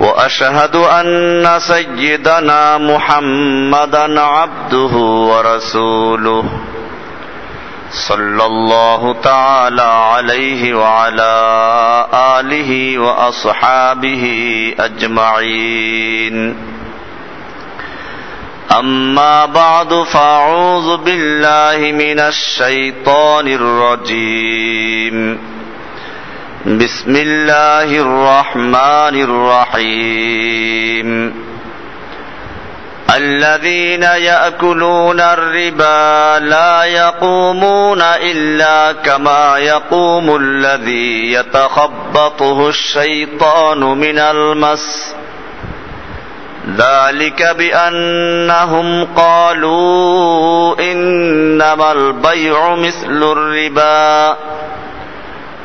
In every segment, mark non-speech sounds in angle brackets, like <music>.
وأشهد أن سيدنا محمدا عبده ورسوله صلى الله تعالى عليه وعلى آله وأصحابه أجمعين. أما بعد فأعوذ بالله من الشيطان الرجيم. بسم الله الرحمن الرحيم. الذين يأكلون الربا لا يقومون إلا كما يقوم الذي يتخبطه الشيطان من المس. ذلك بأنهم قالوا إنما البيع مثل الربا.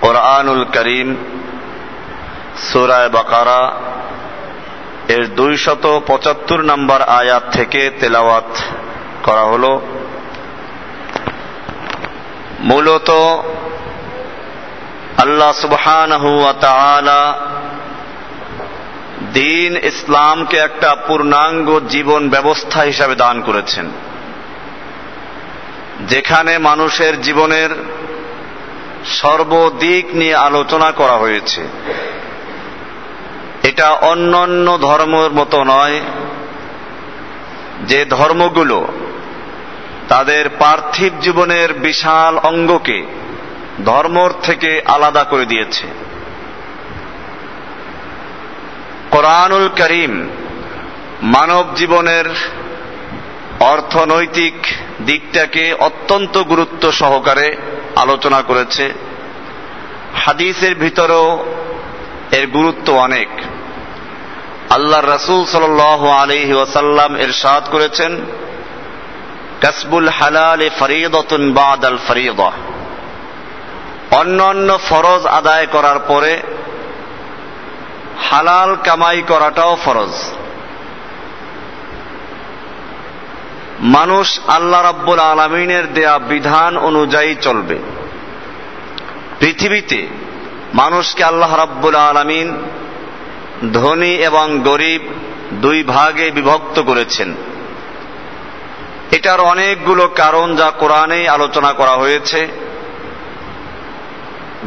কোরআনুল করিম, সুরায় বাকারা, এর দুইশত পঁচাত্তর নম্বর আয়াত থেকে তেলাওয়াত করা হল। মূলত আল্লাহ সুবহান দিন ইসলামকে একটা পূর্ণাঙ্গ জীবন ব্যবস্থা হিসাবে দান করেছেন, যেখানে মানুষের জীবনের সর্বদিক নিয়ে আলোচনা করা হয়েছে। এটা অন্যান্য ধর্মের মতো নয়। যে ধর্মগুলো তাদের পার্থিব জীবনের বিশাল অঙ্গকে ধর্মর থেকে আলাদা করে দিয়েছে। কোরআনুল করিম মানব জীবনের অর্থনৈতিক দিকটাকে অত্যন্ত গুরুত্ব সহকারে আলোচনা করেছে। হাদিসের ভিতরেও এর গুরুত্ব অনেক। আল্লাহ রসুল সাল আলহি ওয়াসাল্লাম এর সাদ করেছেন, কাসবুল হালাল ফরিদতুন বাদ আল ফরিদ। অন্য অন্য ফরজ আদায় করার পরে হালাল কামাই করাটাও ফরজ। মানুষ আল্লাহ রাব্বুল আলমিনের দেয়া বিধান অনুযায়ী চলবে। পৃথিবীতে মানুষকে আল্লাহ রাব্বুল আলমিন ধনী এবং গরিব দুই ভাগে বিভক্ত করেছেন। এটার অনেকগুলো কারণ যা কোরআনেই আলোচনা করা হয়েছে।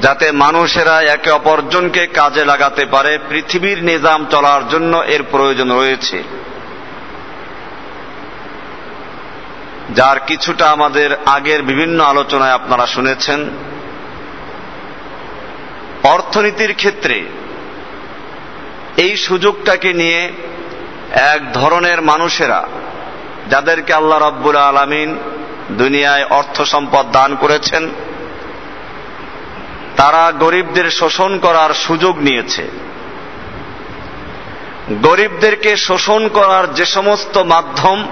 যাতে মানুষেরা একে অপরজনকে কাজে লাগাতে পারে, পৃথিবীর নিজাম চলার জন্য এর প্রয়োজন রয়েছে। যার কিছুটা আমাদের আগের বিভিন্ন আলোচনায় আপনারা শুনেছেন। অর্থনীতির ক্ষেত্রে এই সুযোগটাকে নিয়ে এক ধরনের মানুষেরা, যাদেরকে আল্লাহ রব্বুল আলমিন দুনিয়ায় অর্থ সম্পদ দান করেছেন, তারা গরিবদের শোষণ করার সুযোগ নিয়েছে। গরিবদেরকে শোষণ করার যে সমস্ত মাধ্যম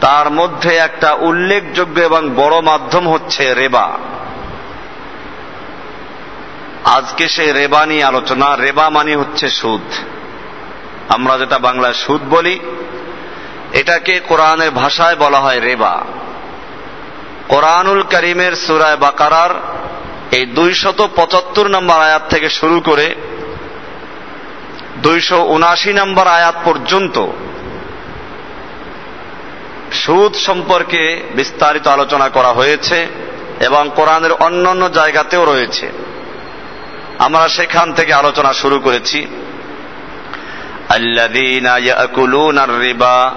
তার মধ্যে একটা উল্লেখযোগ্য এবং বড় মাধ্যম হচ্ছে রেবা। আজকে সে রেবা নিয়ে আলোচনা। রেবা মানে হচ্ছে সুদ। আমরা যেটা বাংলায় সুদ বলি, এটাকে কোরআনের ভাষায় বলা হয় রেবা। কোরআনুল করিমের সুরায় বাকারার এই দুইশত পঁচাত্তর নম্বর আয়াত থেকে শুরু করে দুইশো উনাশি নম্বর আয়াত পর্যন্ত সুদ সম্পর্কে বিস্তারিত আলোচনা করা হয়েছে এবং কোরআনের অন্যান্য জায়গাতেও রয়েছে। আমরা সেখান থেকে আলোচনা শুরু করেছি। রিবা।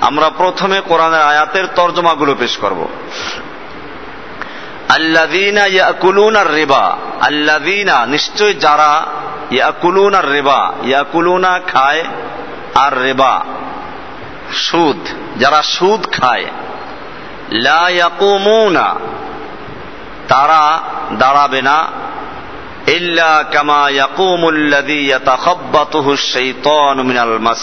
আমরা প্রথমে কোরআনের আয়াতের তর্জমাগুলো পেশ করব। আল্লাদিনা ইয়াকুলুন আর রেবা। আল্লাদিনা নিশ্চয় যারা ইয়াকুলুন আর রেবা, ইয়াকুলুনা খায় আর রেবা, সুদ। যারা সুদ খায় ইয়াকুমুনা, তারা দাঁড়াবে না। ইল্লা কামা ইয়াকুমুল্লাযী ইয়াতাখাব্বাতুহু শাইতানু মিনাল মাস।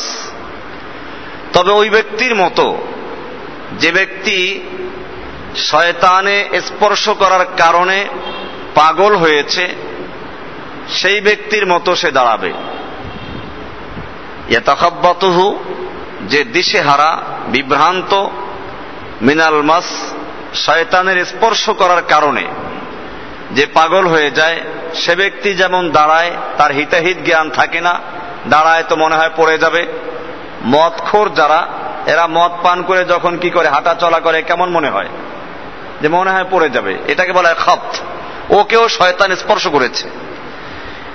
তবে ওই ব্যক্তির মতো, যে ব্যক্তি শয়তানে স্পর্শ করার কারণে পাগল হয়েছে, সেই ব্যক্তির মতো সে দাঁড়াবে। ইয়াতাখাব্বাতুহু, যে দিশেহারা বিভ্রান্ত, মিনাল মাস, শয়তানের স্পর্শ করার কারণে যে পাগল হয়ে যায়, সে ব্যক্তি যেমন দাঁড়ায়, তার হিতাহিত জ্ঞান থাকে না, দাঁড়ায় তো মনে হয় পড়ে যাবে। মদখোর যারা, এরা মদ পান করে যখন কি করে হাঁটা চলা করে, কেমন মনে হয়? যে মনে হয় পড়ে যাবে। এটাকে বলা হয় খপ্ত ওকেও শয়তান স্পর্শ করেছে।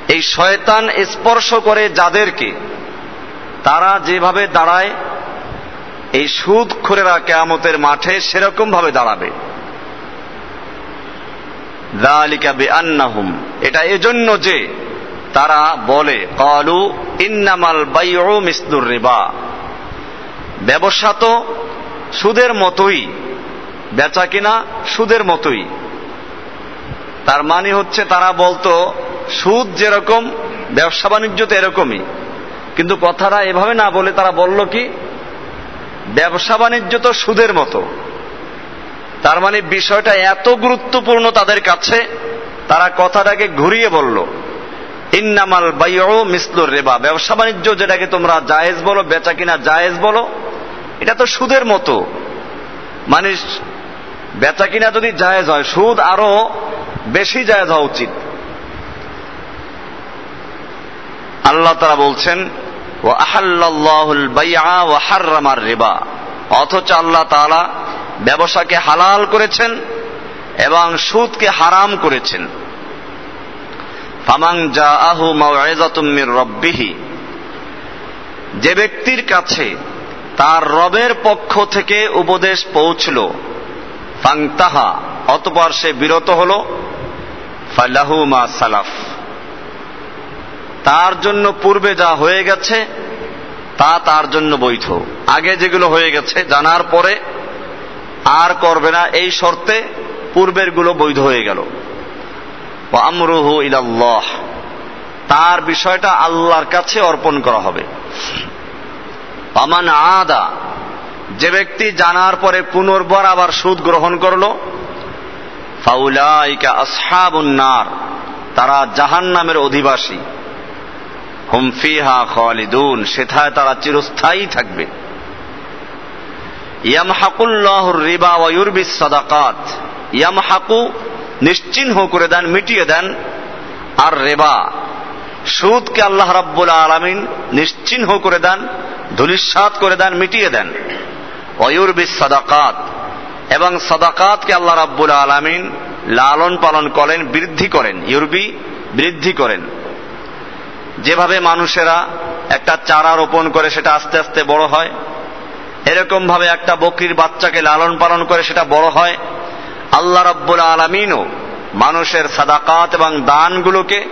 এই শয়তান স্পর্শ করে যাদেরকে, তারা যেভাবে দাঁড়ায় এই সুদ খোরেরা কেয়ামতের মাঠে সেরকম ভাবে দাঁড়াবে। এটা এজন্য যে তারা বলে, কলু ইন্নামাল মিসদুর রিবা। ব্যবসা তো সুদের মতোই, বেচা কিনা সুদের মতোই। তার মানে হচ্ছে তারা বলতো, সুদ যেরকম, ব্যবসা বাণিজ্য তো এরকমই। কিন্তু কথাটা এভাবে না বলে তারা বলল কি ব্যবসা বাণিজ্য তো সুদের মতো। তার মানে বিষয়টা এত গুরুত্বপূর্ণ তাদের কাছে, তারা কথাটাকে ঘুরিয়ে বলল, ইন্নামাল মিসলুর রেবা। ব্যবসা বাণিজ্য যেটাকে তোমরা জায়েজ বলো, বেচা কিনা জায়েজ বলো, এটা তো সুদের মতো। মানে বেচা কিনা যদি জায়েজ হয়, সুদ আরও বেশি জায়েজ হওয়া উচিত। আল্লাহ তারা বলছেন রিবা অথচ আল্লাহ তাআলা ব্যবসাকে হালাল করেছেন এবং সুদকে হারাম করেছেন। যে ব্যক্তির কাছে তার রবের পক্ষ থেকে উপদেশ পৌঁছল, ফাংতাহা, অতপর সে বিরত হল, ফালাহু মা সালাফ। তার জন্য পূর্বে যা হয়ে গেছে, তা তার জন্য বৈধ। আগে যেগুলো হয়ে গেছে, জানার পরে আর করবে না। এই শর্তে পূর্বেরগুলো বৈধ হয়ে গেল। আমরুহু ইলাল্লাহ। তার বিষয়টা আল্লাহর কাছে অর্পণ করা হবে। আমান আদা। যে ব্যক্তি জানার পরে পুনর্বার আবার সুদ গ্রহণ করল, ফাউলাইকা আসহাবুন্নার তারা জাহান নামের অধিবাসী। হুমফিহা খালিদুন, সেথায় তারা চিরস্থায়ী থাকবে। ইয়ামহাকুল্লাহুর রিবা ওয়ুরবিস সাদাকাত, ইয়ামহাকু নিশ্চিহ্ন করে দেন, মিটিয়ে দেন আর রেবা। সুদকে আল্লাহ রাব্বুল আলামিন নিশ্চিহ্ন করে দেন ধুলিস্বাদ করে দেন, মিটিয়ে দেন। অয়ুরবিস সাদাকাত, এবং সাদাকাতকে আল্লাহ রাব্বুল আলামিন লালন পালন করেন, বৃদ্ধি করেন, ইউরবি বৃদ্ধি করেন। যেভাবে মানুষেরা একটা চারা রোপণ করে সেটা আস্তে আস্তে বড় হয় এরকম ভাবে একটা বকরির বাচ্চাকে লালন পালন করে সেটা বড় হয়, আল্লাহ রব্বুল আলমিনও মানুষের সাদাকাত এবং দানগুলোকে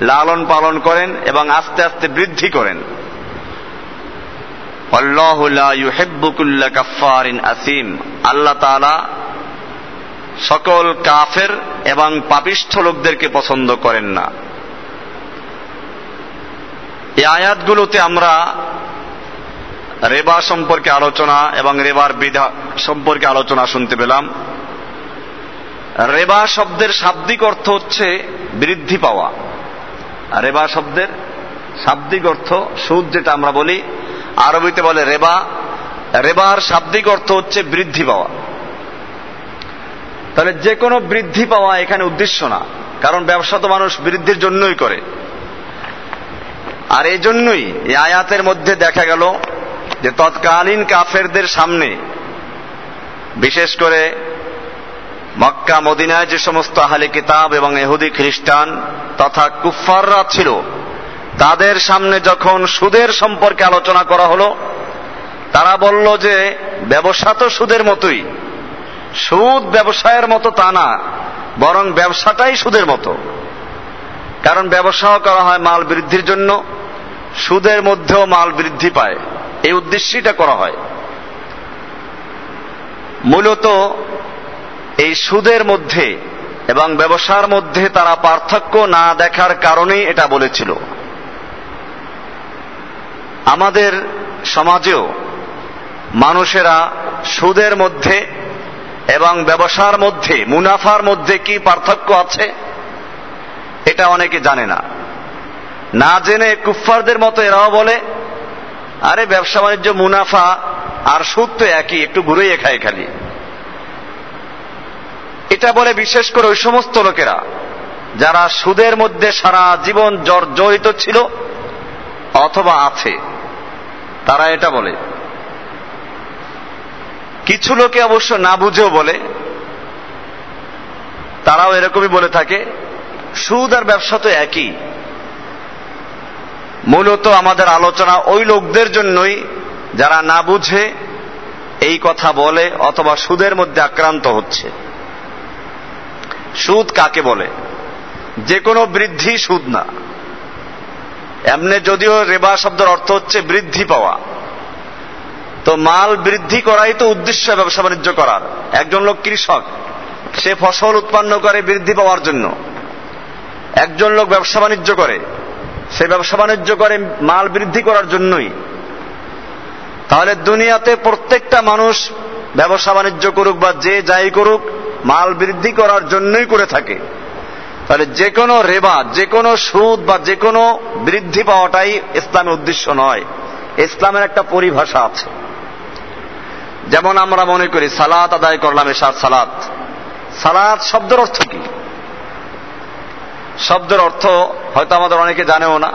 লালন পালন করেন এবং আস্তে আস্তে বৃদ্ধি করেন। আসিম। আল্লাহ তালা সকল কাফের এবং পাপিষ্ঠ লোকদেরকে পছন্দ করেন না। এই আয়াতগুলোতে আমরা রেবা সম্পর্কে আলোচনা এবং রেবার বিধা সম্পর্কে আলোচনা শুনতে পেলাম। রেবা শব্দের শাব্দিক অর্থ হচ্ছে বৃদ্ধি পাওয়া। রেবা শব্দের শাব্দিক অর্থ সুদ যেটা আমরা বলি, আরবিতে বলে রেবা। রেবার শাব্দিক অর্থ হচ্ছে বৃদ্ধি পাওয়া। তাহলে যে কোনো বৃদ্ধি পাওয়া এখানে উদ্দেশ্য না, কারণ ব্যবসা তো মানুষ বৃদ্ধির জন্যই করে। আর এই জন্যই এই আয়াতের মধ্যে দেখা গেল যে তৎকালীন কাফেরদের সামনে, বিশেষ করে মক্কা, মদিনায় যে সমস্ত আহলে কিতাব এবং এহুদি খ্রিস্টান তথা কুফাররা ছিল, তাদের সামনে যখন সুদের সম্পর্কে আলোচনা করা হলো, তারা বলল যে ব্যবসা তো সুদের মতোই, সুদ ব্যবসায়ের মতো তা না, বরং ব্যবসাটাই সুদের মতো। কারণ ব্যবসাও করা হয় মাল বৃদ্ধির জন্য সুদের মধ্যেও মাল বৃদ্ধি পায়। এই উদ্দেশ্যটা করা হয়। মূলত এই সুদের মধ্যে এবং ব্যবসার মধ্যে তারা পার্থক্য না দেখার কারণেই এটা বলেছিল। আমাদের সমাজেও মানুষেরা সুদের মধ্যে এবং ব্যবসার মধ্যে, মুনাফার মধ্যে কি পার্থক্য আছে? এটা অনেকে জানে না। না জেনে কুফফারদের মতো এরাও বলে, আরে ব্যবসা বাণিজ্য মুনাফা আর সুদ তো একই, একটু ঘুরেই খায় খালি। এটা বলে বিশেষ করে ওই সমস্ত লোকেরা, যারা সুদের মধ্যে সারা জীবন জড়িত ছিল অথবা আছে, তারা এটা বলে। কিছু লোকে অবশ্য না বুঝেও বলে, তারাও এরকমই বলে থাকে, সুদ আর ব্যবসা তো একই। মূলত আমাদের আলোচনা ওই লোকদের জন্যই যারা না বুঝে এই কথা বলে অথবা সুদের মধ্যে আক্রান্ত হচ্ছে। সুদ কাকে বলে? যে কোনো বৃদ্ধি সুদ না। এমনি যদিও রেবা শব্দের অর্থ হচ্ছে বৃদ্ধি পাওয়া। তো মাল বৃদ্ধি করাই তো উদ্দেশ্য ব্যবসা বাণিজ্য করার। একজন লোক কৃষক, সে ফসল উৎপন্ন করে বৃদ্ধি পাওয়ার জন্য। একজন লোক ব্যবসা বাণিজ্য করে। সে ব্যবসা বাণিজ্য করে মাল বৃদ্ধি করার জন্যই। তাহলে দুনিয়াতে প্রত্যেকটা মানুষ ব্যবসা বাণিজ্য করুক বা যে যাই করুক, মাল বৃদ্ধি করার জন্যই করে থাকে। তাহলে যে কোনো রেবা যে কোনো সুদ বা যে কোনো বৃদ্ধি পাওয়াটাই ইসলামের উদ্দেশ্য নয়। ইসলামের একটা পরিভাষা আছে। যেমন আমরা মনে করি, সালাত আদায় করলাম এসাদ সালাত। সালাত শব্দের অর্থ কি? শব্দের অর্থ হয়তো আমাদের অনেকে জানেও না।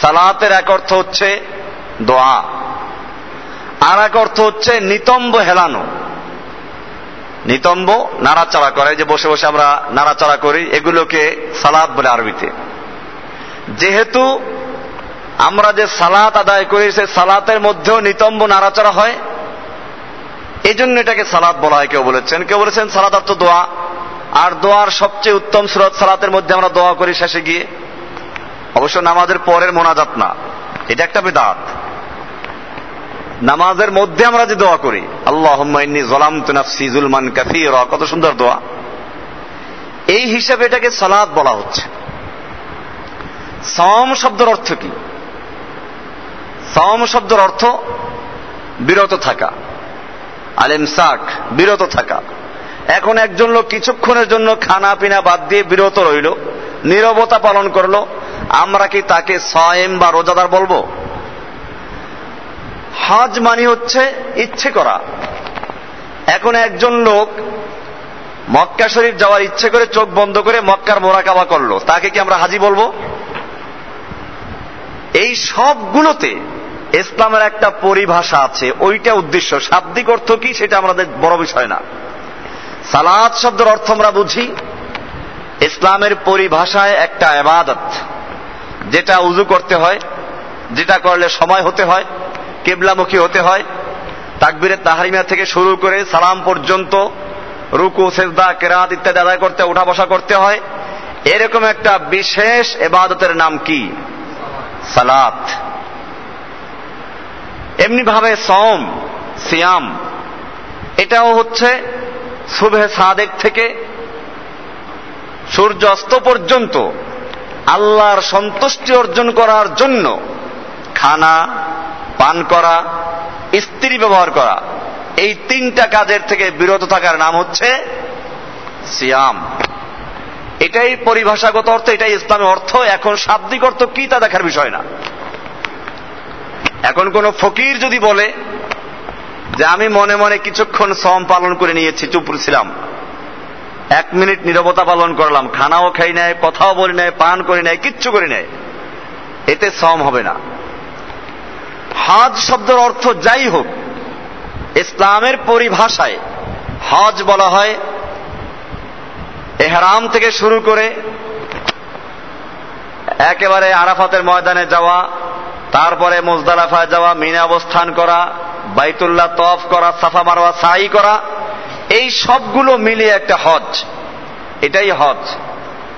সালাতের এক অর্থ হচ্ছে দোয়া। আর এক অর্থ হচ্ছে নিতম্ব হেলানো। নিতম্ব নাড়াচাড়া করে যে বসে বসে আমরা নাড়াচাড়া করি, এগুলোকে সালাদ বলে আরবিতে। যেহেতু আমরা যে সালাত আদায় করি সে সালাতের মধ্যেও নিতম্ব নাড়াচাড়া হয় এই জন্য এটাকে সালাদ বলা হয়, কেউ বলেছেন। কেউ বলেছেন সালাদ অর্থ দোয়া। আর দোয়ার সবচেয়ে উত্তম সুরত সালাতের মধ্যে আমরা দোয়া করি শেষে গিয়ে। অবশ্য নামাজের পরের মোনাজাত না, এটা একটা বেদাত। নামাজের মধ্যে আমরা যে দোয়া করি আল্লাহ জলাম তুনাফসি জুলমান কাফির কত সুন্দর দোয়া। এই হিসাবে এটাকে সালাদ বলা হচ্ছে। সম শব্দের অর্থ কি? সম শব্দের অর্থ বিরত থাকা। আলেমসাক বিরত থাকা। এখন একজন লোক কিছুক্ষণের জন্য খানা পিনা বাদ দিয়ে বিরত রইল, নিরবতা পালন করল। আমরা কি তাকে সয়েম বা রোজাদার বলব? হজ মানি হচ্ছে ইচ্ছে করা। এখন একজন লোক মক্কা শরীফ যাওয়ার ইচ্ছে করে চোখ বন্ধ করে মক্কার মোরাকাবা করল। তাকে কি আমরা হাজি বলব? এই সবগুলোতে ইসলামের একটা পরিভাষা আছে, ওইটা উদ্দেশ্য। শাব্দিক অর্থ কি সেটা আমাদের বড় বিষয় না। সালাদ শব্দের অর্থ আমরা বুঝি। ইসলামের পরিভাষায় একটা এবাদত যেটা উজু করতে হয়, যেটা করলে সময় হতে হয়, কেবলামুখী হতে হয়, তাকবিরের তাহারিমা থেকে শুরু করে সালাম পর্যন্ত, রুকু, সেজদা, কেরাত ইত্যাদি আদায় করতে, উঠা বসা করতে হয়। এরকম একটা বিশেষ এবাদতের নাম কি? সালাত। এমনি ভাবে সম সিয়াম, এটাও হচ্ছে শুভে সাদেক থেকে সূর্য অস্ত পর্যন্ত আল্লাহর সন্তুষ্টি অর্জন করার জন্য খানা, পান করা স্ত্রী ব্যবহার করা, এই তিনটা কাজের থেকে বিরত থাকার নাম হচ্ছে সিয়াম। এটাই পরিভাষাগত অর্থ, এটাই ইসলামের অর্থ। এখন শাব্দিক অর্থ কি তা দেখার বিষয় না। এখন কোন ফকির যদি বলে যে আমি মনে মনে কিছুক্ষণ শ্রম পালন করে নিয়েছি, চুপ ছিলাম। এক মিনিট নিরবতা পালন করলাম। খানাও খাই নাই, কথাও বলি নাই, পান করি নাই, কিচ্ছু করি নাই। এতে শ্রম হবে না। হজ শব্দের অর্থ যাই হোক, ইসলামের পরিভাষায় হজ বলা হয় এহরাম থেকে শুরু করে একেবারে আরাফাতের ময়দানে যাওয়া, তারপরে মুজদালাফায় যাওয়া মিনা অবস্থান করা বাইতুল্লাহ তফ করা, সাফা মারওয়া, সাই করা, এই সবগুলো মিলিয়ে একটা হজ। এটাই হজ।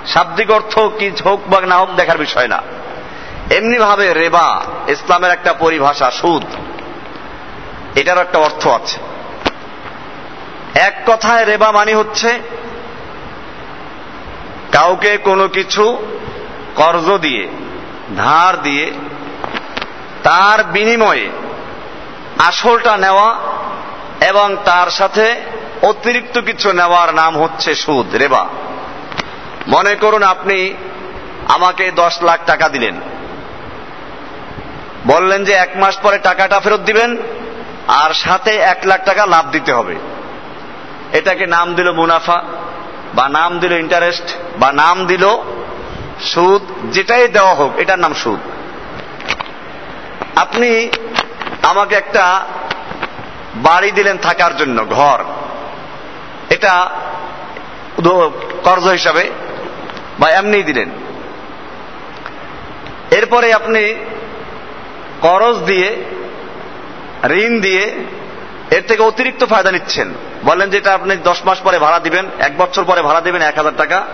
শাব্দিক অর্থ কি হোক বা না হোক দেখার বিষয় না। এমনি ভাবে রেবা ইসলামের একটা পরিভাষা, সুদ। এটার একটা অর্থ আছে। এক কথায় রেবা মানে হচ্ছে কাউকে কোনো কিছু কর্জ দিয়ে, ধার দিয়ে, তার বিনিময়ে আসলটা নেওয়া এবং তার সাথে অতিরিক্ত কিছু নেওয়ার নাম হচ্ছে সুদ, রেবা। মনে করুন আপনি আমাকে দশ লাখ টাকা দিলেন। বললেন যে এক মাস পরে টাকাটা ফেরত দিবেন, আর সাথে এক লাখ টাকা লাভ দিতে হবে। এটাকে নাম দিল মুনাফা, বা নাম দিল ইন্টারেস্ট, বা নাম দিল সুদ, যেটাই দেওয়া হোক, এটার নাম সুদ। আপনি আমাকে একটা বাড়ি দিলেন থাকার জন্য, ঘর। এটা কর্জ হিসাবে, বা এমনি দিলেন। এরপরে আপনি করজ দিয়ে, ঋণ দিয়ে, এর থেকে অতিরিক্ত ফায়দা নিচ্ছেন। বলেন যেটা আপনি দশ মাস পরে ভাড়া দিবেন, এক বছর পরে ভাড়া দিবেন এক হাজার টাকা।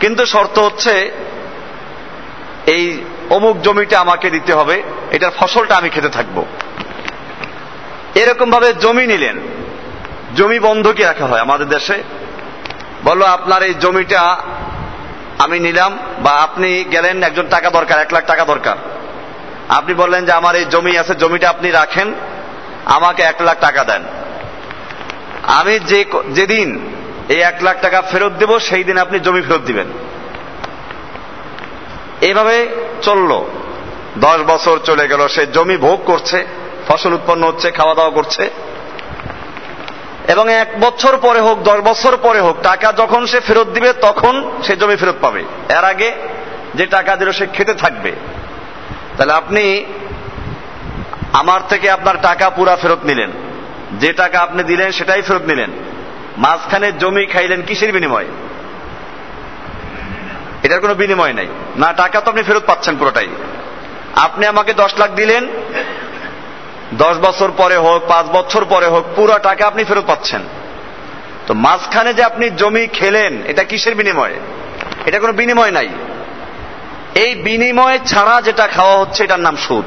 কিন্তু শর্ত হচ্ছে, এই অমুক জমিটা আমাকে দিতে হবে, এটার ফসলটা আমি খেতে থাকব। এরকম ভাবে জমি নিলেন। জমি বন্ধকি রাখা হয় আমাদের দেশে। বলল, আপনার এই জমিটা আমি নিলাম বা আপনি গেলেন, একজন টাকা দরকার, এক লাখ টাকা দরকার। আপনি বললেন যে আমার এই জমি আছে, জমিটা আপনি রাখেন, আমাকে এক লাখ টাকা দেন। আমি যে যেদিন এই এক লাখ টাকা ফেরত দেব সেই দিন আপনি জমি ফেরত দিবেন। এইভাবে চলল। দশ বছর চলে গেল, সে জমি ভোগ করছে। ফসল উৎপন্ন হচ্ছে খাওয়া দাওয়া করছে। এবং এক বছর পরে হোক, দশ বছর পরে হোক, টাকা যখন সে ফেরত দিবে, তখন সে জমি ফেরত পাবে। এর আগে যে টাকা দিল, সে খেতে থাকবে। তাহলে আপনি আমার থেকে আপনার টাকা পুরা ফেরত নিলেন। যে টাকা আপনি দিলেন, সেটাই ফেরত নিলেন। মাঝখানে জমি খাইলেন কিসের বিনিময়? এটার কোনো বিনিময় নাই। না, টাকা তো আপনি ফেরত পাচ্ছেন পুরোটাই। আপনি আমাকে দশ লাখ দিলেন দশ বছর পরে হোক, পাঁচ বছর পরে হোক, পুরো টাকা আপনি ফেরত পাচ্ছেন। তো মাঝখানে যে আপনি জমি খেলেন, এটা কিসের বিনিময়ে? এটা কোনো বিনিময় নাই। এই বিনিময় ছাড়া যেটা খাওয়া হচ্ছে, এটার নাম সুদ।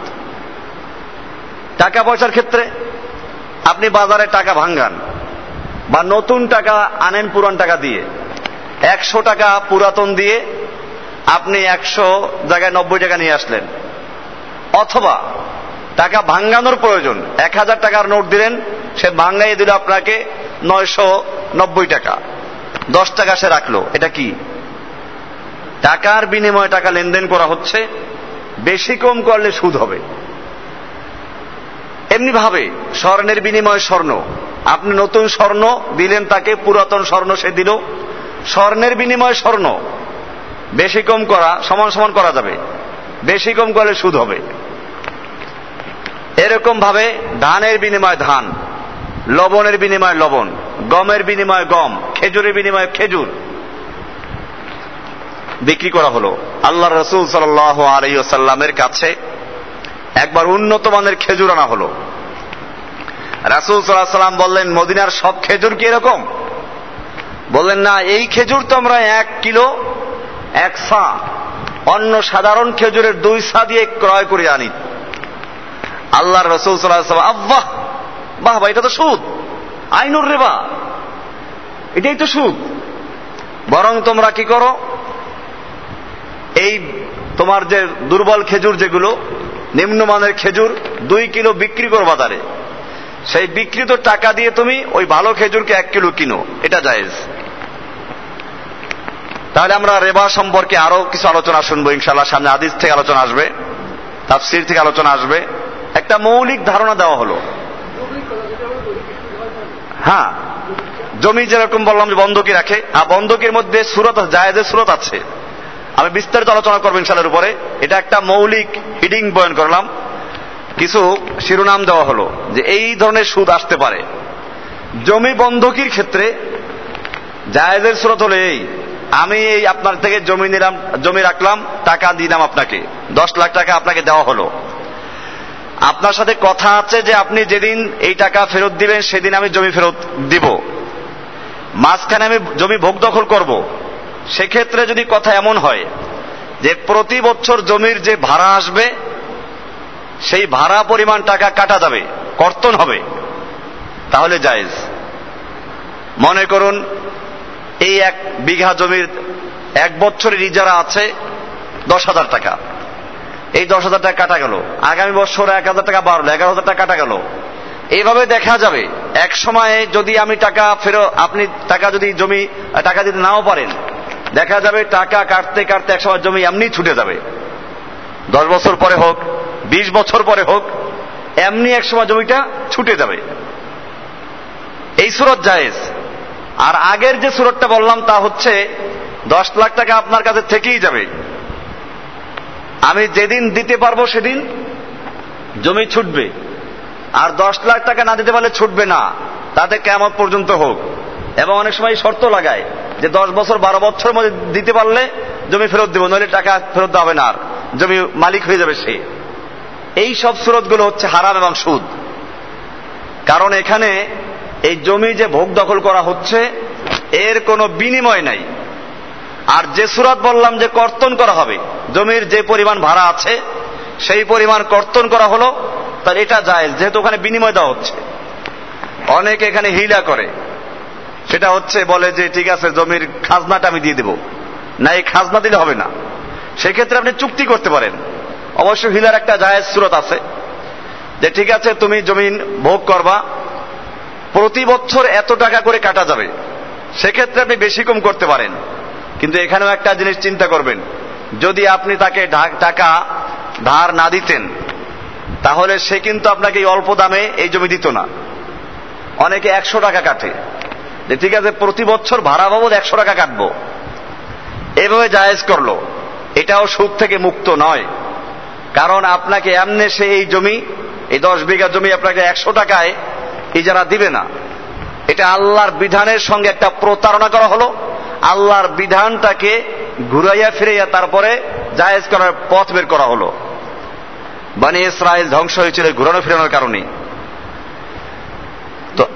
টাকা পয়সার ক্ষেত্রে আপনি বাজারে টাকা ভাঙ্গান বা নতুন টাকা আনেন পুরান টাকা দিয়ে। একশো টাকা পুরাতন দিয়ে আপনি একশো জায়গায় নব্বই টাকা নিয়ে আসলেন। অথবা টাকা ভাঙ্গানোর প্রয়োজন। এক হাজার টাকার নোট দিলেন, সে ভাঙ্গাইয়ে দিল আপনাকে নয়শো নব্বই টাকা। দশ টাকা সে রাখল। এটা কি? টাকার বিনিময়ে টাকা লেনদেন করা হচ্ছে, বেশি কম করলে সুদ হবে। এমনি ভাবে স্বর্ণের বিনিময়ে স্বর্ণ। আপনি নতুন স্বর্ণ দিলেন তাকে, পুরাতন স্বর্ণ সে দিল। স্বর্ণের বিনিময়ে স্বর্ণ। বেশি কম করা, সমান সমান করা যাবে। বেশি কম করলে সুদ হবে। এরকম ভাবে ধানের বিনিময়ে ধান, লবণের বিনিময়ে লবণ, গমের বিনিময়ে গম, খেজুরের বিনিময়ে খেজুর বিক্রি করা হলো। আল্লাহ রসুল সাল আলাইসাল্লামের কাছে একবার উন্নত মানের খেজুর আনা হলো। রাসুল সাল্লাহ সাল্লাম বললেন, মদিনার সব খেজুর কি এরকম? বললেন, না, এই খেজুর তো আমরা এক কিলো, এক সা, অন্য সাধারণ খেজুরের দুই সা দিয়ে ক্রয় করে আনি। আল্লাহ রসুল আব্বাহ, বাহ ভাই এটা তো সুদ। আইনুর রেবা। এটাই তো সুদ। বরং তোমরা কি করো? এই তোমার যে দুর্বল খেজুর যেগুলো, নিম্নমানের খেজুর দুই কিলো বিক্রি করো বাজারে। সেই বিক্রিত টাকা দিয়ে তুমি ওই ভালো খেজুরকে এক কিলো কিনো। এটা জায়েজ। তাহলে আমরা রেবা সম্পর্কে আরও কিছু আলোচনা শুনব ইনশাল্লাহ সামনে আদিস থেকে আলোচনা আসবে, তাফসির থেকে আলোচনা আসবে। একটা মৌলিক ধারণা দেওয়া হলো। হ্যাঁ জমি যেরকম বললাম যে বন্ধকি রাখে, আর বন্ধকের মধ্যে সুরত, জায়েজের সুরত আছে। আমি বিস্তারিত আলোচনা করব ইনশালের উপরে। এটা একটা মৌলিক হিডিং বয়ন করলাম। কিছু শিরোনাম দেওয়া হলো যে এই ধরনের সুদ আসতে পারে। জমি বন্ধকির ক্ষেত্রে জায়েজের স্রোত হলো এই, আমি এই আপনার থেকে জমি নিলাম, জমি রাখলাম, টাকা দিলাম আপনাকে। দশ লাখ টাকা আপনাকে দেওয়া হলো। আপনার সাথে কথা আছে যে আপনি যেদিন এই টাকা ফেরত দিবেন, সেদিন আমি জমি ফেরত দিব। মাঝখানে আমি জমি ভোগ দখল করব। সেক্ষেত্রে যদি কথা এমন হয় যে প্রতি বছর জমির যে ভাড়া আসবে, সেই ভাড়া পরিমাণ টাকা কাটা যাবে, কর্তন হবে, তাহলে জায়েজ। মনে করুন, এই এক বিঘা জমির এক বছরের ইজারা আছে দশ হাজার টাকা। এই দশ হাজার টাকা কাটা গেল। আগামী বছর এক হাজার টাকা বাড়লো, এগারো হাজার টাকা কাটা গেল। এইভাবে দেখা যাবে। এক সময়ে যদি আমি টাকা ফেরো, আপনি টাকা যদি জমি, টাকা দিতে নাও পারেন, দেখা যাবে টাকা কাটতে কাটতে এক সময় জমি এমনি ছুটে যাবে। দশ বছর পরে হোক, বিশ বছর পরে হোক, এমনি এক সময় জমিটা ছুটে যাবে। এই সুরত জায়েজ। আর আগের যে সুরতটা বললাম তা হচ্ছে, দশ লাখ টাকা আপনার কাছে থেকেই যাবে। আমি যেদিন দিতে পারব সেদিন জমি ছুটবে। আর দশ লাখ টাকা না দিতে পারলে ছুটবে না। তাতে কেমন পর্যন্ত হোক। এবং অনেক সময় শর্ত লাগায় যে দশ বছর, বারো বছর মধ্যে দিতে পারলে জমি ফেরত দেবো, নইলে টাকা ফেরত দেওয়া হবে না আর। জমি মালিক হয়ে যাবে সে। এই সব সুরতগুলো হচ্ছে হারাম এবং সুদ। কারণ এখানে এই জমি যে ভোগ দখল করা হচ্ছে, এর কোনো বিনিময় নাই। আর যে সুরত বললাম যে কর্তন করা হবে, জমির যে পরিমাণ ভাড়া আছে, সেই পরিমাণ কর্তন করা হলো তাহলে এটা যায় যেহেতু ওখানে বিনিময় দেওয়া হচ্ছে। অনেকে এখানে হিলা করে। সেটা হচ্ছে বলে যে, ঠিক আছে, জমির খাজনাটা আমি দিয়ে দেব। না, এই খাজনা দিলে হবে না। সেক্ষেত্রে আপনি চুক্তি করতে পারেন। অবশ্য হিলার একটা জায়েজ সুরত আছে, যে, ঠিক আছে, তুমি জমিন ভোগ করবা, প্রতি বছর এত টাকা করে কাটা যাবে। সেক্ষেত্রে আপনি বেশি কম করতে পারেন। কিন্তু এখানেও একটা জিনিস চিন্তা করবেন। যদি আপনি তাকে টাকা ধার না দিতেন, তাহলে সে কিন্তু আপনাকে এই অল্প দামে এই জমি দিত না। অনেকে একশো টাকা কাটে। যে ঠিক আছে, প্রতি বছর ভাড়া বাবদ একশো টাকা কাটবো। এভাবে জায়েজ করল। এটাও সুদ থেকে মুক্ত নয়। কারণ আপনাকে এমনি সে এই জমি, এই দশ বিঘা জমি আপনাকে একশো টাকায় ইজারা দিবে না। এটা আল্লাহর বিধানের সঙ্গে একটা প্রতারণা করা হলো। আল্লাহর বিধানটাকে ঘুরাইয়া ফিরাইয়া তারপরে জায়েজ করার পথ বের করা হলো। বানি ইসরায়েল ধ্বংস হয়েছিল ঘুরানো ফিরানোর কারণে। তো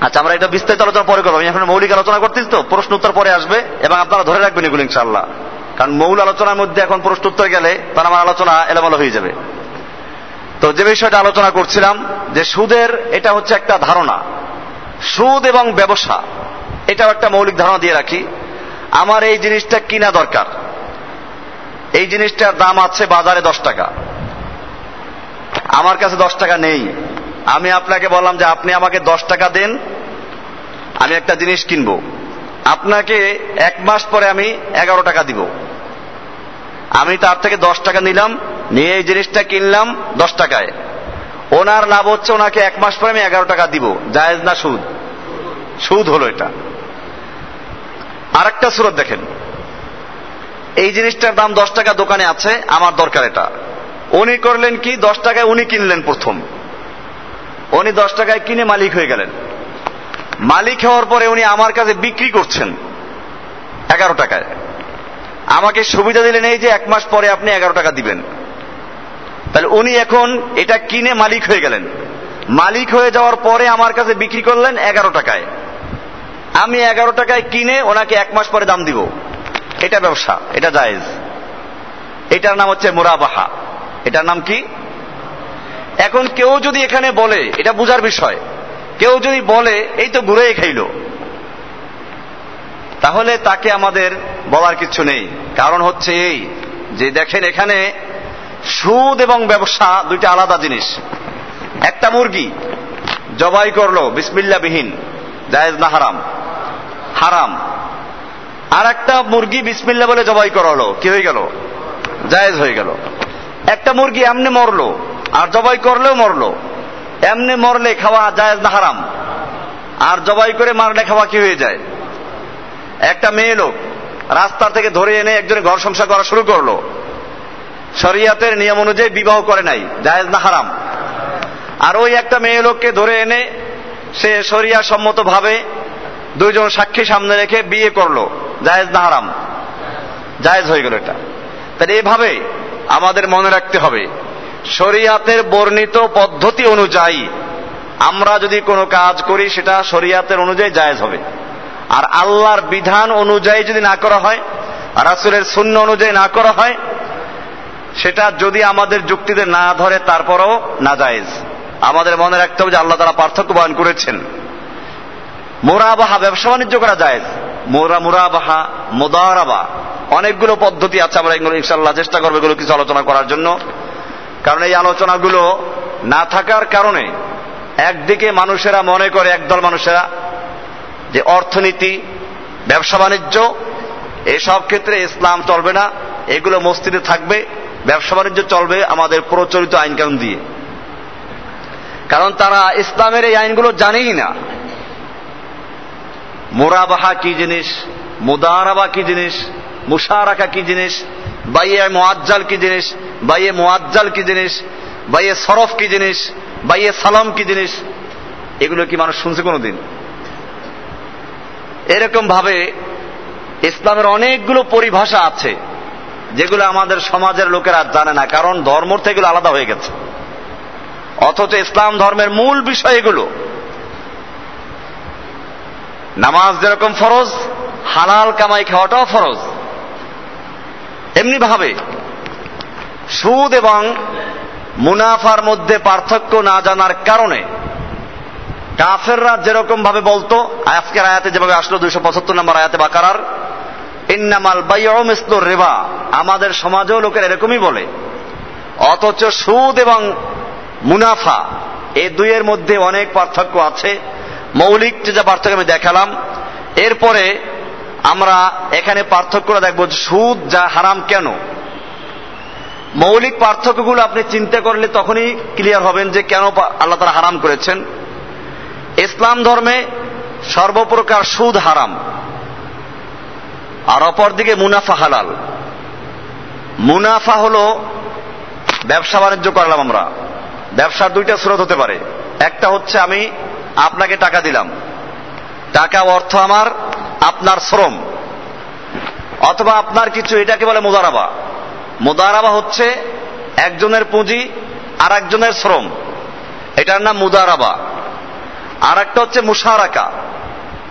আচ্ছা আমরা এটা বিস্তারিত আলোচনা পরে করব। আমি এখন মৌলিক আলোচনা করতেছি তো, প্রশ্ন উত্তর পরে আসবে, এবং আপনারা ধরে রাখবেন এগুলো ইনশাল্লাহ কারণ মৌল আলোচনার মধ্যে এখন প্রশ্ন উত্তর গেলে তার আমার আলোচনা এলোমেলো হয়ে যাবে। তো যে বিষয়টা আলোচনা করছিলাম, যে সুদের এটা হচ্ছে একটা ধারণা। সুদ এবং ব্যবসা, এটাও একটা মৌলিক ধারণা দিয়ে রাখি। আমার এই জিনিসটা কিনা দরকার? এই জিনিসটার দাম আছে বাজারে দশ টাকা। আমার কাছে দশ টাকা নেই। আমি আপনাকে বললাম যে আপনি আমাকে দশ টাকা দেন, আমি একটা জিনিস কিনবো। আপনাকে এক মাস পরে আমি এগারো টাকা দিব। আমি তার থেকে দশ টাকা নিলাম, নিয়ে এই জিনিসটা কিনলাম দশ টাকায়। ওনার লাভ হচ্ছে ওনাকে এক মাস পরে আমি এগারো টাকা দিব। জায়েজ না সুদ? সুদ হলো এটা। আরেকটা সুরত দেখেন। এই জিনিসটার দাম দশ টাকা দোকানে আছে, আমার দরকার এটা। উনি করলেন কি? দশ টাকায় উনি কিনলেন প্রথম। উনি দশ টাকায় কিনে মালিক হয়ে গেলেন। মালিক হওয়ার পরে উনি আমার কাছে বিক্রি করছেন এগারো টাকায়। আমাকে সুবিধা দিলেন এই যে এক মাস পরে আপনি এগারো টাকা দিবেন। তাহলে উনি এখন এটা কিনে মালিক হয়ে গেলেন। মালিক হয়ে যাওয়ার পরে আমার কাছে বিক্রি করলেন এগারো টাকায়। আমি এগারো টাকায় কিনে ওনাকে এক মাস পরে দাম দিব। এটা ব্যবসা, এটা জায়েজ। এটার নাম হচ্ছে মোরাবাহা। এটার নাম কি? এখন কেউ যদি এখানে বলে, এটা বুঝার বিষয়, কেউ যদি বলে, এই তো ঘুরে খাইল। তাহলে তাকে আমাদের বলার কিছু নেই। কারণ হচ্ছে এই যে দেখেন এখানে সুদ এবং ব্যবসা দুইটা আলাদা জিনিস। একটা মুরগি জবাই করল বিসমিল্লা বিহীন জায়েজ না হারাম? হারাম। আর একটা মুরগি বিসমিল্লা বলে জবাই করা হলো কি হয়ে গেল? জায়েজ হয়ে গেল। একটা মুরগি এমনি মরলো, আর জবাই করলেও মরলো। এমনি মরলে খাওয়া জায়েজ না হারাম? আর জবাই করে মারলে খাওয়া বাকি হয়ে যায়? একটা মেয়ে লোক রাস্তা থেকে ধরে এনে একজনের ঘর সংসার করা শুরু করল। শরিয়াতের নিয়ম অনুযায়ী বিবাহ করে নাই, জায়েজ না হারাম। আর ওই একটা মেয়ে লোককে ধরে এনে সে শরিয়া সম্মত ভাবে দুইজন সাক্ষী সামনে রেখে বিয়ে করল, জায়েজ না হারাম। জায়েজ হয়ে গেল এটা। তাহলে এভাবে আমাদের মনে রাখতে হবে, শরিয়াতের বর্ণিত পদ্ধতি অনুযায়ী আমরা যদি কোনো কাজ করি, সেটা শরিয়াতের অনুযায়ী জায়েজ হবে। আর আল্লাহর বিধান অনুযায়ী যদি না করা হয়, রাসুলের শূন্য অনুযায়ী না করা হয় সেটা যদি আমাদের যুক্তিতে না ধরে, তারপরও না জায়েজ আমাদের মনে রাখতে হবে যে আল্লাহ তারা পার্থক্য বয়ন করেছেন। মোরাবাহা, ব্যবসা বাণিজ্য করা যায় মোরা, মুরাবাহা, মোদারাবা, অনেকগুলো পদ্ধতি আছে আমরা এগুলো ইনশাল্লাহ চেষ্টা করব এগুলো কিছু আলোচনা করার জন্য। কারণ এই আলোচনাগুলো না থাকার কারণে একদিকে মানুষেরা মনে করে, একদল মানুষেরা, যে অর্থনীতি, ব্যবসা বাণিজ্য, এসব ক্ষেত্রে ইসলাম চলবে না, এগুলো মসজিদে থাকবে। ব্যবসা বাণিজ্য চলবে আমাদের প্রচলিত আইন কানুন দিয়ে। কারণ তারা ইসলামের এই আইনগুলো জানেই না। মোরাবাহা কি জিনিস, মুদারাবা কি জিনিস, মুশারাকা কি জিনিস, বাইয়ে মোয়াজ্জাল কি জিনিস, বাইয়ে মোয়াজ্জাল কি জিনিস, বাইয়ে সরফ কি জিনিস, বাইয়ে সালাম কি জিনিস, এগুলো কি মানুষ শুনছে কোনোদিন? এরকম ভাবে ইসলামের অনেকগুলো পরিভাষা আছে। যেগুলো আমাদের সমাজের লোকেরা জানে না, কারণ ধর্ম থেকে আলাদা হয়ে গেছে। অথচ ইসলাম ধর্মের মূল বিষয় এগুলো নামাজ যেরকম ফরজ, হালাল কামাই খাওয়াটাও ফরজ। এমনি ভাবে সুদ এবং মুনাফার মধ্যে পার্থক্য না জানার কারণে কাফেররা যেরকম ভাবে বলতো, আজকের আয়াতে যেভাবে আসলো, দুইশো পঁচাত্তর নম্বর আয়াতে বাকারার ইন্নামাল বাইয়মিসল রেবা। আমাদের সমাজেও লোকের এরকমই বলে। অথচ সুদ এবং মুনাফা, এ দুইয়ের মধ্যে অনেক পার্থক্য আছে। মৌলিক যে পার্থক্য আমি দেখালাম, এরপরে আমরা এখানে পার্থক্যটা দেখব সুদ যা হারাম কেন? মৌলিক পার্থক্যগুলো আপনি চিন্তা করলে তখনই ক্লিয়ার হবেন যে কেন আল্লাহ তারা হারাম করেছেন। ইসলাম ধর্মে সর্বপ্রকার সুদ হারাম। আর অপরদিকে মুনাফা হালাল। মুনাফা হলো ব্যবসা বাণিজ্য করলাম আমরা। ব্যবসার দুইটা স্রোত হতে পারে। একটা হচ্ছে আমি আপনাকে টাকা দিলাম। টাকা অর্থ আমার, আপনার শ্রম। অথবা আপনার কিছু, এটাকে বলে মোদারাবা। মোদারাবা হচ্ছে একজনের পুঁজি আর একজনের শ্রম। এটার নাম মুদারাবা। আর একটা হচ্ছে মুশারাকা।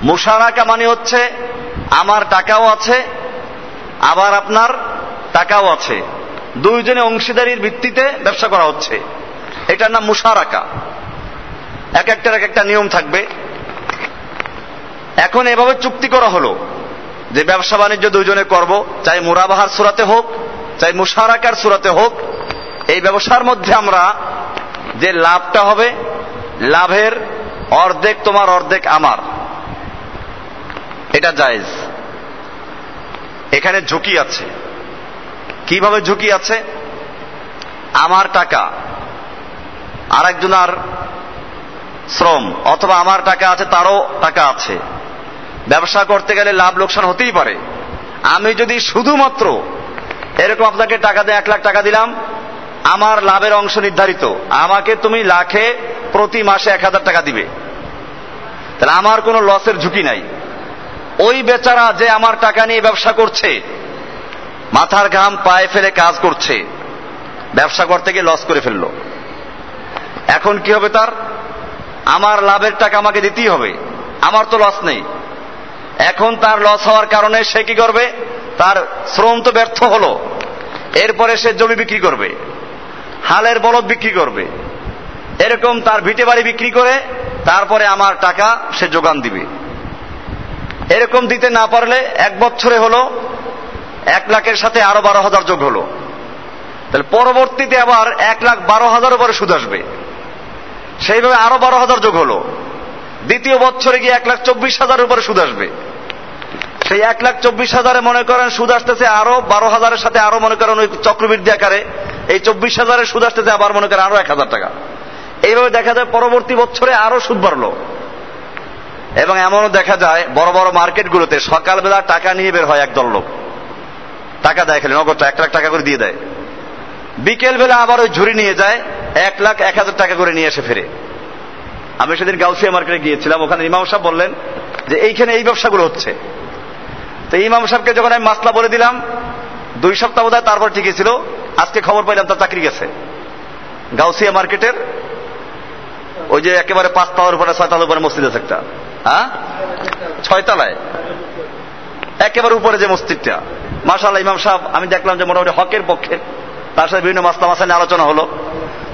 মুশারাকা মানে হচ্ছে আমার টাকাও আছে, আবার আপনার টাকাও আছে। দুইজনে অংশীদারির ভিত্তিতে ব্যবসা করা হচ্ছে। এটার নাম মুশারাকা। এক একটার এক একটা নিয়ম থাকবে। এখন এভাবে চুক্তি করা হলো যে ব্যবসা বাণিজ্য দুইজনে করব, চাই মুরাবাহার সুরাতে হোক, চাই মুশারাকার সুরাতে হোক। এই ব্যবসার মধ্যে আমরা যে লাভটা হবে, লাভের অর্ধেক তোমার, অর্ধেক আমার। এটা জায়েজ। এখানে ঝুঁকি আছে। কীভাবে ঝুঁকি আছে? আমার টাকা আর আরেকজনার শ্রম, অথবা আমার টাকা আছে, তারও টাকা আছে। ব্যবসা করতে গেলে লাভ লোকসান হতেই পারে। আমি যদি শুধুমাত্র এরকম আপনাকে টাকা দিয়ে এক লাখ টাকা দিলাম, আমার লাভের অংশ নির্ধারিত, আমাকে তুমি লাখে প্রতি মাসে এক হাজার টাকা দিবে। তাহলে আমার কোনো লসের ঝুঁকি নাই। ওই বেচারা যে আমার টাকা নিয়ে ব্যবসা করছে, মাথার ঘাম পায়ে ফেলে কাজ করছে, ব্যবসা করতে গিয়ে লস করে ফেলল। এখন কি হবে তার? আমার লাভের টাকা আমাকে দিতেই হবে, আমার তো লস নেই। এখন তার লস হওয়ার কারণে সে কি করবে? তার শ্রম তো ব্যর্থ হলো, এরপরে সে জমি বিক্রি করবে, হালের বলদ বিক্রি করবে। এরকম তার ভিটে বাড়ি বিক্রি করে, তারপরে আমার টাকা সে যোগান দিবে। এরকম দিতে না পারলে এক বছরে হলো এক লাখের সাথে আরও বারো হাজার যোগ হলো। তাহলে পরবর্তীতে আবার এক লাখ বারো হাজার উপরে সুদ আসবে। সেইভাবে আরও বারো হাজার যোগ হলো। দ্বিতীয় বছরে গিয়ে এক লাখ চব্বিশ হাজার উপরে সুদ আসবে। সেই এক লাখ চব্বিশ হাজারে মনে করেন সুদ আসতেছে আরও বারো হাজারের সাথে আরও মনে করেন ওই চক্রবৃদ্ধি আকারে এই চব্বিশ হাজারের সুদ আসতেছে আবার মনে করেন আরও এক হাজার টাকা। এইভাবে দেখা যায় পরবর্তী বছরে আরও সুদ বাড়লো। এবং এমনও দেখা যায়, বড় বড় মার্কেটগুলোতে সকালবেলা টাকা নিয়ে বের হয় একদল লোক। টাকা দেয় খালি, নগদ এক লাখ টাকা করে দিয়ে দেয়। বিকেলবেলা আবার ওই ঝুড়ি নিয়ে যায়, এক লাখ এক হাজার টাকা করে নিয়ে এসে ফেরে। আমি সেদিন গাউসিয়া মার্কেটে গিয়েছিলাম, ওখানে ইমাম সাহেব বললেন যে, এইখানে এই ব্যবসাগুলো হচ্ছে। তো ইমাম সাহেবকে যখন আমি মাসলা বলে দিলাম, দুই সপ্তাহ বোধ তারপর ঠিকই ছিল, আজকে খবর পাইলাম তার চাকরি গেছে। গাউসিয়া মার্কেটের ওই যে একেবারে পাঁচ তালার উপরে, ছয় তালার উপরে মসজিদ আছে একটা। হ্যাঁ? ছয় তালায় একেবারে উপরে যে মসজিদটা। মাসাল্লাহ ইমাম সাহেব, আমি দেখলাম যে মোটামুটি হকের পক্ষে। তার সাথে বিভিন্ন মাসলা মাসা নিয়ে আলোচনা হলো।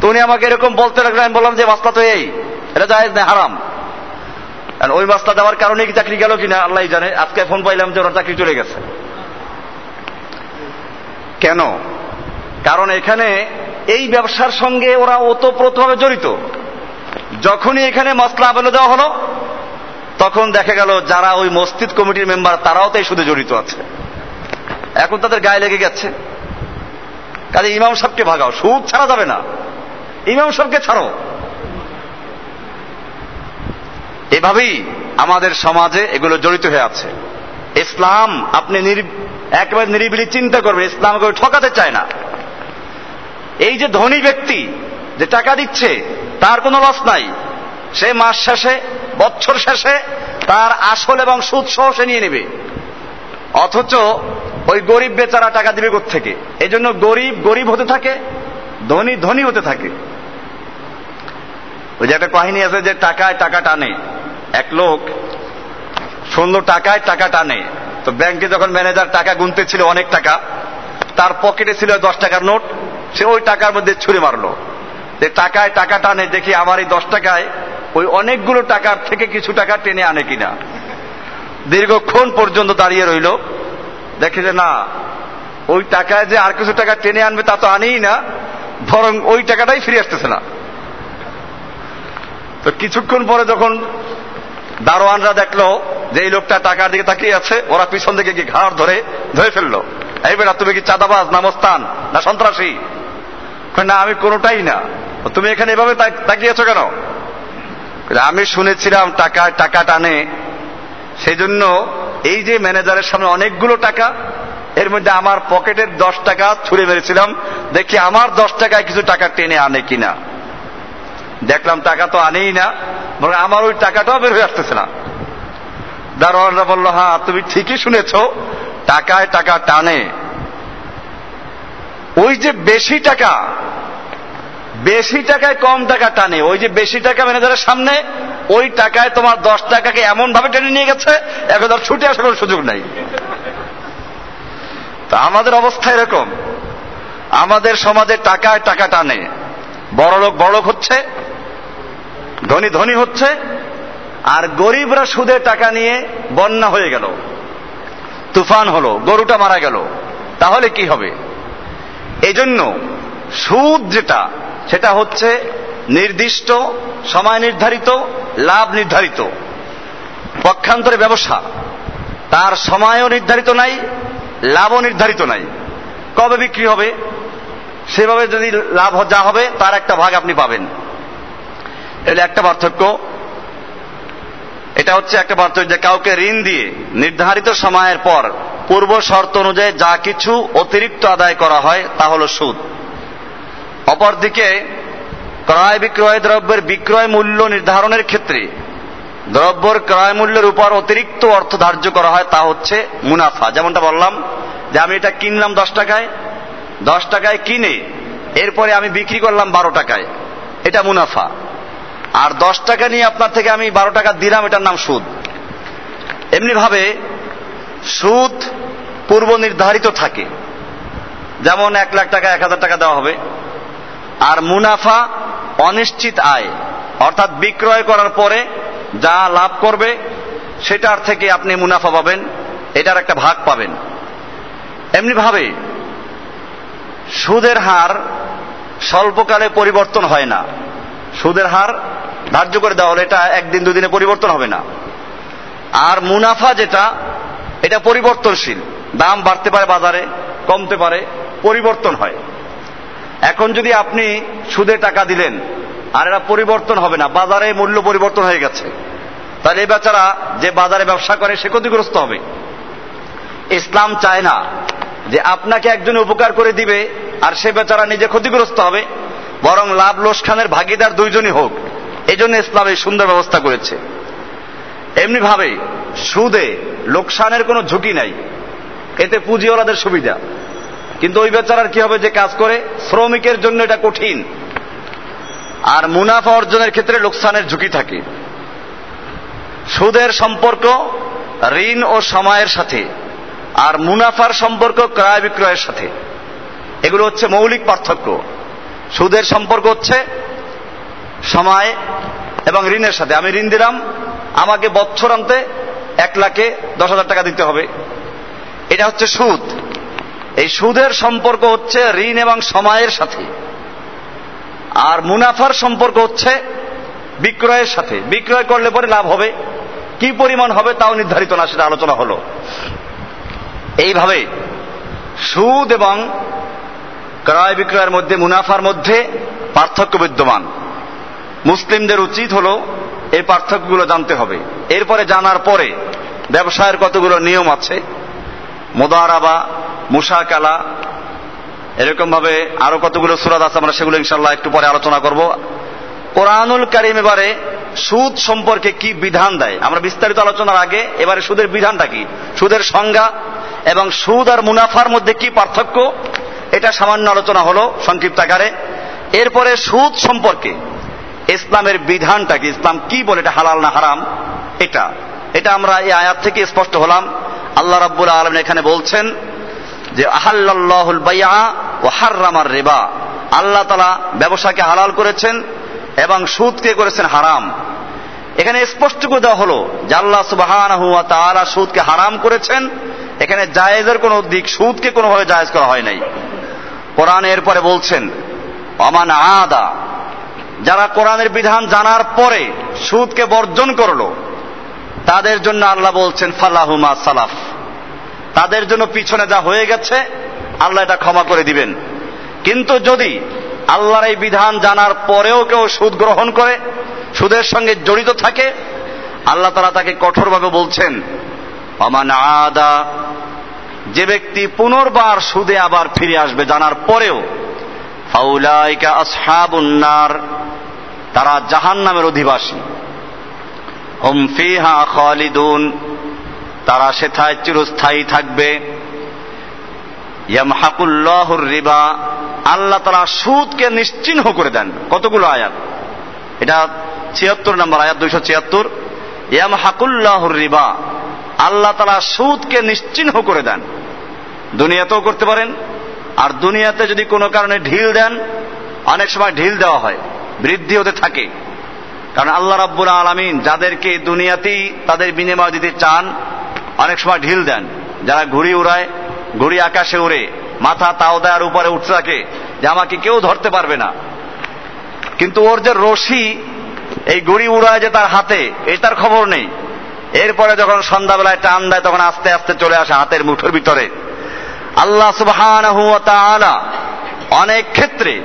তো উনি আমাকে এরকম বলতে লাগলেন, আমি বললাম যে মাসলা তো এই, এটা জায়েজ নেই হারাম। ওই মাসলা দেওয়ার কারণে কি চাকরি গেল কিনা, আল্লাহ জানে। আজকে ফোন পাইলাম যে ওনার চাকরি চলে গেছে। কেন? কারণ এখানে এই ব্যবসার সঙ্গে ওরা ওতপ্রোতভাবে জড়িত। যখনই এখানে মশলা আবেদন দেওয়া হলো তখন দেখা গেল যারা ওই মসজিদ কমিটির মেম্বার, তারাও তো এই সুদে জড়িত আছে। এখন তাদের গায়ে লেগে গেছে। কাজে ইমাম সাহেবকে ভাগাও, সুদ ছাড়া যাবে না। ইমাম সাহেবকে ছাড়ো। এভাবেই আমাদের সমাজে এগুলো জড়িত হয়ে আছে। ইসলাম আপনি একেবারে নিরিবিলি চিন্তা করবে ইসলাম কেউ ঠকাতে চায় না। এই যে ধনী ব্যক্তি যে টাকা দিচ্ছে, তার কোনো লস নাই। সে মাস শেষে, বছর শেষে তার আসল এবং সুদ সহ সে নিয়ে নেবে। অথচ ওই গরিব বেচারা টাকা দিবে থেকে এই জন্য গরিব গরিব হতে থাকে, ধনী ধনী হতে থাকে। ওই যে একটা কাহিনী আছে যে টাকায় টাকা টানে। এক লোক সুন্দর টাকায় টাকা টানে। তো ব্যাংকে যখন ম্যানেজার টাকা গুনতে ছিল অনেক টাকা, তার পকেটে ছিল দশ টাকার নোট, সে ওই টাকার মধ্যে ছুঁড়ে মারলো। যে টাকায় টাকা টানে, দেখি আমার এই দশ টাকায় ওই অনেকগুলো টাকার থেকে কিছু টাকা টেনে আনে কিনা। দীর্ঘক্ষণ পর্যন্ত দাঁড়িয়ে রইল। দেখে যে না, ওই টাকায় যে আর কিছু টাকা টেনে আনবে তা তো আনেই না, বরং ওই টাকাটাই ফিরে আসতেছে না। তো কিছুক্ষণ পরে যখন দারোয়ানরা দেখল যে এই লোকটা টাকার দিকে তাকিয়ে আছে, ওরা পিছন দিকে গিয়ে ঘাড় ধরে ধরে ফেলল। এই বেটা, তুমি কি চাঁদাবাজ না মস্তান না সন্ত্রাসী? না, আমি কোনোটাই না। তুমি এখানে এভাবে তাকিয়েছ কেন? আমি শুনেছিলাম টাকায় টাকা টানে। সেই জন্য এই যে ম্যানেজারের সামনে অনেকগুলো টাকা, এর মধ্যে আমার পকেটের দশ টাকা ছুড়ে মেরেছিলাম। দেখি আমার দশ টাকায় কিছু টাকা টেনে আনে কিনা। দেখলাম টাকা তো আনেই না, বরং আমার ওই টাকাটাও বের হয়ে আসতেছে না। দারোয়ানরা বলল হ্যাঁ তুমি ঠিকই শুনেছ, টাকায় টাকা টানে। ওই যে বেশি টাকা বেশি টাকায় কম টাকা টানে। ওই যে বেশি টাকা ম্যানেজারের সামনে, ওই টাকায় তোমার দশ টাকাকে এমন ভাবে টেনে নিয়ে গেছে, এখন তার ছুটে আসার কোনো সুযোগ নাই। তা আমাদের অবস্থা এরকম। আমাদের সমাজে টাকায় টাকা টানে। বড় লোক বড় লোক হচ্ছে, ধনী ধনী হচ্ছে, আর গরিবরা সুদে টাকা নিয়ে বন্যা হয়ে গেল। তুফান হলো, গরুটা মারা গেল। তাহলে কি হবে? এই জন্য সুদ যেটা সেটা হচ্ছে নির্দিষ্ট, সময় নির্ধারিত, লাভ নির্ধারিত। পক্ষান্তরে ব্যবসা। তার সময়ও নির্ধারিত নাই, লাভও নির্ধারিত নাই। কবে বিক্রি হবে? সেভাবে যদি লাভ যা হবে, তার একটা ভাগ আপনি পাবেন। এটা একটা পার্থক্য। এটা হচ্ছে একটা পার্থক্য যে কাউকে ঋণ দিয়ে নির্ধারিত সময়ের পর পূর্ব শর্ত অনুযায়ী যা কিছু অতিরিক্ত আদায় করা হয়, তা হল সুদ। অপরদিকে ক্রয় বিক্রয় দ্রব্যের বিক্রয় মূল্য নির্ধারণের ক্ষেত্রে দ্রব্যর ক্রয় মূল্যের উপর অতিরিক্ত অর্থ ধার্য করা হয়, তা হচ্ছে মুনাফা। যেমনটা বললাম যে আমি এটা কিনলাম দশ টাকায় দশ টাকায় কিনে এরপরে আমি বিক্রি করলাম বারো টাকায়, এটা মুনাফা। আর দশ টাকা নিয়ে আপনার থেকে আমি বারো টাকা দিলাম, এটার নাম সুদ। এমনি ভাবে সুদ পূর্ব নির্ধারিত থাকে। যেমন এক লাখ টাকা, এক হাজার টাকা দেওয়া হবে। আর মুনাফা অনিশ্চিত আয়, অর্থাৎ বিক্রয় করার পরে যা লাভ করবে, সেটার থেকে আপনি মুনাফা পাবেন, এটার একটা ভাগ পাবেন। এমনি ভাবে সুদের হার স্বল্পকালে পরিবর্তন হয় না। সুদের হার ধার্য করে দেওয়া হলে এটা একদিন দুদিনে পরিবর্তন হবে না। আর মুনাফা যেটা, এটা পরিবর্তনশীল। দাম বাড়তে পারে বাজারে, কমতে পারে, পরিবর্তন হয়। এখন যদি আপনি সুদে টাকা দিলেন, আর এটা পরিবর্তন হবে না, বাজারে মূল্য পরিবর্তন হয়ে গেছে, তাহলে এই বেচারা যে বাজারে ব্যবসা করে, সে ক্ষতিগ্রস্ত হবে। ইসলাম চায় না যে আপনাকে একজন উপকার করে দিবে, আর সে বেচারা নিজে ক্ষতিগ্রস্ত হবে, বরং লাভ লোসখানের ভাগিদার দুইজনই হোক। এই জন্য ইসলাম এই সুন্দর ব্যবস্থা করেছে। এমনি ভাবে সুদে লোকসানের কোনো ঝুঁকি নাই। এতে পুঁজিওয়ালাদের সুবিধা। কিন্তু ওই বেচারার কি হবে যে কাজ করে? শ্রমিকের জন্য এটা কঠিন। আর মুনাফা অর্জনের ক্ষেত্রে লোকসানের ঝুঁকি থাকে। সুদের সম্পর্ক, ঋণ ও সময়ের সাথে, আর মুনাফার সম্পর্ক ক্রয় বিক্রয়ের সাথে। এগুলো হচ্ছে মৌলিক পার্থক্য। সুদের সম্পর্ক হচ্ছে সময় এবং ঋণের সাথে। আমি ঋণ দিলাম, আমাকে বছর আনতে এক লাখে দশ হাজার টাকা দিতে হবে। এটা হচ্ছে সুদ। এই সুদের সম্পর্ক হচ্ছে ঋণ এবং সময়ের সাথে। আর মুনাফার সম্পর্ক হচ্ছে বিক্রয়ের সাথে। বিক্রয় করলে পরে লাভ হবে। কি পরিমাণ হবে তাও নির্ধারিত না, সেটা আলোচনা হলো। এইভাবে সুদ এবং ক্রয় বিক্রয়ের মধ্যে, মুনাফার মধ্যে পার্থক্য বিদ্যমান। মুসলিমদের উচিত হলো এই পার্থক্যগুলো জানতে হবে। এরপরে জানার পরে ব্যবসায়ের কতগুলো নিয়ম আছে? মোদারাবা মুসাকালা এরকম ভাবে আরও কতগুলো সুরাদ আছে আমরা সেগুলো ইনশাল্লাহ একটু পরে আলোচনা করব। কোরআনুল কারিম এবারে সুদ সম্পর্কে কি বিধান দেয়? আমরা বিস্তারিত আলোচনার আগে এবারে সুদের বিধানটা কি? সুদের সংজ্ঞা এবং সুদ আর মুনাফার মধ্যে কি পার্থক্য? এটা সামান্য আলোচনা হলো সংক্ষিপ্ত আকারে। এরপরে সুদ সম্পর্কে ইসলামের বিধানটা কি? ইসলাম কি বলে? এটা হালাল না হারাম? এটা। এটা আমরা এই আয়াত থেকে স্পষ্ট হলাম। আল্লাহ রাব্বুল আলম এখানে বলছেন যে আহাল্লাহুল বাইয়া ও হার্রামার রেবা। আল্লাহ তালা ব্যবসাকে হালাল করেছেন এবং সুদকে করেছেন হারাম। এখানে স্পষ্ট করে দেওয়া হলো যে আল্লাহ তাআলা সুদকে হারাম করেছেন। এখানে জায়েজের কোন দিক সুদকে কোনোভাবে জায়েজ করা হয় নাই। কোরআন এরপরে বলছেন অমান আদা। যারা কোরআনের বিধান জানার পরে সুদকে বর্জন করল, তাদের জন্য আল্লাহ বলছেন, ফালাহুমা সালাফ। তাদের জন্য পিছনে যা হয়ে গেছে, আল্লাহ এটা ক্ষমা করে দিবেন। কিন্তু যদি আল্লাহর এই বিধান জানার পরেও কেউ সুদ গ্রহণ করে, সুদের সঙ্গে জড়িত থাকে, আল্লাহ তারা তাকে কঠোরভাবে বলছেন অমান আদা যে ব্যক্তি পুনর্বার সুদে আবার ফিরে আসবে জানার পরেও, ফাউলাইকা তারা জাহান নামের অধিবাসী। হুম ফিহা খালিদুন। তারা সেথায় চিরস্থায়ী থাকবে। রিবা, আল্লাহ তারা সুদকে নিশ্চিহ্ন করে দেন। কতগুলো আয়াত? এটা ছিয়াত্তর নম্বর আয়াত, দুইশো ছিয়াত্তর। ইয়ামহাকুল্লাহুর রিবা, আল্লাহ তারা সুদকে নিশ্চিহ্ন করে দেন। দুনিয়াতেও করতে পারেন, আর দুনিয়াতে যদি কোনো কারণে ঢিল দেন, অনেক সময় ঢিল দেওয়া হয়, বৃদ্ধি হতে থাকে। কারণ আল্লাহ রাব্বুল আলমিন যাদেরকে দুনিয়াতেই তাদের বিনিময় দিতে চান অনেক সময় ঢিল দেন। যারা ঘুড়ি উড়ায়, ঘুড়ি আকাশে উড়ে, মাথা তাও দেওয়ার উপরে উঠতে থাকে যে আমাকে কেউ ধরতে পারবে না। কিন্তু ওর যে রশি, এই ঘুড়ি উড়ায় যে তার হাতে এটার খবর নেই। এরপরে যখন সন্ধ্যাবেলায় টান দেয়, তখন আস্তে আস্তে চলে আসে হাতের মুঠোর ভিতরে। আল্লাহ সুবহান অনেক ক্ষেত্রে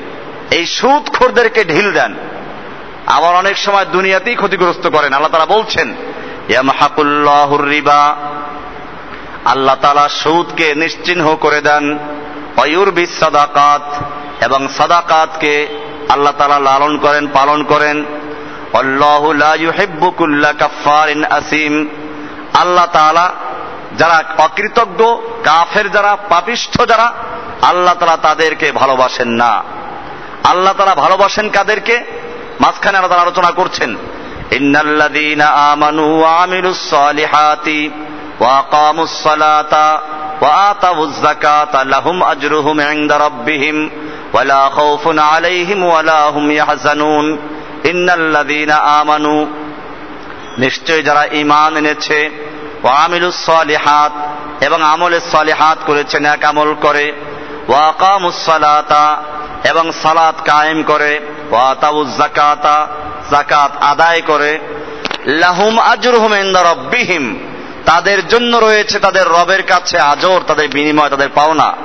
এই সুদ খোরদেরকে ঢিল দেন। আবার অনেক সময় দুনিয়াতেই ক্ষতিগ্রস্ত করেন। আল্লাহ তারা বলছেন রিবা আল্লাহ তালা সুদকে নিশ্চিহ্ন করে দেন অয়ুরবিস সাদাকাত, এবং সাদাকাতকে আল্লাহ তালা লালন করেন, পালন করেন। আসিম। আল্লাহ তালা যারা অকৃতজ্ঞ, কাফের যারা, পাপিষ্ঠ যারা, আল্লাহ তালা তাদেরকে ভালোবাসেন না। আল্লাহ তালা ভালোবাসেন কাদেরকে? মাঝখানে আল্লাহ আলোচনা করছেন, ইন্নাল্লাযীনা আমানু ওয়া আমিলুস সালিহাতি। আকামুস সালাতা ওয়া আতাউয যাকাতা লাহুম আজরুহুম ইনদা রাব্বিহিম ওয়ালা খাউফুন আলাইহিম ওয়ালা হুম ইয়াহজানুন ইন্নাল্লাযীনা আমানু নিশ্চয় যারা ইমান এনেছে, ওয়া আমিলুস সালিহাত এবং আমলে সালিহাত করেছে নেক আমল করে, ওয়া আকামুস এবং সালাত কায়েম করে, ওয়া তাউজ জাকাতা জাকাত আদায় করে, লাহুম আজরুহুম ইনদা রাব্বিহিম তাদের জন্য রয়েছে তাদের রবের কাছে আজর, তাদের বিনিময়, তাদের পাওনা।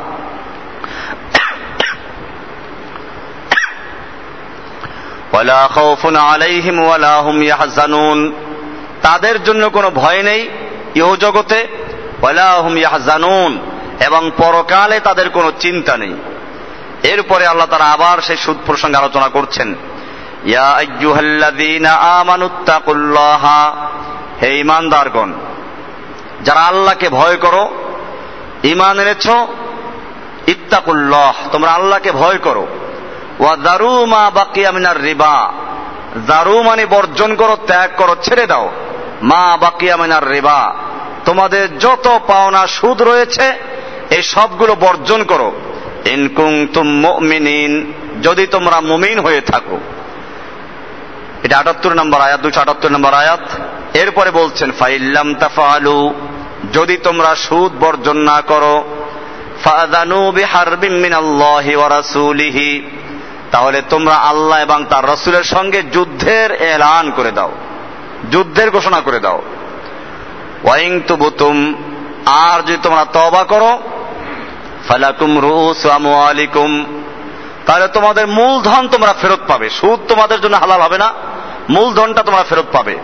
তাদের জন্য কোনো ভয় নেই ইহ জগতে। এবং পরকালে তাদের কোনো চিন্তা নেই। এরপরে আল্লাহ তারা আবার সেই সুদ প্রসঙ্গে আলোচনা করছেন। ইয়া হে ঈমানদারগণ যারা আল্লাহকে ভয় করো ইমান এনেছ, ইত্তাকুল্লাহ, তোমরা আল্লাহকে ভয় করো। ওয়া দারু মা বাকি আমিনার রিবা দারু মানে বর্জন করো, ত্যাগ করো, ছেড়ে দাও। মা বাকি আমিনার রিবা, তোমাদের যত পাওনা সুদ রয়েছে, এই সবগুলো বর্জন করো। ইনকুং তুম মুমিনিন, যদি তোমরা মুমিন হয়ে থাকো। এটা আটাত্তর নম্বর আয়াত, দুশো আটাত্তর নম্বর আয়াত। এরপরে বলছেন, ফাইল্লাম তাফালু যদি তোমরা সুদ বর্জন না করো তাহলে তোমরা আল্লাহ এবং তার রসুলের সঙ্গে যুদ্ধের এলান করে দাও, যুদ্ধের ঘোষণা করে দাও। ওয়াইং তুবুতুম, আর যদি তোমরা তবা করো, ফালাকুম রুস আমওয়ালিকুম, তাহলে তোমাদের মূলধন তোমরা ফেরত পাবে। সুদ তোমাদের জন্য হালাল হবে না, মূলধনটা তোমরা ফেরত পাবে।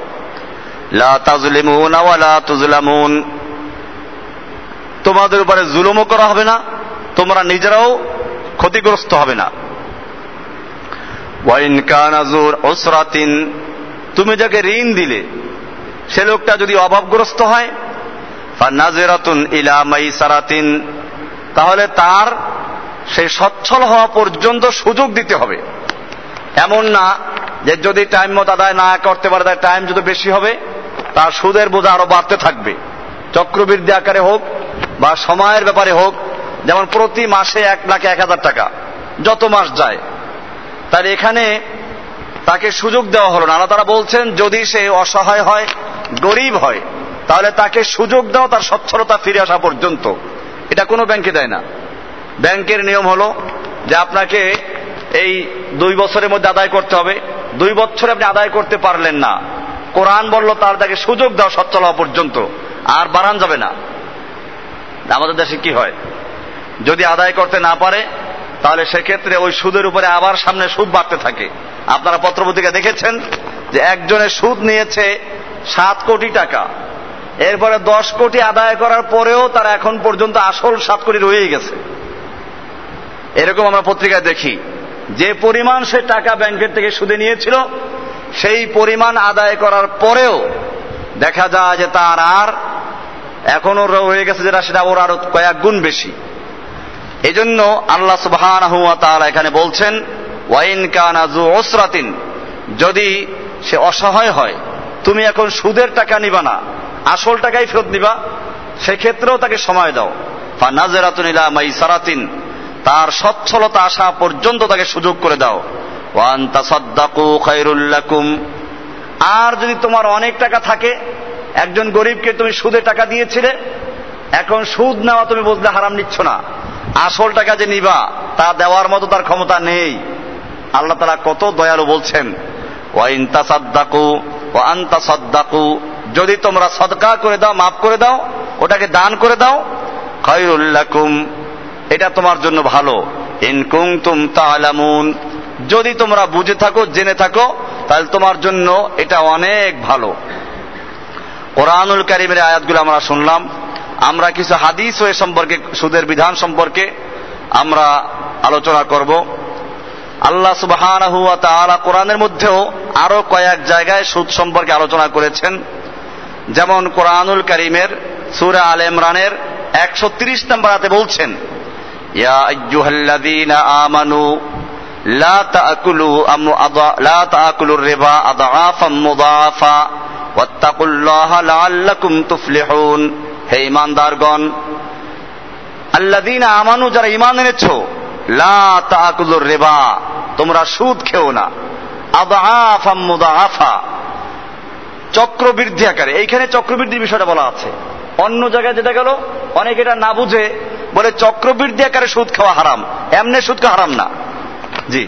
লা তাজলিমুন ওয়ালা তুজলামুন তোমাদের উপরে জুলুমও করা হবে না, তোমরা নিজেরাও ক্ষতিগ্রস্ত হবে না। ওয়াইন কানাজুর তুমি যাকে ঋণ দিলে, সে লোকটা যদি অভাবগ্রস্ত হয় নাজেরাতুন ইলা মাইসারাতিন, তাহলে তার সেই সচ্ছল হওয়া পর্যন্ত সুযোগ দিতে হবে। এমন না যে যদি টাইম মতো আদায় না করতে পারে, তার টাইম যদি বেশি হবে, তার সুদের বোঝা আরও বাড়তে থাকবে। চক্রবৃদ্ধি আকারে হোক বা সময়ের ব্যাপারে হোক, যেমন প্রতি মাসে এক লাখ এক হাজার টাকা, যত মাস যায়। তার এখানে তাকে সুযোগ দেওয়া হলো না। আল্লাহ তারা বলছেন, যদি সে অসহায় হয়, গরিব হয়, তাহলে তাকে সুযোগ দাও, তার সচ্ছলতা ফিরে আসা পর্যন্ত। এটা কোনো ব্যাংকে দেয় না। ব্যাংকের নিয়ম হলো যে আপনাকে এই দুই বছরের মধ্যে আদায় করতে হবে। দুই বছরে আপনি আদায় করতে পারলেন না। কোরআন বলল, তার তাকে সুযোগ দাও সচ্ছল হওয়া পর্যন্ত। আর বাড়ান যাবে না। আমাদের দেশে কি হয়? যদি আদায় করতে না পারে, তাহলে সেক্ষেত্রে ওই সুদের উপরে আবার সামনে সুদ বাড়তে থাকে। আপনারা পত্রপত্রিকা দেখেছেন যে একজনের সুদ নিয়েছে সাত কোটি টাকা, এরপরে দশ কোটি আদায় করার পরেও তার এখন পর্যন্ত আসল সাত কোটি রয়েই গেছে। এরকম আমরা পত্রিকায় দেখি, যে পরিমাণ সে টাকা ব্যাংকের থেকে সুদে নিয়েছিল, সেই পরিমাণ আদায় করার পরেও দেখা যায় যে তার আর এখনও রয়ে গেছে যেটা সেটা ওর আরও কয়েক গুণ বেশি। এই জন্য আল্লাহ সুবহান এখানে বলছেন, ওয়াইন কানাজু ওসরাতিন যদি সে অসহায় হয়, তুমি এখন সুদের টাকা নিবা না, আসল টাকাই ফেরত নিবা, সেক্ষেত্রেও তাকে সময় দাও। বা নাজেরাতুন ইলা মাই সারাতিন তার সচ্ছলতা আসা পর্যন্ত তাকে সুযোগ করে দাও। ওয়ান তাসাদ্দাকু খায়রুল্লাকুম আর যদি তোমার অনেক টাকা থাকে একজন গরিবকে তুমি সুদে টাকা দিয়েছিলে, এখন সুদ নেওয়া তুমি বুঝলে হারাম নিচ্ছ না। আসল টাকা যে নিবা, তা দেওয়ার মতো তার ক্ষমতা নেই। আল্লাহ তারা কত দয়ালু বলছেন যদি তোমরা সদকা করে দাও, মাফ করে দাও, ওটাকে দান করে দাও খয়রুল্লাকুম এটা তোমার জন্য ভালো। ইনকুং তুম তালামুন যদি তোমরা বুঝে থাকো, জেনে থাকো, তাহলে তোমার জন্য এটা অনেক ভালো। কোরআনুল কারিমের আয়াতগুলো আমরা শুনলাম। আমরা কিছু হাদিস এ সম্পর্কে, সুদের বিধান সম্পর্কে আমরা আলোচনা করব। আল্লাহ সুবাহ কোরআনের মধ্যেও আরও কয়েক জায়গায় সুদ সম্পর্কে আলোচনা করেছেন। যেমন কোরআনুল করিমের সুরা আল ইমরানের একশো তিরিশ নম্বর হাতে বলছেন আমানু, লা তাকুলু লা তাকুলু রিবা আদআফাম মুদাফা তুফলিহুন। হে ইমানদারগণ আল্লাযীনা আমানু, যারা ঈমান এনেছো, লা তাকুলু রিবা তোমরা সুদ খেও না। মুদাফা চক্রবৃদ্ধি আকারে। এইখানে চক্রবৃদ্ধির বিষয়টা বলা আছে। অন্য জায়গায় যেটা গেল, অনেক এটা না বুঝে বলে চক্রবৃদ্ধি আকারে সুদ খাওয়া হারাম। এমনি সুদ খাওয়া হারাম না। জি।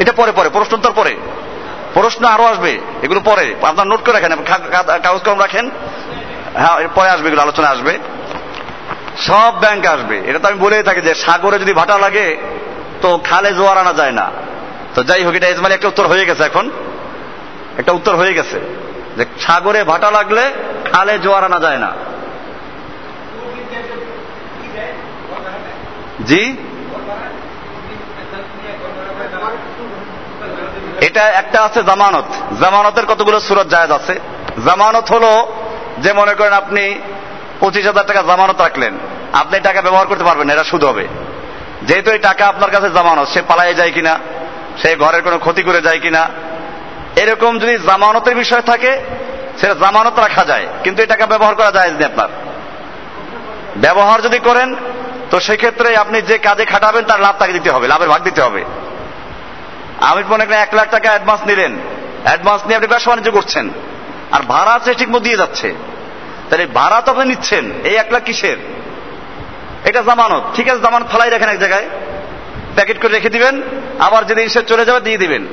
এটা পরে পরে, প্রশ্নোত্তর পরে। প্রশ্ন আরও আসবে, এগুলো পরে। আপনার নোট করে রাখেন কাগজ কলম রাখেন। হ্যাঁ পরে আসবে, এগুলো আলোচনা আসবে। সব ব্যাংক আসবে। এটা তো আমি বলেই থাকি যে সাগরে যদি ভাটা লাগে, তো খালে জোয়ার আনা যায় না। তো যাই হোক, এটা এজমালি একটা উত্তর হয়ে গেছে এখন। একটা উত্তর হয়ে গেছে। যে সাগরে ভাটা লাগলে খালে জোয়ার আনা যায় না। জি? এটা একটা আছে জামানত। জামানতের কতগুলো সুরত জায়েজ আছে? জামানত হলো যে মনে করেন আপনি পঁচিশ হাজার টাকা জামানত রাখলেন, আপনি টাকা ব্যবহার করতে পারবেন এটা সুদ হবে। যেহেতু এই টাকা আপনার কাছে জামানত, সে পালায়ে যায় কিনা, সে ঘরের কোনো ক্ষতি করে যায় কিনা, এরকম যদি জামানতের বিষয় থাকে, সেটা জামানত রাখা যায়, কিন্তু এই টাকা ব্যবহার করা যায় না আপনার। ব্যবহার যদি করেন, তো সেক্ষেত্রে আপনি যে কাজে খাটাবেন, তার লাভ তাকে দিতে হবে, লাভের ভাগ দিতে হবে। আমি মনে করেন এক লাখ টাকা অ্যাডভান্স নিলেন। অ্যাডভান্স নিয়ে আপনি ব্যবসা বাণিজ্য করছেন। আর ভাড়া আছে ঠিক দিয়ে যাচ্ছে। তাহলে ভাড়া তো নিচ্ছেন, এই এক লাখ কিসের? এটা জামানত। ঠিক আছে, জামানত ফেলাই রাখেন এক জায়গায়। প্যাকেট করে রেখে দিবেন, আবার যদি সে চলে যাবে দিয়ে দিবেন।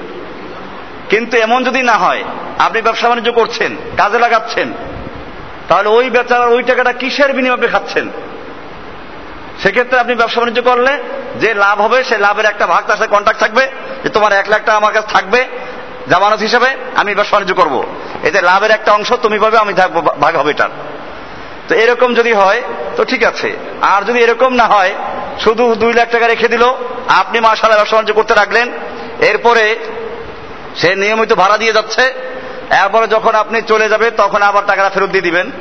কিন্তু এমন যদি না হয়, আপনি ব্যবসা বাণিজ্য করছেন, কাজে লাগাচ্ছেন, তাহলে ওই বেচারার ওই টাকাটা কিসের বিনিময়ে খাচ্ছেন? সেক্ষেত্রে আপনি ব্যবসা বাণিজ্য করলে যে লাভ হবে সেই লাভের একটা ভাগ তার সাথে কন্ট্যাক্ট থাকবে, যে তোমার এক লাখ টাকা আমার কাছে থাকবে, জামানত হিসাবে আমি ব্যবসা বাণিজ্য করব। এতে লাভের একটা অংশ তুমি পাবে, আমি ভাগ হবে এটার। তো এরকম যদি হয়, তো ঠিক আছে। আর যদি এরকম না হয়, শুধু দুই লাখ টাকা রেখে দিল, আপনি মাসালা ব্যবসা বাণিজ্য করতে রাখলেন, এরপরে সে নিয়মিত ভাড়া দিয়ে যাচ্ছে, এরপরে যখন আপনি চলে যাবে, তখন আবার টাকাটা ফেরত দিয়ে দিবেন।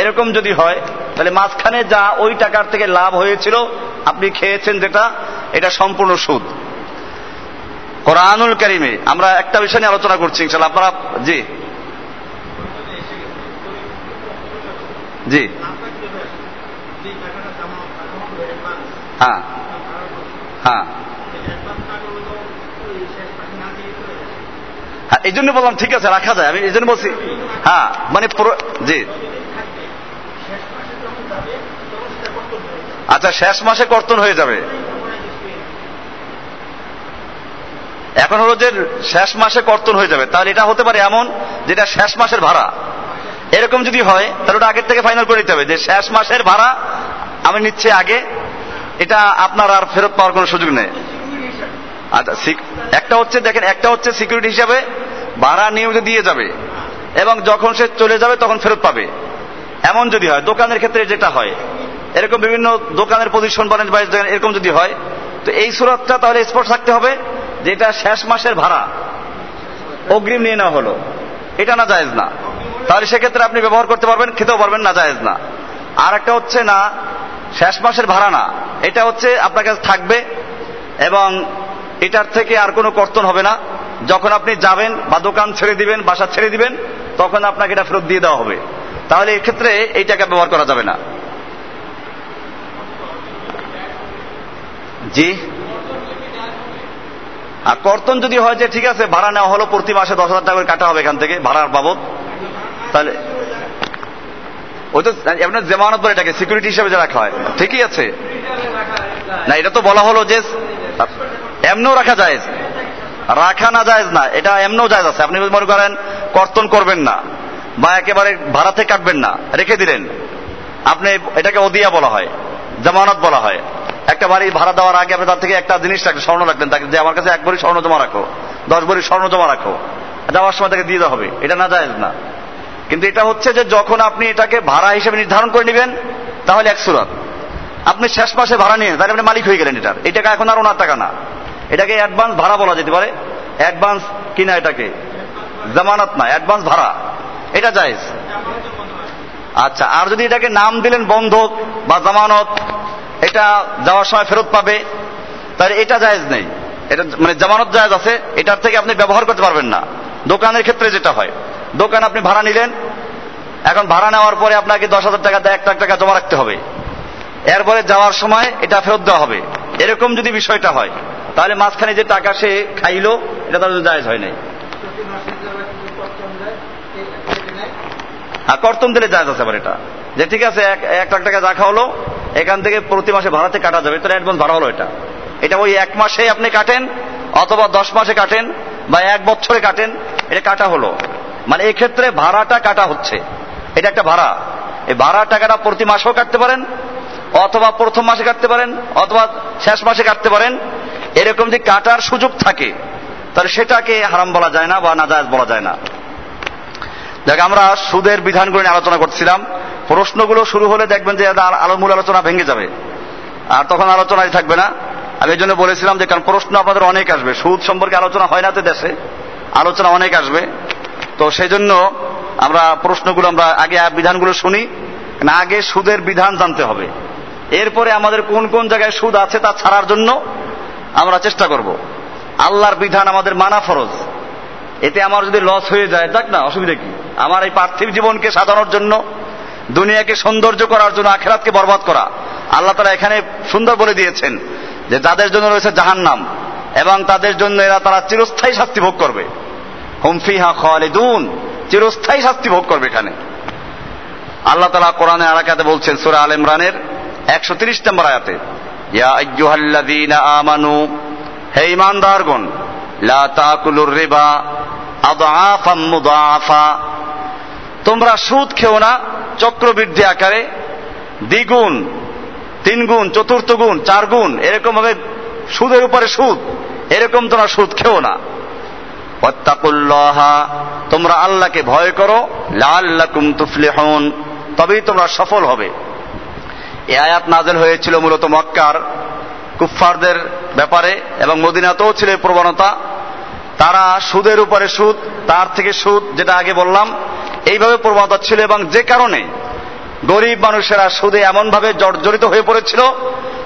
এরকম যদি হয়, তাহলে মাঝখানে যা ওই টাকার থেকে লাভ হয়েছিল, আপনি খেয়েছেন যেটা, এটা সম্পূর্ণ সুদ। কোরআনুল কারিমে আমরা একটা বিষয় নিয়ে আলোচনা করছি আপনারা জি। জি। হ্যাঁ। হ্যাঁ। হ্যাঁ এই জন্য বললাম ঠিক আছে, রাখা যায়। আমি এই জন্য বলছি হ্যাঁ মানে জি। আচ্ছা শেষ মাসে কর্তন হয়ে যাবে। এখন হলো যে শেষ মাসে কর্তন হয়ে যাবে। তাহলে এটা হতে পারে এমন যেটা শেষ মাসের ভাড়া। এরকম যদি হয়, তাহলে ওটা আগের থেকে ফাইনাল করে নিতে হবে যে শেষ মাসের ভাড়া আমি নিচ্ছি আগে। এটা আপনার আর ফেরত পাওয়ার কোনো সুযোগ নেই। আচ্ছা একটা হচ্ছে দেখেন, একটা হচ্ছে সিকিউরিটি হিসাবে ভাড়া নিয়মিত দিয়ে যাবে এবং যখন সে চলে যাবে তখন ফেরত পাবে। এমন যদি হয়, দোকানের ক্ষেত্রে যেটা হয় এরকম বিভিন্ন দোকানের পজিশন বলেন বা এরকম যদি হয়, তো এই সুরতটা তাহলে স্পষ্ট থাকতে হবে যে এটা শেষ মাসের ভাড়া। অগ্রিম নিয়ে নেওয়া হলো। এটা না জায়েজ না। তাহলে সেক্ষেত্রে আপনি ব্যবহার করতে পারবেন, খেতেও পারবেন না, জায়েজ না। আর একটা হচ্ছে না, শেষ মাসের ভাড়া না। এটা হচ্ছে আপনার কাছে থাকবে এবং এটার থেকে আর কোনো কর্তন হবে না। যখন আপনি যাবেন বা দোকান ছেড়ে দিবেন, বাসা ছেড়ে দিবেন, তখন আপনাকে এটা ফেরত দিয়ে দেওয়া হবে। তাহলে এক্ষেত্রে এই টাকা ব্যবহার করা যাবে না। জি? আর কর্তন যদি হয় যে ঠিক আছে, ভাড়া নেওয়া হলো, প্রতি মাসে দশ হাজার টাকা করে কাটা হবে এখান থেকে, ভাড়ার বাবদ, তাহলে ওই তো আপনার জেমানত বলে এটাকে সিকিউরিটি হিসেবে যে রাখা হয় ঠিকই আছে। না, এটা তো বলা হলো যে এমনও রাখা যায় রাখা না যায় না, এটা এমনও যায় আছে। আপনি মনে করেন কর্তন করবেন না, বা একেবারে ভাড়াতে কাটবেন না, রেখে দিলেন, আপনি এটাকে ওদিয়া বলা হয়, জামানত বলা হয়। একটা বাড়ি ভাড়া দেওয়ার আগে আপনি তার থেকে একটা জিনিস রাখলেন, স্বর্ণ রাখলেন তাকে, যে আমার কাছে এক ভরি স্বর্ণ জমা রাখো, দশ ভরি স্বর্ণ জমা রাখো যাওয়ার সময় তাকে দিয়ে হবে, এটা না যায় না। কিন্তু এটা হচ্ছে যে যখন আপনি এটাকে ভাড়া হিসেবে নির্ধারণ করে নেবেন, তাহলে এক সুরত। আপনি শেষ মাসে ভাড়া নিয়ে, তাহলে আপনি মালিক হয়ে গেলেন এটার। এই টাকা এখন আর ওনার টাকা না। এটাকে অ্যাডভান্স ভাড়া বলা যেতে পারে। অ্যাডভান্স কিনা এটাকে? জামানত না অ্যাডভান্স ভাড়া। এটা জায়েজ। আচ্ছা আর যদি এটাকে নাম দিলেন বন্ধক বা জামানত এটা যাওয়ার সময় ফেরত পাবে। তাহলে এটা জায়েজ নেই। এটা মানে জামানত জায়েজ আছে, এটার থেকে আপনি ব্যবহার করতে পারবেন না। দোকানের ক্ষেত্রে যেটা হয়, দোকান আপনি ভাড়া নিলেন, এখন ভাড়া নেওয়ার পরে আপনাকে দশ হাজার টাকা এক লাখ টাকা জমা রাখতে হবে। এরপরে যাওয়ার সময় এটা ফেরত দেওয়া হবে। এরকম যদি বিষয়টা হয়, তাহলে মাঝখানে যে টাকা সে খাইলো, এটা তার জায়েজ হয় নাই। আর কর্তন দিলে জায়জ আছে আবার এটা। যে ঠিক আছে, এক লাখ টাকা রাখা হলো এখান থেকে প্রতি মাসে ভাড়াতে কাটা যাবে। তাহলে অ্যাডভান্স ভাড়া হলো এটা। এটা ওই এক মাসে আপনি কাটেন, অথবা দশ মাসে কাটেন, বা এক বছরে কাটেন, এটা কাটা হলো। মানে এক্ষেত্রে ভাড়াটা কাটা হচ্ছে। এটা একটা ভাড়া। এই ভাড়া টাকাটা প্রতি মাসেও কাটতে পারেন, অথবা প্রথম মাসে কাটতে পারেন, অথবা শেষ মাসে কাটতে পারেন। এরকম যে কাটার সুযোগ থাকে, তাহলে সেটাকে হারাম বলা যায় না বা নাজায়জ বলা যায় না। দেখ, আমরা সুদের বিধানগুলো নিয়ে আলোচনা করছিলাম। প্রশ্নগুলো শুরু হলে দেখবেন যে মূল আলোচনা ভেঙে যাবে। আর তখন আলোচনায় থাকবে না। আমি এই জন্য বলেছিলাম যে, কারণ প্রশ্ন আপনাদের অনেক আসবে। সুদ সম্পর্কে আলোচনা হয় না তো দেশে। আলোচনা অনেক আসবে। তো সেই জন্য আমরা প্রশ্নগুলো আমরা আগে বিধানগুলো শুনি। না, আগে সুদের বিধান জানতে হবে। এরপরে আমাদের কোন কোন জায়গায় সুদ আছে তা ছাড়ার জন্য আমরা চেষ্টা করব। আল্লাহর বিধান আমাদের মানা ফরজ। এতে আমার যদি লস হয়ে যায় যাক না, অসুবিধা কি? আমার এই পার্থিব জীবনকে সাজানোর জন্য দুনিয়াকে সৌন্দর্য করার জন্য, আখেরাতকে বরবাদ করা। আল্লাহ তারা এখানে সুন্দর বলে দিয়েছেন যে, যাদের জন্য রয়েছে জাহান্নাম, এবং তাদের জন্য এরা তারা চিরস্থায়ী শাস্তি ভোগ করবে। হুমফিহা খালিদুন, চিরস্থায়ী শাস্তি ভোগ করবে এখানে। আল্লাহ তালা কোরআনে আরাকাতে বলছেন, সুরা আল ইমরানের একশো তিরিশ নম্বর আয়াতে, ইয়া আমানু, হে ঈমানদারগণ লা তাকুলুর রিবা আদআফাম মুদাআফা। তোমরা সুদ খেও না চক্রবৃদ্ধি আকারে দ্বিগুণ তিন গুণ চতুর্থ গুণ, চার গুণ, এরকম ভাবে সুদের উপরে সুদ, এরকম তোমরা সুদ খেও না। তোমরা আল্লাহকে ভয় করো তুফলিহুন, তবেই তোমরা সফল হবে। এ আয়াত নাজেল হয়েছিল মূলত মক্কার কুফফারদের ব্যাপারে এবং মদিনাতেও ছিল প্রবণতা। তারা সুদের উপরে সুদ, তার থেকে সুদ, যেটা আগে বললাম এইভাবে প্রবণতা ছিল এবং যে কারণে গরিব মানুষেরা সুদে এমনভাবে জর্জরিত হয়ে পড়েছিল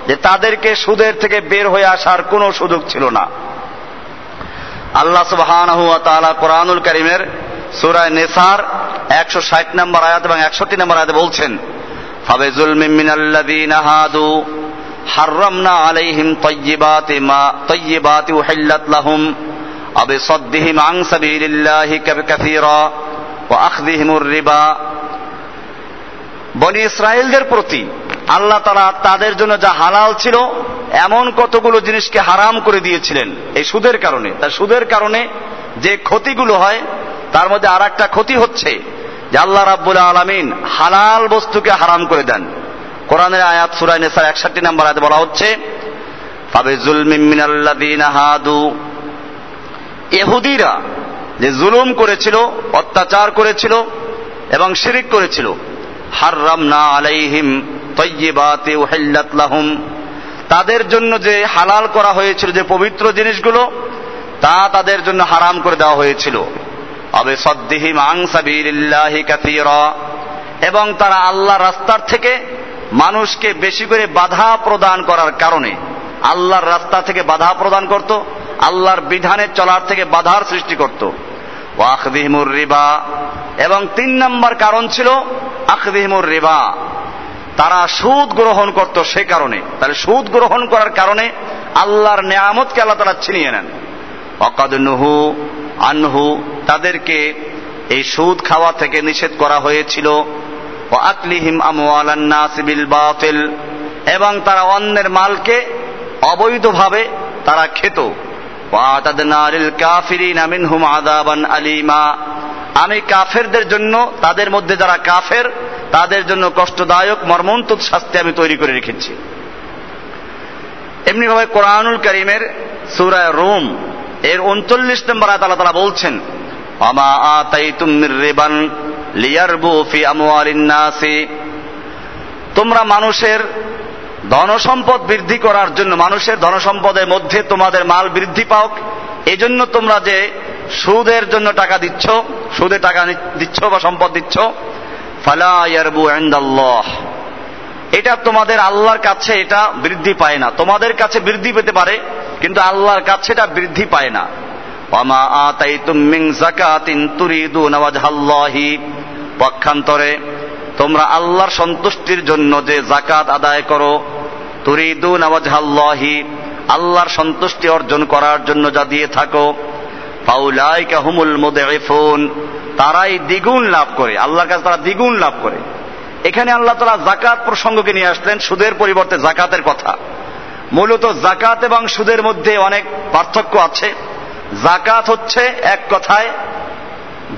যে তাদেরকে সুদের থেকে বের হয়ে আসার কোনো সুযোগ ছিল না। আল্লাহ তাআলা কোরআনুল কারীমের সূরা নেসার 160 নম্বর আয়াত এবং 61 নম্বর আয়াতে বলছেন ফাবিজুল মিনাল্লাযীনা হাদু, হাররামনা আলাইহিম তাইয়্যিবাতি মা, তাইয়্যিবাতি উহিল্লাত লাহুম আবি সাদ্দিহিম আন সাবিলিল্লাহি কাসীরা। ওয়া রিবা। বনি ইসরায়েলদের প্রতি আল্লাহ তারা তাদের জন্য যা হালাল ছিল, এমন কতগুলো জিনিসকে হারাম করে দিয়েছিলেন এই সুদের কারণে। তার সুদের কারণে যে ক্ষতিগুলো হয়, তার মধ্যে আর একটা ক্ষতি হচ্ছে যে আল্লাহ রাব্বুল আলমিন হালাল বস্তুকে হারাম করে দেন। কোরআনের আয়াত সুরাই নেসার একষট্টি নাম্বার আয়াতে বলা হচ্ছে ফাবে জুলমিনাল্লাদিন হাদু। এহুদিরা যে জুলুম করেছিল, অত্যাচার করেছিল এবং শিরিক করেছিল। হাররাম না আলাইহিম তৈবাতে উহিল্লাত লাহুম। তাদের জন্য যে হালাল করা হয়েছিল, যে পবিত্র জিনিসগুলো, তা তাদের জন্য হারাম করে দেওয়া হয়েছিল। আবে সদ্দিহিম আংসাবিল্লাহি কাসীরা। এবং তারা আল্লাহ রাস্তার থেকে মানুষকে বেশি করে বাধা প্রদান করার কারণে আল্লাহর রাস্তা থেকে বাধা প্রদান করত। আল্লাহর বিধানে চলার থেকে বাধার সৃষ্টি করত। ওয়াখদিহিমুর রিবা। এবং তিন নম্বর কারণ ছিল আখদিহিমুর রিবা। তারা সুদ গ্রহণ করত সে কারণে। তাহলে সুদ গ্রহণ করার কারণে আল্লাহর নেয়ামতকে আল্লাহ তারা ছিনিয়ে নেন। অকাদ নুহু আনহু, তাদেরকে এই সুদ খাওয়া থেকে নিষেধ করা হয়েছিল। আকলিহিম আমওয়ালান্নাসিবিল বাতিল। এবং তারা অন্যের মালকে অবৈধভাবে তারা খেত। আলিমা। আমি কাফেরদের জন্য, তাদের মধ্যে যারা কাফের, তাদের জন্য কষ্টদায়ক মর্মন্তুক শাস্তি আমি তৈরি করে রেখেছি। এমনি ভাবে কোরআনুল করিমের সুরায় রোম, এর উনচল্লিশ নম্বর আয়াত তারা বলছেন নাসি। তোমরা মানুষের ধনসম্পদ বৃদ্ধি করার জন্য মানুষের ধনসম্পদের মধ্যে তোমাদের মাল বৃদ্ধি পাওক এজন্য তোমরা যে সুদের জন্য টাকা দিচ্ছ, সুদে টাকা দিচ্ছ বা সম্পদ দিচ্ছ, ফালা ইয়ারবু ইনদাল্লাহ। এটা তোমাদের আল্লাহর কাছে এটা বৃদ্ধি পায় না। তোমাদের কাছে বৃদ্ধি পেতে পারে, কিন্তু আল্লাহর কাছে এটা বৃদ্ধি পায় না। ওয়ামা আতাইতুম মিন যাকাতিন তুরিদুনা ওয়াজহাল্লাহি। পক্ষান্তরে তোমরা আল্লাহর সন্তুষ্টির জন্য যে জাকাত আদায় করো, তুরিদুনা ওয়াজহাল্লাহি, আল্লাহর সন্তুষ্টি অর্জন করার জন্য যা দিয়ে থাকো, ফাউলাইকা হুমুল মুদঈফুন, তারাই দ্বিগুণ লাভ করে, আল্লাহর কাছে তারা দ্বিগুণ লাভ করে। এখানে আল্লাহ তালা জাকাত প্রসঙ্গকে নিয়ে আসলেন, সুদের পরিবর্তে জাকাতের কথা। মূলত জাকাত এবং সুদের মধ্যে অনেক পার্থক্য আছে। জাকাত হচ্ছে এক কথায়,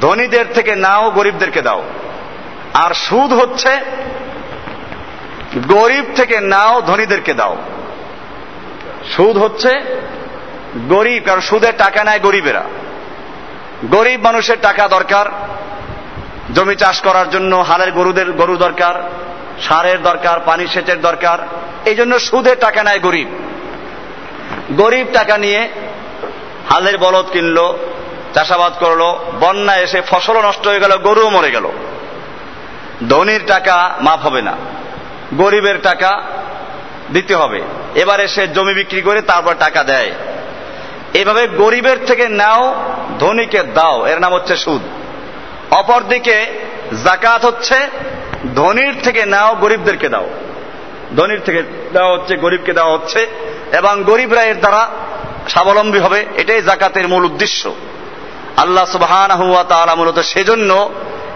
ধনীদের থেকে নাও গরিবদেরকে দাও। আর সুদ হচ্ছে গরিব থেকে নাও ধনীদেরকে দাও। সুদ হচ্ছে গরিব, কারণ সুদের টাকা নেয় গরিবেরা। গরিব মানুষের টাকা দরকার, জমি চাষ করার জন্য হালের গরুদের, গরু দরকার, সারের দরকার, পানি সেচের দরকার, এই জন্য সুদের টাকা নেয় গরিব। গরিব টাকা নিয়ে হালের বলদ কিনলো, চাষাবাদ করল বন্যা এসে ফসলও নষ্ট হয়ে গেল, গরুও মরে গেল। ধনির টাকা মাফ হবে না, গরিবের টাকা দিতে হবে। এবারে সে জমি বিক্রি করে তারপর টাকা দেয়। এভাবে গরিবের থেকে নাও, ধনীকে দাও, এর নাম হচ্ছে সুদ। অপরদিকে জাকাত হচ্ছে, ধনির থেকে নাও, গরিবদেরকে দাও। ধনির থেকে দেওয়া হচ্ছে, গরিবকে দেওয়া হচ্ছে, এবং গরিবরা এর দ্বারা স্বাবলম্বী হবে। এটাই জাকাতের মূল উদ্দেশ্য। আল্লাহ তাআলা মূলত সেজন্য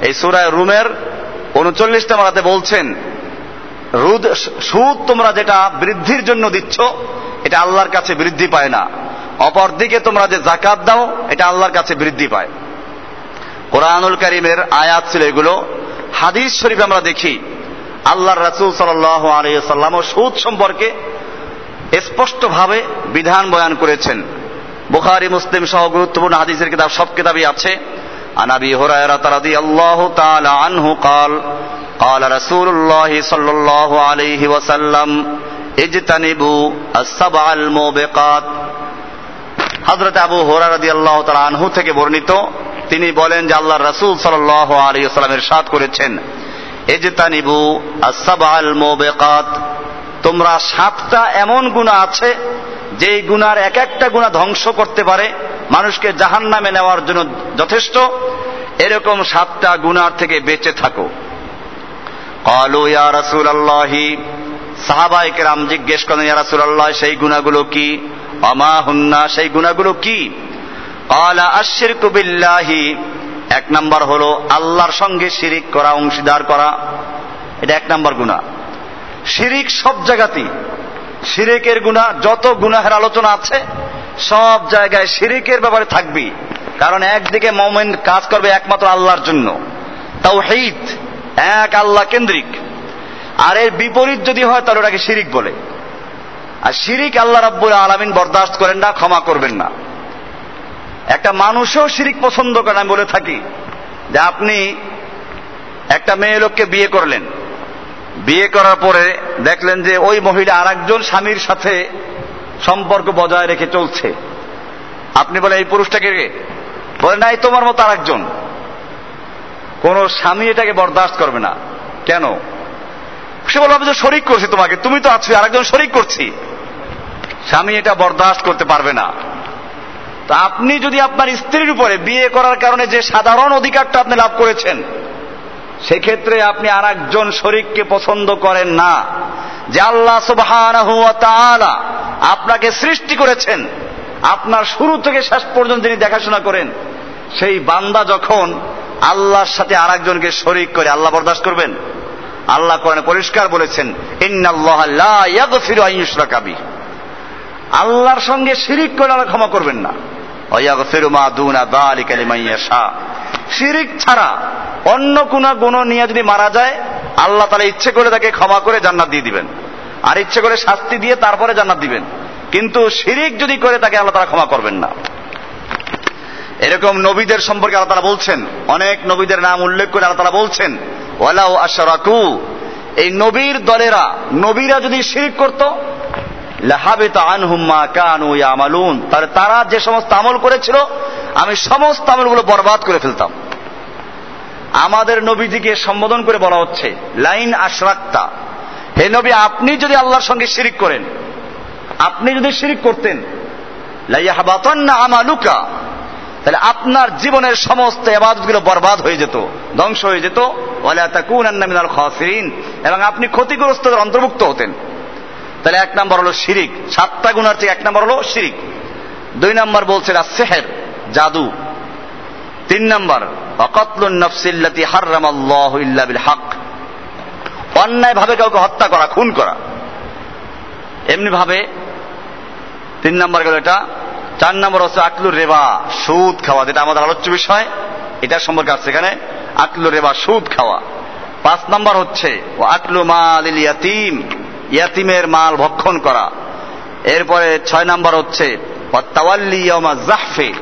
এই সুরায় রুমের উনচল্লিশটা মারাতে বলছেন, রুদ, সুদ তোমরা যেটা বৃদ্ধির জন্য দিচ্ছ, এটা আল্লাহর কাছে বৃদ্ধি পায় না। অপরদিকে তোমরা যে জাকাত দাও, এটা আল্লাহর কাছে বৃদ্ধি পায়। কোরআনুল করিমের আয়াত ছিল এগুলো। হাদিস শরীফ আমরা দেখি, আল্লাহর রাসুল সাল্লাম ও সুদ সম্পর্কে স্পষ্টভাবে বিধান বয়ান করেছেন। বুখারি, মুসলিম সহ গুরুত্বপূর্ণ হাদিসের কিতাব, সব কিতাবই আছে। عن ابي هريره رضي الله تعالى عنه قال قال رسول الله صلى الله عليه وسلم اجتنبوا السبع الموبقات হজরত আবু হোরা রাদি আল্লাহ তালা আনহু থেকে বর্ণিত তিনি বলেন যে আল্লাহ রসুল সাল আলী সাল্লামের সাদ করেছেন এজতানিবু আসাবাল মোবেকাত তোমরা সাতটা এমন গুণা আছে যেই গুনার এক একটা গুণা ধ্বংস করতে পারে মানুষকে জাহান নামে নেওয়ার জন্য যথেষ্ট, এরকম সাতটা গুনার থেকে বেঁচে থাকো। কলু ইয়া রসুল আল্লাহি সাহাবাইকে রাম জিজ্ঞেস করেন, ইয়া আল্লাহ সেই গুণাগুলো কি? অমা হুন্না, সেই গুণাগুলো কি? আলা আশির কুবিল্লাহি এক নাম্বার হলো আল্লাহর সঙ্গে শিরিক করা, অংশীদার করা। এটা এক নাম্বার গুণা শিরিক সব জায়গাতেই। শিরিকের গুণা যত গুনাহের আলোচনা আছে সব জায়গায় শিরিকের ব্যাপারে থাকবি। কারণ একদিকে মোমেন্ট কাজ করবে একমাত্র আল্লাহর জন্য। তাও হেইত এক আল্লাহ কেন্দ্রিক। আর এর বিপরীত যদি হয়, তাহলে ওটাকে শিরিক বলে। আর শিরিক আল্লাহ রাব্বুল আলমিন বরদাস্ত করেন না, ক্ষমা করবেন না। একটা মানুষও শিরিক পছন্দ করেন আমি বলে থাকি। যে আপনি একটা মেয়ে লোককে বিয়ে করলেন। বিয়ে করার পরে দেখলেন যে ওই মহিলা আর একজন স্বামীর সাথে সম্পর্ক বজায় রেখে চলছে। আপনি বলে এই পুরুষটাকে বলে নাই তোমার মতো আর একজন কোন স্বামী এটাকে বরদাস্ত করবে না। কেন? সে বলবে তো শরিক করছি তোমাকে। তুমি তো আছো, আরেকজন শরিক করছি। স্বামী এটা বরদাস্ত করতে পারবে না। তো আপনি যদি আপনার স্ত্রীর উপরে বিয়ে করার কারণে যে সাধারণ অধিকারটা আপনি লাভ করেছেন সেক্ষেত্রে আপনি আর একজন শরিককে পছন্দ করেন না। যে আল্লাহ সুবহান আপনাকে সৃষ্টি করেছেন, আপনার শুরু থেকে শেষ পর্যন্ত তিনি দেখাশোনা করেন, সেই বান্দা যখন আল্লাহর সাথে আর একজনকে শরিক করে আল্লাহ বরদাস্ত করবেন। আল্লাহ কোরআনে পরিষ্কার বলেছেন আল্লাহর সঙ্গে শিরিক করে আল্লাহ ক্ষমা করবেন না। শিরিক ছাড়া অন্য কোন গুণ নিয়ে যদি মারা যায়, আল্লাহ তালা ইচ্ছে করে তাকে ক্ষমা করে জান্নাত দিয়ে দিবেন। আর ইচ্ছে করে শাস্তি দিয়ে তারপরে জান্নাত দিবেন। কিন্তু শিরিক যদি করে তাকে আল্লাহ তারা ক্ষমা করবেন না। এরকম নবীদের সম্পর্কে আল্লাহ তারা বলছেন, অনেক নবীদের নাম উল্লেখ করে আল্লাহ তারা বলছেন, ওয়ালাউ আশরাকু। এই নবীর দলেরা, নবীরা যদি শিরিক করত তাহলে তারা যে সমস্ত আমল করেছিল, আমি সমস্ত আমলগুলো বরবাদ করে ফেলতাম। আমাদের নবীজিকে সম্বোধন করে বলা হচ্ছে, লাইন আশরাক্তা। হে নবী, আপনি যদি আল্লাহর সঙ্গে শিরিক করেন, আপনি যদি শিরিক করতেন আমালুকা। তাহলে আপনার জীবনের সমস্ত এবাদতগুলো বরবাদ হয়ে যেত, ধ্বংস হয়ে যেত। এবং আপনি ক্ষতিগ্রস্তদের অন্তর্ভুক্ত হতেন। তাহলে এক নম্বর হলো শিরিক। সাতটা গুণার থেকে এক নম্বর হলো শিরিক। দুই নম্বর বলছে সেহের, জাদু। তিন নম্বর অকতলুন নফসিল্লাতি আল্লাহ বিল হক। অন্যায় ভাবে কাউকে হত্যা করা, খুন করা। এমনি ভাবে তিন নম্বর গেল এটা। চার নম্বর হচ্ছে আকলুর রেবা, সুদ খাওয়া, যেটা আমাদের আলোচ্য বিষয়। এটা সম্পর্কে আছে এখানে। আকলু রেবা, সুদ খাওয়া। পাঁচ নম্বর হচ্ছে আকলু মাল ইয়াতিম। ইয়াতিমের মাল ভক্ষণ করা। এরপরে ছয় নাম্বার হচ্ছে জাহফে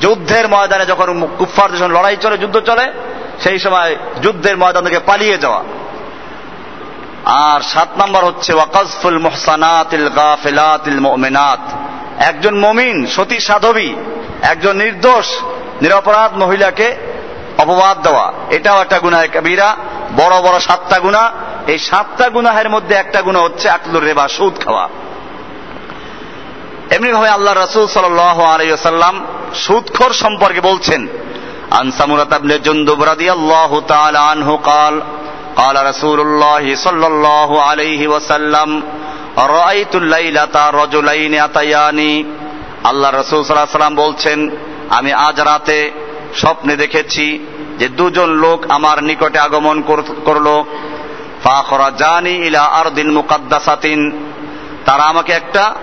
যুদ্ধের ময়দানে যখন কুফার যখন লড়াই চলে, যুদ্ধ চলে, সেই সময় যুদ্ধের ময়দান থেকে পালিয়ে যাওয়া। আর সাত নাম্বার হচ্ছে, ওয়াকাজফুল মোহসানাতিল গাফিলাতিল মুমিনাত। একজন মমিন, সতী সাধবী, একজন নির্দোষ, নিরপরাধ মহিলাকে অপবাদ দেওয়া। এটাও একটা গুনাহ কবিরা। বড় বড় সাতটা গুণা এই সাতটা গুনাহের মধ্যে একটা গুণা হচ্ছে আকলুর রেবা সুদ খাওয়া এমনি ভাবে আল্লাহ রসুল সাল্লাম সুদখোর সম্পর্কে বলছেন আনসামুরাত আবনে জুনদুব রাদিয়াল্লাহু তাআলা আনহু قال قال رسول الله صلى الله عليه وسلم رأيت الليلة رجلين أتياني আল্লাহ রসুল সাল্লাহ সাল্লাম বলছেন আমি আজ রাতে স্বপ্নে দেখেছি যে দুজন লোক আমার নিকটে আগমন করল ফাখরা জানি ইলা আরদিন মুকাদ্দাসাতিন। তারা আমাকে একটা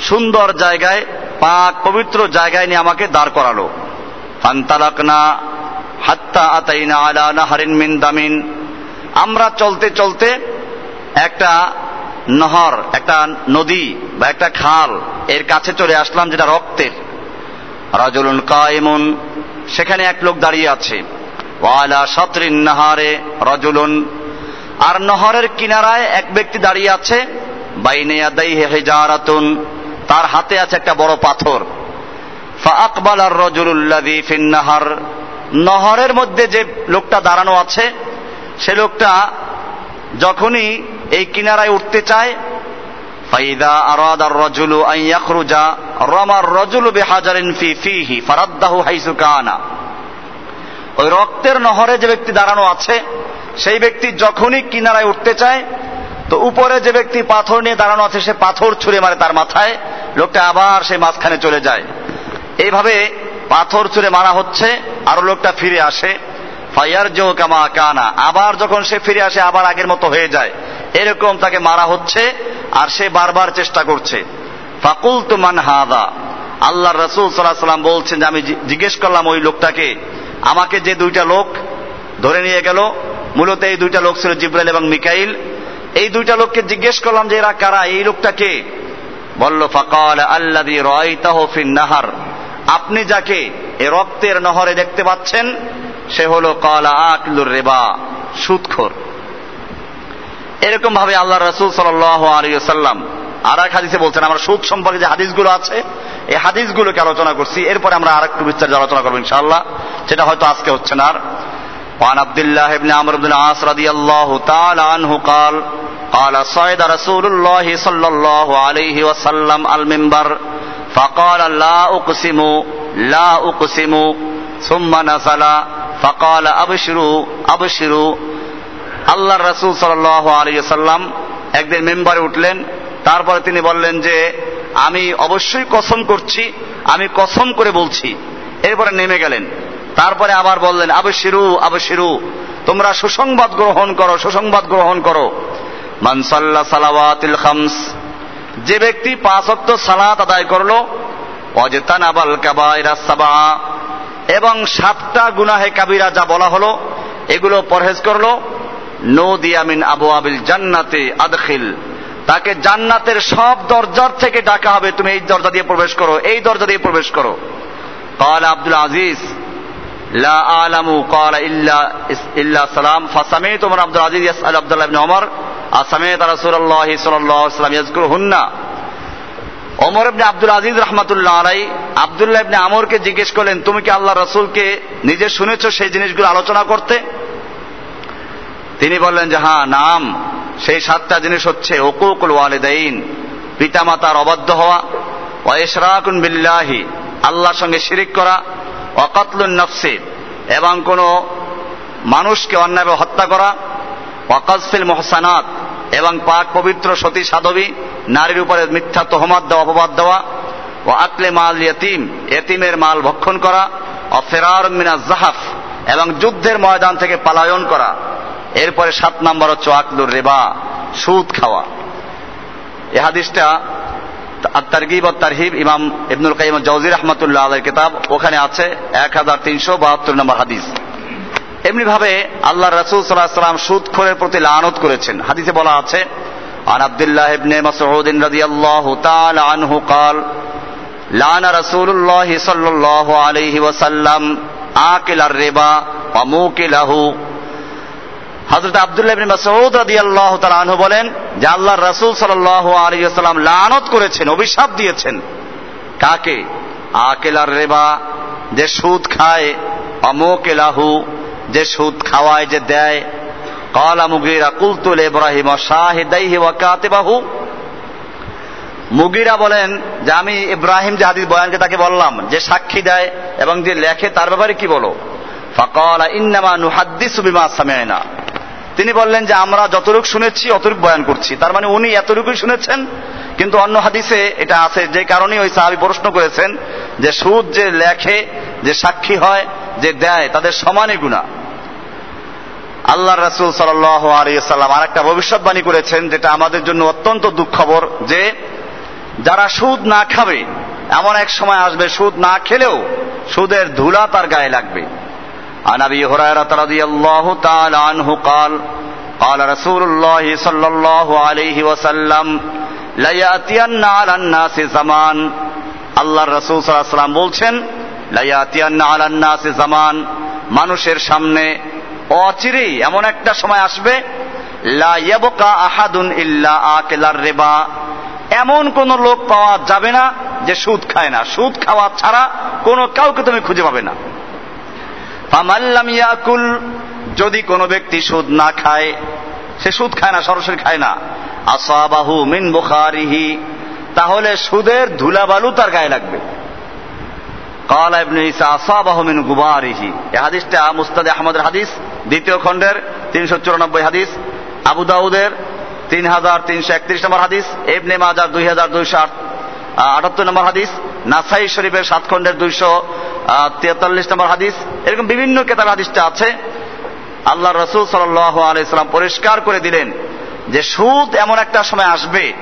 সুন্দর জায়গায়, পাক পবিত্র জায়গায় নিয়ে আমাকে দাঁড় করালো। ফান্তালাকনা হাত্তা আতাইনা আলা নাহারিন মিন দামিন। আমরা চলতে চলতে একটা নহর, একটা নদী বা একটা খাল এর কাছে চলে আসলাম যেটা রক্তের। রাজুলুন কায়েমুন সেখানে এক লোক দাঁড়িয়ে আছে। ওয়ালা নাহারে রজুলুন। আর নহরের কিনারায় এক ব্যক্তি দাঁড়িয়ে আছে। বাইনে হেজারাতুন। তার হাতে আছে একটা বড় পাথর। ফাকবাল আর ফিন্নাহার নহরের মধ্যে যে লোকটা দাঁড়ানো আছে, সে লোকটা যখনই এই কিনারায় উঠতে চায় আরাদ আর রজুলু আন ইয়াখরুজা রামার রজুলু বিহাজারিন ফি ফিহি ফারাদ্দাহু হাইসু কানা ওই রক্তের নহরে যে ব্যক্তি দাঁড়ানো আছে, সেই ব্যক্তি যখনই কিনারায় উঠতে চায়, তো উপরে যে ব্যক্তি পাথর নিয়ে দাঁড়ানো আছে, সে পাথর ছুঁড়ে মারে তার মাথায়, লোকটা আবার সেই মাঝখানে চলে যায়। এইভাবে পাথর ছুঁড়ে মারা হচ্ছে, আরও লোকটা ফিরে আসে। ফায়ার জো কামা কানা, আবার যখন সে ফিরে আসে, আবার আগের মতো হয়ে যায়। এরকম তাকে মারা হচ্ছে আর সে বারবার চেষ্টা করছে। ফাকুল তুমান হাদা। আল্লাহ রসুল সাল্লাম বলছেন যে, আমি জিজ্ঞেস করলাম ওই লোকটাকে, আমাকে যে দুইটা লোক ধরে নিয়ে গেল, মূলত এই দুইটা লোক ছিল জিব্রাইল এবং মিকাইল। এই দুইটা লোককে জিজ্ঞেস করলাম যে, এরা কারা? এই লোকটাকে বলল, ফাকাল আল্লাদি রয়তাহফিন নাহার। আপনি যাকে এ রক্তের নহরে দেখতে পাচ্ছেন, সে হলো কালা আকলুর রেবা, সুদখোর। এরকম ভাবে আল্লাহ রসুল সাল্লাম আর এক হাদিসে বলছেন আমরা সুদ সম্পর্কে যে হাদিসগুলো আছে এই হাদিসগুলোকে আলোচনা করছি এরপরে আমরা আর একটু বিস্তারিত আলোচনা করবো ইনশাআল্লাহ সেটা হয়তো আজকে হচ্ছে না আর وعن عبد الله بن عمرو بن العاص رضي الله تعالى عنه قال قال صعد رسول الله صلى الله عليه وسلم المنبر فقال لا أقسم لا أقسم ثم نزل فقال أبشروا أبشروا আল্লাহ রসুল সাল্লাহ আলিয়াল্লাম একদিন মেম্বারে উঠলেন, তারপরে তিনি বললেন যে, আমি অবশ্যই কসম করছি, আমি কসম করে বলছি। এরপরে নেমে গেলেন। তারপরে আবার বললেন, আবশিরু আবশিরু, তোমরা সুসংবাদ গ্রহণ করো, সুসংবাদ গ্রহণ করো। মানসাল্লা সালাওয়াতিল খামস, যে ব্যক্তি পাঁচ অক্ত সালাত আদায় করল অজেতান আবাল কাবাইরা সাবা এবং সাতটা গুনাহে কাবিরা যা বলা হলো, এগুলো পরহেজ করল নো দিয়ামিন আবু আবিল জান্নাতে আদখিল তাকে জান্নাতের সব দরজার থেকে ডাকা হবে তুমি এই দরজা দিয়ে প্রবেশ করো এই দরজা দিয়ে প্রবেশ করো قال عبد العزيز لا أعلم قال إلا إلا سلام فسمعت من عبد العزيز يسأل عبد الله بن عمر أسمعت رسول الله صلى الله عليه وسلم يذكرهن ওমর ইবনে আব্দুল আজিজ রহমাতুল্লাহ আলাই আবদুল্লাহ ইবনে আমরকে জিজ্ঞেস করলেন তুমি কি আল্লাহ রসুলকে নিজে শুনেছ সেই জিনিসগুলো আলোচনা করতে তিনি বললেন যে হ্যাঁ নাম, সেই সাতটা জিনিস হচ্ছে ওকুকুল ওয়ালিদাইন, পিতামাতার অবাধ্য হওয়া ওয়েশরাকুন বিল্লাহি, আল্লাহর সঙ্গে শিরিক করা ওয়াকাতলুন নফসি, এবং কোন মানুষকে অন্যায়ভাবে হত্যা করা ওয়াকাজফিল মোহসানাত, এবং পাক পবিত্র সতী সাধবী, নারীর উপরে মিথ্যা তহমাদ দেওয়া, অপবাদ দেওয়া ও আকলে মাল ইয়তিম এতিমের মাল ভক্ষণ করা ও ফেরার মিনা জাহাফ, এবং যুদ্ধের ময়দান থেকে পালায়ন করা এরপরে সাত নম্বর হচ্ছে আকলুর রেবা সুদ খাওয়া এ হাদিসটা তারগিব তারহিব ইমাম ইবনুল কাইম জৌজির রহমতুল্লাহ আলের কিতাব ওখানে আছে এক হাজার তিনশো বাহাত্তর নম্বর হাদিস এমনি ভাবে আল্লাহ রসুল সাল্লাহ সাল্লাম সুদ খোরের প্রতি লানত করেছেন হাদিসে বলা আছে عن عبد الله بن مسعود رضي الله تعالى عنه قال লানা রাসূলুল্লাহি সাল্লাল্লাহু আলাইহি ওয়াসাল্লাম আকিলার রিবা ওয়া মুকিলাহু হজরত আবদুল্লাহ আনহু বলেন যে আল্লাহ রাসূল সাল্লাম লানত করেছেন, অভিশাপ দিয়েছেন। কাকে? আকেলার রেবা, যে সুদ খায়, অমকেলাহু, যে সুদ খাওয়ায়, যে দেয়। কলা মুগিরা কুলতুল এব্রাহিম বাহু মুগিরা বলেন যে আমি ইব্রাহিম যে বয়ানকে তাকে বললাম, যে সাক্ষী দেয় এবং যে লেখে তার ব্যাপারে কি বলো? ফাকালা ইন্নামা নুহাদ্দিস বিমা সামি'না তিনি বললেন যে আমরা যতটুক শুনেছি, অতটুক বয়ান করছি। তার মানে উনি এতটুকুই শুনেছেন, কিন্তু অন্য হাদিসে এটা আছে। যে কারণে ওই সাহাবি প্রশ্ন করেছেন যে সুদ যে লেখে, যে সাক্ষী হয়, যে দেয়, তাদের সমানই গুণা আল্লাহ রসুল সাল্লাম আর একটা ভবিষ্যৎবাণী করেছেন, যেটা আমাদের জন্য অত্যন্ত দুঃখবর, যে যারা সুদ না খাবে, এমন এক সময় আসবে, সুদ না খেলেও সুদের ধুলা তার গায়ে লাগবে। عن ابي هريره رضي الله تعالى عنه قال قال رسول الله صلى الله عليه وسلم لياتين على الناس زمان আল্লাহ রসুল সাল্লাম বলছেন লাইয়াতিয়ান্না আলান নাসি জামান মানুষের সামনে অচিরেই এমন একটা সময় আসবে লা ইয়াবকা আহাদুন ইল্লা আকিলার রিবা এমন কোন লোক পাওয়া যাবে না যে সুদ খায় না সুদ খাওয়া ছাড়া কোনো কাউকে তুমি খুঁজে পাবে না ফামাল্লামিয়াকুল যদি কোনো ব্যক্তি সুদ না খায়, সে সুদ খায় না, সরাসরি খায় না। আসাবাহু মিন বুখারিহি, তাহলে সুদের ধুলাবালু তার গায়ে লাগবে। কাল ইবনে ইসা আসাবাহু মিন গুবারিহি। এই হাদিসটা মুস্তাদ আহমদের হাদিস, দ্বিতীয় খণ্ডের তিনশো চুরানব্বই হাদিস। আবু দাউদের তিন হাজার তিনশো একত্রিশ নম্বর হাদিস। এবনে মাজার দুই হাজার দুইশো আট আটাত্তর নম্বর হাদিস, নাসাই শরীফের সাত খণ্ডের দুইশো তেতাল্লিশ নম্বর হাদিস। এরকম বিভিন্ন কেতাব হাদিসটা আছে। আল্লাহ রসুল সাল্লাম পরিষ্কার করে দিলেন যে সুদ এমন একটা সময় আসবে,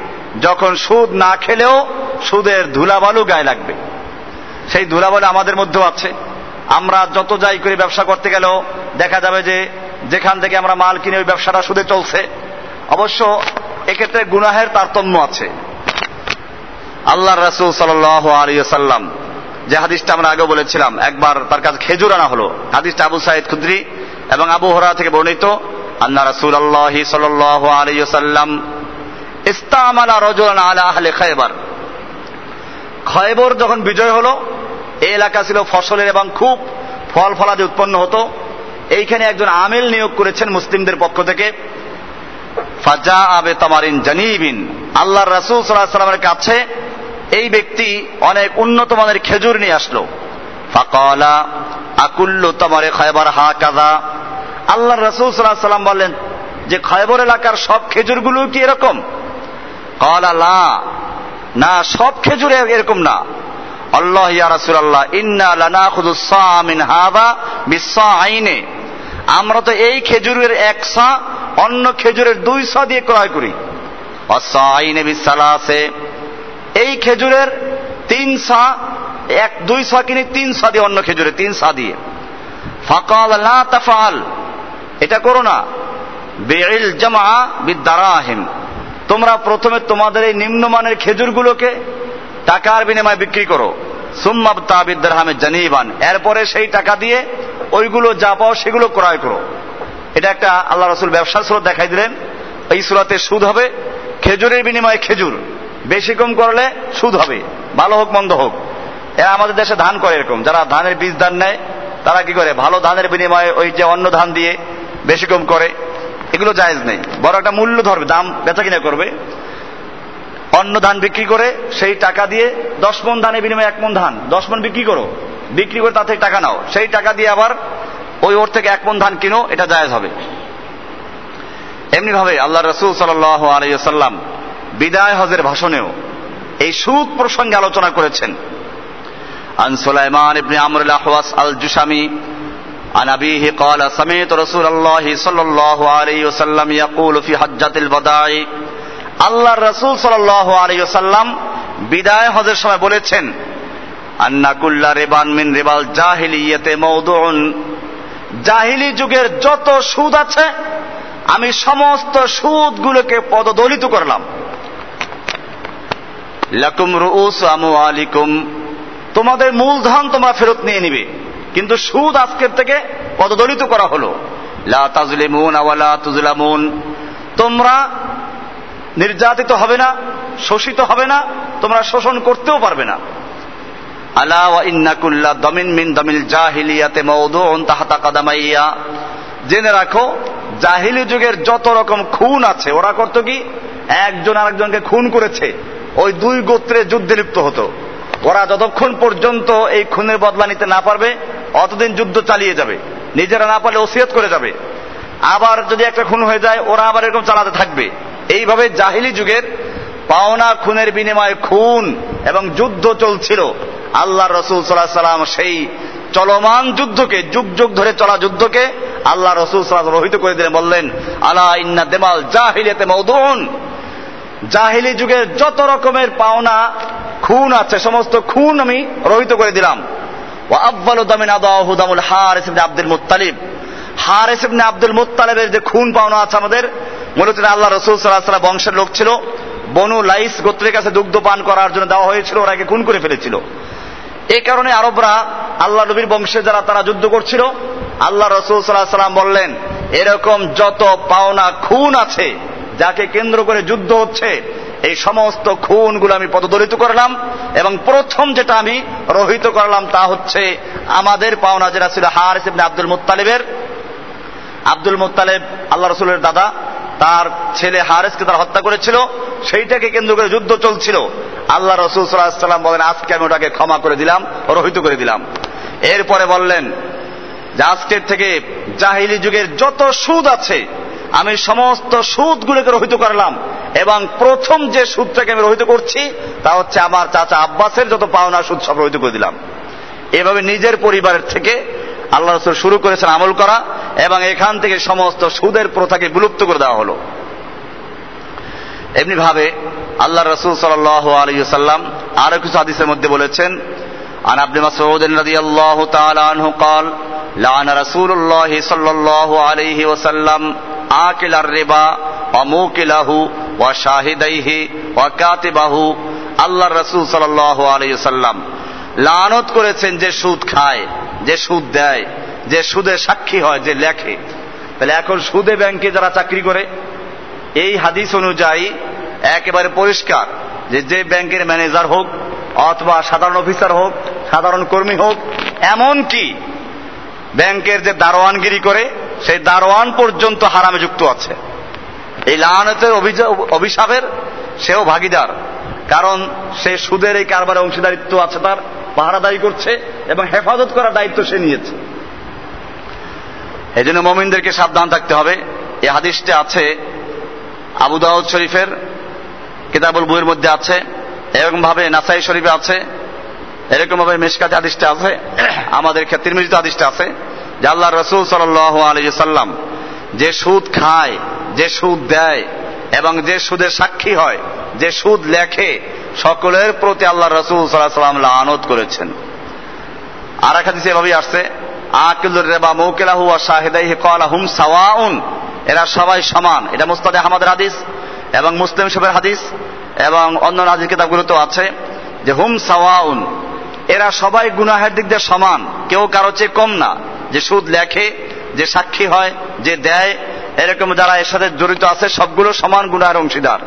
যখন সুদ না খেলেও সুদের ধুলাবালু গায়ে লাগবে। সেই ধুলাবালু আমাদের মধ্যেও আছে। আমরা যত যাই করে ব্যবসা করতে গেলেও দেখা যাবে যে যেখান থেকে আমরা মাল কিনে ওই ব্যবসাটা সুদে চলছে। অবশ্য এক্ষেত্রে গুনাহের তারতম্য আছে। আল্লাহ রসুল সাল্লাম যে হাদিসটা আমরা আগে বলেছিলাম, একবার তার কাছে খেজুর আনা হলো। হাদিসটা আবু সাইদ খুদ্রি এবং আবু হরা থেকে বর্ণিত আল্লাহ রাসুল আল্লাহ সাল্লাম ইস্তামালা রজুলান আলা আহলে খায়বার। খয়বর যখন বিজয় হলো, এই এলাকা ছিল ফসলের এবং খুব ফল ফলাদি উৎপন্ন হতো। এইখানে একজন আমিল নিয়োগ করেছেন মুসলিমদের পক্ষ থেকে। ফাজা আবে তামারিন জানিবিন। আল্লাহ রাসুল সাল্লাহ সাল্লামের কাছে এই ব্যক্তি অনেক উন্নত মানের খেজুর নিয়ে আসলো। ফাকালা, আকুল্লু তামারে খয়বার হা কাদা আল্লাহ রসুল সাল্লাহ সাল্লাম বললেন, যে খয়বর এলাকার সব খেজুরগুলো কি এরকম? কলা, লা, না, সব খেজুর এরকম না। আল্লাহ, ইয়া রাসূলুল্লাহ, ইন্না লানাখুযু সামিন হাদা বিসা আইনে আমরা তো এই খেজুরের এক সা অন্য খেজুরের দুই সা দিয়ে ক্রয় করি। অসা আইনে বিসালাসে এই খেজুরের তিন সা, এক, দুই সা কিনে, তিন সা দিয়ে অন্য খেজুরে, তিন সা দিয়ে। ফাকাল লা তাফাল এটা করো না। বেইল জামা বিদ্দারাহিম, তোমরা প্রথমে তোমাদের এই নিম্নমানের খেজুরগুলোকে টাকার বিনিময়ে বিক্রি করো। সুম্মাব তাবিদ্দার হামে জানিবান, এরপরে সেই টাকা দিয়ে ওইগুলো যা পাও সেগুলো ক্রয় করো। এটা একটা আল্লাহ রসুল ব্যবসার স্রোত দেখাই দিলেন। এই সুরাতে সুদ হবে, খেজুরের বিনিময়ে খেজুর। বেশি কম করলে সুদ হবে, ভালো হোক, মন্দ হোক। এরা আমাদের দেশে ধান করে এরকম। যারা ধানের বীজ ধান নেয়, তারা কি করে? ভালো ধানের বিনিময়ে ওই যে অন্য ধান দিয়ে বেশি কম করে। এগুলো জায়েজ নেই। বড় একটা মূল্য ধরবে, দাম বেচা কিনা করবে। অন্য ধান বিক্রি করে সেই টাকা দিয়ে দশ মন ধানের বিনিময়ে এক মন ধান। দশ মন বিক্রি করো। বিক্রি করে তাতে টাকা নাও। সেই টাকা দিয়ে আবার ওই ওর থেকে এক মন ধান কিনো, এটা জায়েজ হবে। এমনি ভাবে আল্লাহ রসুল সাল্লাম বিদায় হজের ভাষণেও এই সুদ প্রসঙ্গে আলোচনা করেছেন عن سليمان بن عمرو الأحوص الجشمي عن أبيه قال سمعت رسول الله صلى الله عليه وسلم يقول في حجة الوداع আল্লাহ রসুল সাল আলী সাল্লাম বিদায় হজের সময় বলেছেন আন্না কুল্লা রেবান মিন রেবাল জাহিলিয়েতে মৌদুন জাহিলি যুগের যত সুদ আছে আমি সমস্ত সুদগুলোকে পদদলিত করলাম লাকুম রুস আলিকুম তোমাদের মূলধন তোমরা ফেরত নিয়ে নিবে। কিন্তু সুদ আজকের থেকে পদদলিত করা হলো। লা তাজলিমুন আওয়ালা তুজলামুন তোমরা নির্যাতিত হবে না, শোষিত হবে না, তোমরা শোষণ করতেও পারবে না। আলা ওয়া ইন্নাকুল্লা দমিন মিন দমিল জাহিলিয়াতে মওদুউন তাহাতা কাদামাইয়া। জেনে রাখো, জাহিলি যুগের যত রকম খুন আছে, ওরা করতো কি? একজন আরেকজনকে খুন করেছে। ওই দুই গোত্রে যুদ্ধে লিপ্ত হতো। ওরা যতক্ষণ পর্যন্ত এই খুনের বদলা নিতে না পারবে, অতদিন যুদ্ধ চালিয়ে যাবে। নিজেরা না পারলে ওসিয়ত করে যাবে। আবার যদি একটা খুন হয়ে যায়, ওরা আবার এরকম চালাতে থাকবে। এইভাবে জাহিলি যুগের পাওনা খুনের বিনিময়ে খুন এবং যুদ্ধ চলছিল। আল্লাহ রসুল সাল্লাহ সাল্লাম সেই চলমান যুদ্ধকে, যুগ যুগ ধরে চলা যুদ্ধকে আল্লাহ রসুল সাল্লাম রহিত করে দিলেন, বললেন, আলা ইন্না দেমাল জাহিলিয়াতে মৌদুন জাহিলি যুগের যত রকমের পাওনা, খুন আছে, সমস্ত খুন আমি রহিত করে দিলাম। ও আব্বাল দামিন আদাহু দামুল হার ইসিবনে আব্দুল মুত্তালিব। হার ইসিবনে আব্দুল মুত্তালিবের যে খুন পাওনা আছে আমাদের, মূলত আল্লাহ রসুল সাল্লাহ সাল্লাম বংশের লোক ছিল। বনু লাইস গোত্রের কাছে দুগ্ধ পান করার জন্য দেওয়া হয়েছিল, ওরা খুন করে ফেলেছিল। এই কারণে আরবরা আল্লাহ নবীর বংশে যারা তারা যুদ্ধ করছিল, আল্লাহ রসুল সাল্লাহ সাল্লাম বললেন, এরকম যত পাওনা, খুন আছে যাকে কেন্দ্র করে যুদ্ধ হচ্ছে, এই সমস্ত খুনগুলো আমি পদদলিত করলাম এবং প্রথম যেটা আমি রহিত করলাম তা হচ্ছে আমাদের পাওনা যেটা ছিল হার ইবনে আব্দুল মুত্তালিবের। আব্দুল মুত্তালেব আল্লাহ রসুলের দাদা, তার ছেলে হারেসকে তারা হত্যা করেছিল, সেইটাকে কেন্দ্র করে যুদ্ধ চলছিল। আল্লাহ রসুল সাল্লাম বলেন, আজকে আমি ওটাকে ক্ষমা করে দিলাম, রহিত করে দিলাম। এরপরে বললেন যে আজকের থেকে জাহিলি যুগের যত সুদ আছে আমি সমস্ত সুদগুলোকে রহিত করলাম এবং প্রথম যে সুদটাকে আমি রহিত করছি তা হচ্ছে আমার চাচা আব্বাসের যত পাওনা সুদ সব রহিত করে দিলাম এভাবে নিজের পরিবারের থেকে আল্লাহ রসুল শুরু করেছেন আমল করা এবং এখান থেকে সমস্ত সুদের প্রথাকে বিলুপ্ত করে দেওয়া হলো এমনি ভাবে আল্লাহ রসুল সাল আলী সাল্লাম আরো কিছু হাদিসের মধ্যে বলেছেন عن عبد مسعود رضي الله تعالى عنه قال لعن رسول الله صلى الله عليه وسلم আকিল আর রেবা, অমুকিলাহু, ওয়া শাহিদাইহি, ওয়া কাতিবাহু আল্লাহ রসুল সাল্লাহ আলাইসাল্লাম লানত করেছেন যে সুদ খায়, যে সুদ দেয়, যে সুদে সাক্ষী হয়, যে লেখে। তাহলে এখন সুদে ব্যাংকে যারা চাকরি করে, এই হাদিস অনুযায়ী একেবারে পরিষ্কার যে যে ব্যাংকের ম্যানেজার হোক, অথবা সাধারণ অফিসার হোক, সাধারণ কর্মী হোক, এমনকি ব্যাংকের যে দারোয়ানগিরি করে সেই দারোয়ান পর্যন্ত হারামে যুক্ত আছে। এই লানতের অভিশাপের সেও ভাগিদার। কারণ সে সুদের এই কারবারে অংশীদারিত্ব আছে তার, পাহারাদারি করছে এবং হেফাজত করার দায়িত্ব সে নিয়েছে। এই জন্য মমিনদেরকে সাবধান থাকতে হবে। এই হাদিসটা আছে, আবু দাউদ শরীফের কিতাবুল বইয়ের মধ্যে আছে এরকম ভাবে নাসাই শরীফে আছে এরকম ভাবে মেশকাতে আদিসটা আছে, <clears throat> আমাদের ক্ষেত্রে মিজিত আদিসটা আছে। যে আল্লাহ রসুল সাল সাল্লাম যে সুদ খায়, যে সুদ দেয় এবং যে সুদের সাক্ষী হয়, যে সুদ লেখে, সকলের প্রতি আল্লাহ রসুল সাল্লাহ সাল্লাম লানত করেছেন। আর এক হাদিসে এভাবেই আসছে, আকিলুর রেবা মৌকেলাহু আর শাহিদাই হুম সাওয়াউন। এরা সবাই সমান। এটা মুস্তাদে আহমদের হাদিস এবং মুসলিম সবের হাদিস এবং অন্য হাদিস কিতাবগুলোতেও আছে যে হুম সাওয়াউন। এরা সবাই গুনাহের দিক দিয়ে সমান। কেউ কারও চেয়ে কম না। যে সুদ লেখে যে সাক্ষী হয় যে দেয় এরকম যারা এর সাথে জড়িত আছে সবগুলো সমান গুনাহের অংশীদার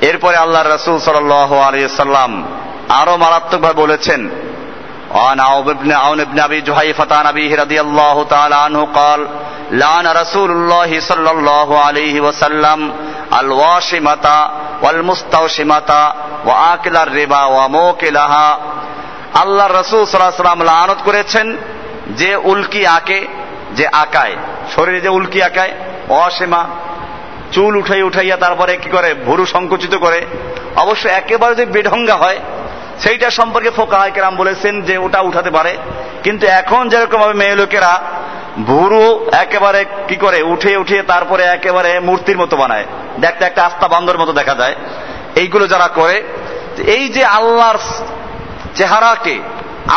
এরপরে আল্লাহ রসুল সাল্লাম আরো মারাত্মকভাবে বলেছেন عن عوف بن عون بن ابي جحيفة عن ابيه رضي الله تعالى عنه قال لعن رسول الله صلى الله عليه وسلم الواشمة والمستوشمة وآكل الربا وموكلها আল্লাহ রসুল সাল্লাহ সাল্লাম লানত করেছেন যে উল্কি আঁকে, যে আঁকায়। শরীরে যে উল্কি আঁকায়, অসীমা। চুল উঠাই উঠাইয়া তারপরে কি করে? ভুরু সংকুচিত করে। অবশ্য একেবারে যে বেঢঙ্গা হয়, সেইটা সম্পর্কে ফোকা হয় কেরাম বলেছেন যে ওটা উঠাতে পারে। কিন্তু এখন যেরকম ভাবে মেয়ে লোকেরা ভুরু একেবারে কি করে? উঠে উঠিয়ে তারপরে একেবারে মূর্তির মতো বানায়। দেখতে একটা আস্থা বান্দর মতো দেখা যায়। এইগুলো যারা করে, এই যে আল্লাহর চেহারাকে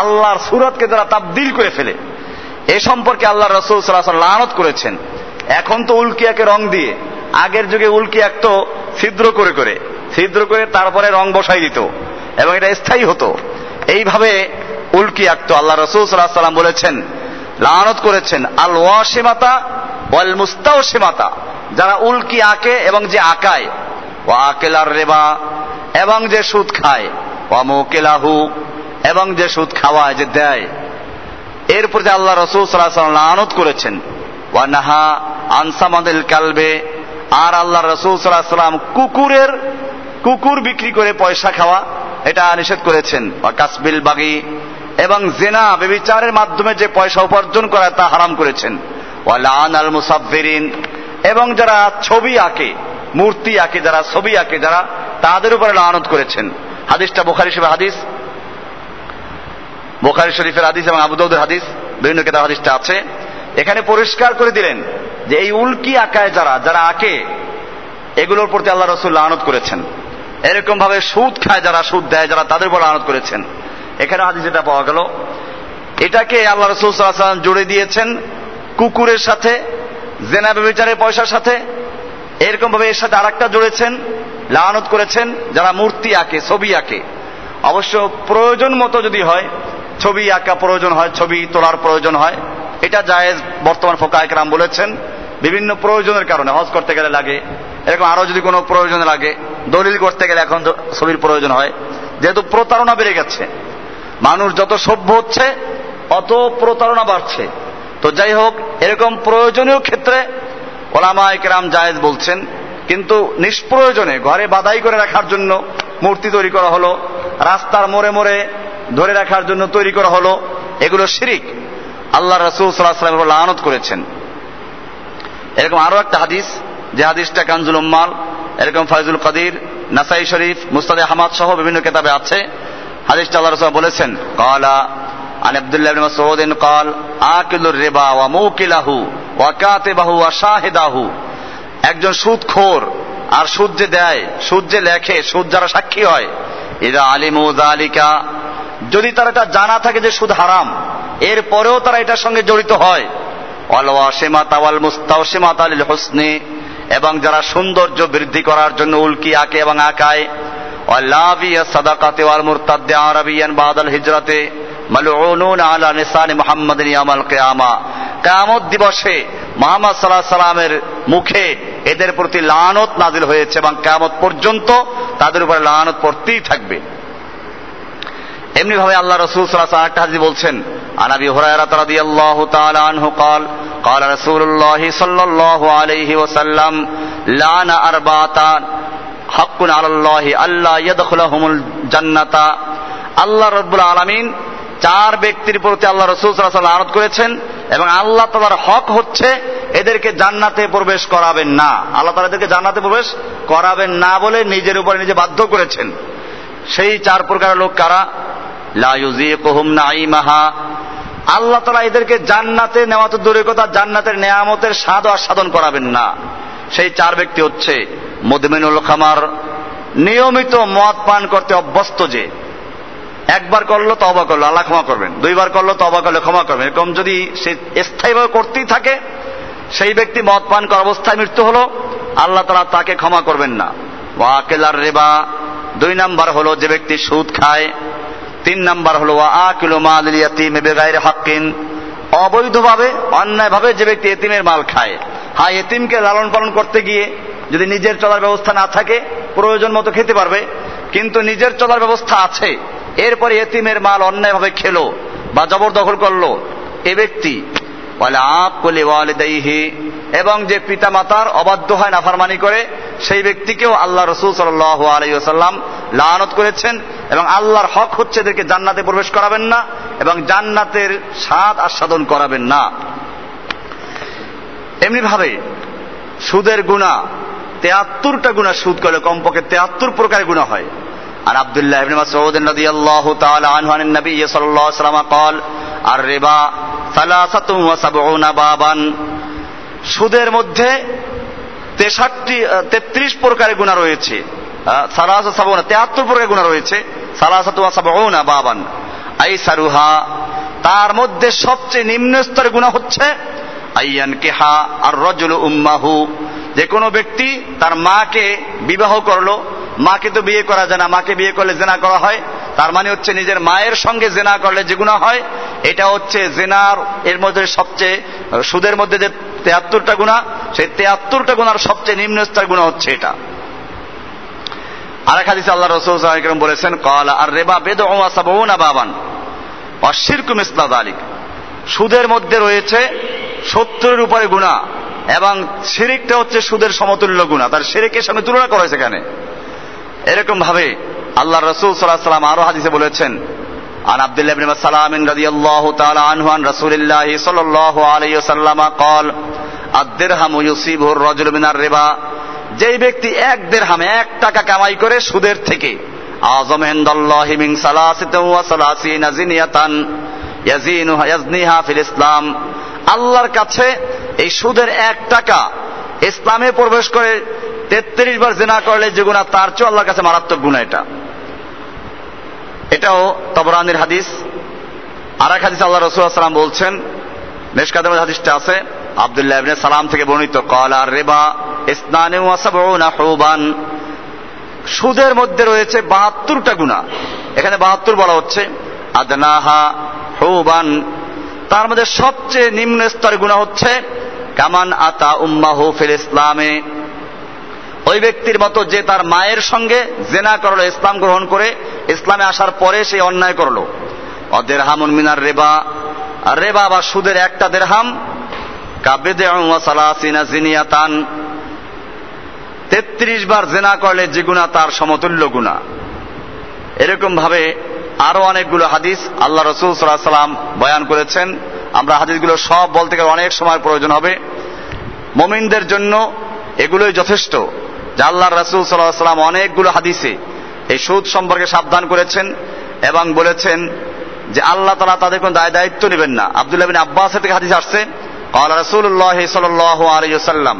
আল্লাহর সুরতকে যারা তাবদিল করে ফেলে, এ সম্পর্কে আল্লাহ রসুল লানত করেছেন। এখন তো উল্কিয়াকে রং দিয়ে, আগের যুগে উল্কিয়াক তো ছিদ্র করে করে, ছিদ্র করে তারপরে রং বসাই দিত এবং এটা স্থায়ী হতো। এইভাবে উল্কি আঁকতো আল্লাহ রসুল সাল্লাহ সাল্লাম বলেছেন, লানত করেছেন আল ওয়াসিমাতা ওয়াল মুস্তাওসিমাতা যারা উল্কি আঁকে এবং যে আঁকায় ও আকেলার রেবা, এবং যে সুদ খায় ও মোকেলাহু এবং যে সুদ খাওয়ায় যে দেয়, এর প্রতি আল্লাহ রসুল সাল্লাহ লানত করেছেন, ওয়া নাহা আনসামাদিল কালবে, আর আল্লাহ রসুল সাল্লাহ সাল্লাম কুকুরের, কুকুর বিক্রি করে পয়সা খাওয়া, এটা নিষেধ করেছেন বা কাসবিল বাগি, এবং জেনা বেবিচারের মাধ্যমে যে পয়সা উপার্জন করা তা হারাম করেছেন ওয়ালান আল মুসাফিরিন এবং যারা ছবি আঁকে, মূর্তি আঁকে, যারা ছবি আঁকে, যারা তাদের উপরে লানত করেছেন। হাদিসটা বোখারি হিসেবে হাদিস বোখারি শরীফের হাদিস এবং আবুদৌদের হাদিস, বিভিন্ন কেতাব হাদিসটা আছে। এখানে পরিষ্কার করে দিলেন যে এই উল্কি আঁকায় যারা যারা আঁকে, এগুলোর প্রতি আল্লাহ রসুল আনত করেছেন। এরকম ভাবে সুদ খায় যারা, সুদ দেয় যারা, তাদের উপর আনত করেছেন। এখানে হাদিস যেটা পাওয়া গেল। এটাকে আল্লাহ রসুল জুড়ে দিয়েছেন কুকুরের সাথে, জেনা বেবিচারের পয়সার সাথে। এরকম ভাবে এর সাথে আরেকটা জুড়েছেন, লানত করেছেন, যারা মূর্তি আঁকে, ছবি আঁকে। অবশ্য প্রয়োজন মতো যদি হয় ছবি আঁকা প্রয়োজন হয়, ছবি তোলার প্রয়োজন হয়। এটা জায়েজ, বর্তমান ফোকায়করাম বলেছেন। বিভিন্ন প্রয়োজনের কারণে, হজ করতে গেলে লাগে। এরকম আরও যদি কোনো প্রয়োজন লাগে, দলিল করতে গেলে এখন ছবির প্রয়োজন হয়। যেহেতু প্রতারণা বেড়ে গেছে, মানুষ যত সভ্য হচ্ছে, অত প্রতারণা বাড়ছে। তো যাই হোক, এরকম প্রয়োজনীয় ক্ষেত্রে ওলামা একরাম জায়েজ বলছেন, কিন্তু নিষ্প্রয়োজনে ঘরে বাধাই করে রাখার জন্য মূর্তি তৈরি করা হলো। রাস্তার মোড়ে মোড়ে ধরে রাখার জন্য তৈরি করা হলো এগুলো শিরিক আল্লাহ রসুল সাল্লাহ সাল্লাম লানত করেছেন এরকম আরো একটা হাদিস যে হাদিসটা কানজুল উম্মাল এরকম ফাইজুল কাদির নাসাই শরীফ মুস্তাদে হামাদ সহ বিভিন্ন কেতাবে আছে হাদিসটা আল্লাহ রসুল বলেছেন কালা عن عبد الله بن مسعود قال آكل الربا وموكله وكاتبه وشاهده একজন সুদখোর আর সুদ যে দেয় সুদ যে লেখে সুদ যারা সাক্ষী হয় ইদা আলিমু জালিকা যদি তার এটা জানা থাকে যে সুদ হারাম, এর পরেও তারা এটার সঙ্গে জড়িত হয়। হোসনে, এবং যারা সৌন্দর্য বৃদ্ধি করার জন্য উল্কি আঁকে এবং আঁকায় সাদাকাতে ওয়াল হিজরাতে নিসানি দিবসে মুহাম্মদ সাল্লাল্লাহু সাল্লামের মুখে এদের প্রতি লানত নাজিল হয়েছে এবং কিয়ামত পর্যন্ত তাদের উপরে লানত পড়তেই থাকবে। এমনি ভাবে আল্লাহ রসুল সাল্লাহ একটা হাজি বলছেন আনাবি হুরায়রা রাদিয়াল্লাহু তাআলা আনহু قال قال رسول الله صلى الله عليه وسلم لعن أربعة حق على الله ألا يدخلهم الجنة আল্লাহ রব্বুল আলামিন চার ব্যক্তির প্রতি আল্লাহ রসুল সাল্লাহ আনত করেছেন এবং আল্লাহ তালার হক হচ্ছে এদেরকে জান্নাতে প্রবেশ করাবেন না আল্লাহ তালা এদেরকে জান্নাতে প্রবেশ করাবেন না বলে নিজের উপরে নিজে বাধ্য করেছেন সেই চার প্রকারের লোক কারা আল্লাহ তালা এদেরকে জান্নাতে নেওয়া তো দূরের কথা, জান্নাতের নেয়ামতের স্বাদ আস্বাদন করাবেন না। সেই চার ব্যক্তি হচ্ছে মদমিনুল খামার, নিয়মিত মদ পান করতে অভ্যস্ত যে, একবার করল তবা করল, আল্লাহ ক্ষমা করবেন। দুইবার করল তবা করলে ক্ষমা করবেন। এরকম যদি সে স্থায়ীভাবে করতেই থাকে, সেই ব্যক্তি মদ পান করা অবস্থায় মৃত্যু হলো, আল্লাহ তালা তাকে ক্ষমা করবেন না। ওয়াকেলার রেবা। দুই নাম্বার হলো যে ব্যক্তি সুদ খায় তিন নাম্বার হলো হাক্কিন। অবৈধভাবে, অন্যায়ভাবে যে ব্যক্তি এতিমের মাল খায়। হ্যাঁ এতিমকে লালন পালন করতে গিয়ে যদি নিজের চলার ব্যবস্থা না থাকে, প্রয়োজন মতো খেতে পারবে। কিন্তু নিজের চলার ব্যবস্থা আছে। এরপরে এতিমের মাল অন্যায়ভাবে খেলো বা জবরদখল করল। এ ব্যক্তি এবং যে পিতা মাতার অবাধ্য হয় নাফারমানি করে, সেই ব্যক্তিকেও আল্লাহ রসুল আলাইসাল্লাম লানত করেছেন, এবং আল্লাহর হক হচ্ছে এদেরকে জান্নাতে প্রবেশ করাবেন না, এবং জান্নাতের স্বাদ আস্বাদন করাবেন না। এমনি ভাবে সুদের গুণা, তেয়াত্তরটা গুণা সুদ করলে কমপক্ষে তেয়াত্তর প্রকারের গুণা হয়। عن عبد الله بن مسعود رضي الله تعالى عنه عن النبي صلى الله عليه وسلم قال الربا ثلاثة وسبعون بابا সুদের মধ্যে তেষট্টি তেত্রিশ প্রকারের গুণা রয়েছে সালাসা সাবনা তেহাত্তর প্রকারের গুণা রয়েছে সালাসাতু সাবনা বাবান আই সারুহা তার মধ্যে সবচেয়ে নিম্ন স্তরের গুণা হচ্ছে আইয়ান কেহা আর রজুল উম্মাহু যে কোনো ব্যক্তি তার মাকে বিবাহ করলো মাকে তো বিয়ে করা যায় না, মাকে বিয়ে করলে জেনা করা হয়। তার মানে হচ্ছে নিজের মায়ের সঙ্গে জেনা করলে যে গুণা হয়, এটা হচ্ছে জেনার এর মধ্যে সবচেয়ে, সুদের মধ্যে যে তেহাত্তরটা গুণা সেই তেহাত্তরটা গুণার সবচেয়ে নিম্ন স্তর গুণা হচ্ছে এটা। আরেক হাদিসে আল্লাহ রসুল সাল্লাম বলেছেন, কল আর রেবা বেদ ওমাসাবনা বাবান অশিরকুম ইসলাদ আলিক সুদের মধ্যে রয়েছে সত্তরের উপরে গুণা এবং শিরিকটা হচ্ছে সুদের সমতুল্য গুণা তার শিরিকের সঙ্গে তুলনা করা হয়েছে এখানে। এরকম ভাবে আল্লাহ রসুল সাল্লাহ সাল্লাম আরো হাদিসে বলেছেন عن عبد الله بن سلام رضي الله تعالى عنه عن رسول الله صلى الله عليه وسلم قال الدرهم يصيبه الرجل من الربا যেই ব্যক্তি এক দেড়হাম এক টাকা কামাই করে সুদের থেকে আজম হিন্দাল্লাহি মিন সালাসিতা ওয়া সালাসিনা জিনিয়াতান ইয়াজিনুহা ইয়াজনিহা ফিল ইসলাম আল্লাহর কাছে এই সুদের এক টাকা ইসলামে প্রবেশ করে তেত্রিশ বার জেনা করলে যে গুণা তার চেয়ে আল্লাহর কাছে মারাত্মক গুণা এটা। এটাও তবরানির হাদিস। আর এক হাদিস আল্লাহ রসুল সাল্লাম বলছেন মেশকাদের হাদিসটা আছে, আবদুল্লাহ ইবনে সালাম থেকে বর্ণিত, কলা রেবা ইসনানে হুবান। সুদের মধ্যে রয়েছে বাহাত্তরটা গুণা এখানে বাহাত্তর বলা হচ্ছে, আদনাহা হুবান। তার মধ্যে সবচেয়ে নিম্ন স্তরের গুণা হচ্ছে, কামান আতা উম্মাহু ফিল ইসলামে। ওই ব্যক্তির মতো যে তার মায়ের সঙ্গে জেনা করল, ইসলাম গ্রহণ করে, ইসলামে আসার পরে সে অন্যায় করল। অদের হামুন মিনার রেবা রেবা বা সুদের একটা দেড়হাম জিনিয়াতান। তেত্রিশ বার জেনা করলে যে গুণা তার সমতুল্য গুণা এরকম ভাবে আরও অনেকগুলো হাদিস আল্লাহ রসুল সাল্লাহ সাল্লাম বয়ান করেছেন। আমরা হাদিসগুলো সব বলতে গেলে অনেক সময় প্রয়োজন হবে। মমিনদের জন্য এগুলোই যথেষ্ট। জাল্লাহ রাসুল সাল্লাম অনেকগুলো হাদিসে এই সুদ সম্পর্কে সাবধান করেছেন এবং বলেছেন যে আল্লাহ তালা তাদের কোনো দায় দায়িত্ব নেবেন না। আবদুল্লাহ বিন আব্বাস থেকে হাদিস আসছে আল্লাহ রসুল্লাহ সাল্লাম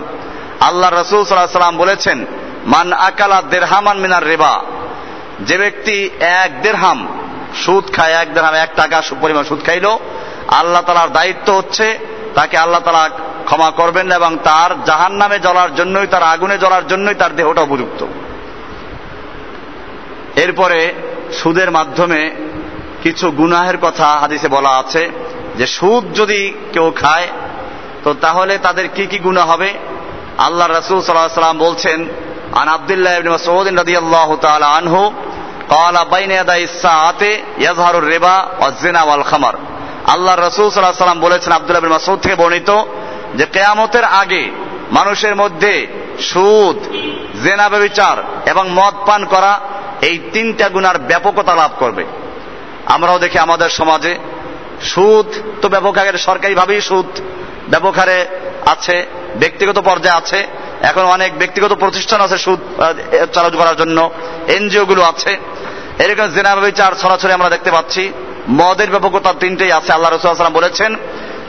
আল্লাহ রসুল সাল্লাহ সাল্লাম বলেছেন, মান আকালা দেড়হামান মিনার রেবা যে ব্যক্তি এক দেড়হাম সুদ খায়, এক দেড়হাম এক টাকা পরিমাণ সুদ খাইল, আল্লাহ তালার দায়িত্ব হচ্ছে তাকে আল্লাহ তালা ক্ষমা করবেন না এবং তার জাহান নামে জ্বলার জন্যই তার আগুনে জ্বলার জন্যই তার দেহটা উপযুক্ত এরপরে সুদের মাধ্যমে কিছু গুনাহের কথা হাদিসে বলা আছে যে সুদ যদি কেউ খায় তো তাহলে তাদের কি কি গুণা হবে আল্লাহ রসুল সাল্লাহ সাল্লাম বলছেন আন আবদুল্লাহ ইবনে মাসউদ রাদিয়াল্লাহু তাআলা আনহু قال بين يدي الساعة يظهر الربا والزنا والخمر আল্লাহ রসুল সাল্লাহ সাল্লাম বলেছেন আব্দুল্লাহ বিন মাসউদ থেকে বর্ণিত যে কেয়ামতের আগে মানুষের মধ্যে সুদ, জেনা ব্যবিচার এবং মদ পান করা এই তিনটা গুণার ব্যাপকতা লাভ করবে। আমরাও দেখি আমাদের সমাজে সুদ তো ব্যাপক আগে সরকারিভাবেই সুদ ব্যবহারে আছে, ব্যক্তিগত পর্যায়ে আছে। এখন অনেক ব্যক্তিগত প্রতিষ্ঠান আছে সুদ চালু করার জন্য এনজিও গুলো আছে। এরকম জেনা বিচার ছড়াছড়ি আমরা দেখতে পাচ্ছি। মদের ব্যাপকতা তিনটেই আছে, আল্লাহ রসুলাম বলেছেন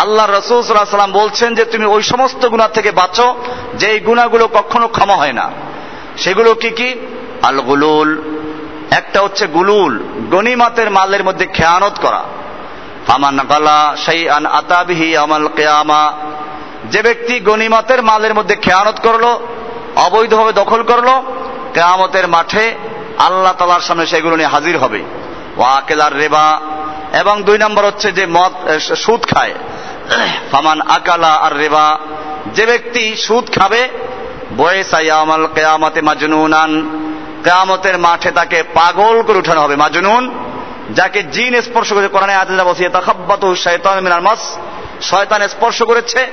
আল্লাহ রসুল সাল্লাম বলছেন যে তুমি ওই সমস্ত গুণা থেকে বাঁচো যে এই গুণাগুলো কখনো ক্ষমা হয় না। সেগুলো কি কি? আল গুলুল একটা হচ্ছে গুলুল গনিমাতের মালের মধ্যে খেয়ানত করা। ফামান গালা সেই আন আতাবিহি আমাল কেয়ামা। যে ব্যক্তি গনিমতের মালের মধ্যে খেয়ানত করল, অবৈধভাবে দখল করল, কেয়ামতের মাঠে আল্লাহ তালার সামনে সেগুলো নিয়ে হাজির হবে। ওয়াকেলার রেবা। এবং দুই নম্বর হচ্ছে যে মদ সুদ খায়। ফামান আকালা আর রেবা, যে ব্যক্তি সুদ খাবে বয়েসাইয়ামাল কেয়ামতে মাজনুনান, কেয়ামতের মাঠে তাকে পাগল করে উঠানো হবে। মাজনুন, যাকে জিন স্পর্শ করেছে, কোরআনে আদিদা বসিয়ে তাকাব্বাতু শাইতান মিনাল মাস শয়তান স্পর্শ করেছে,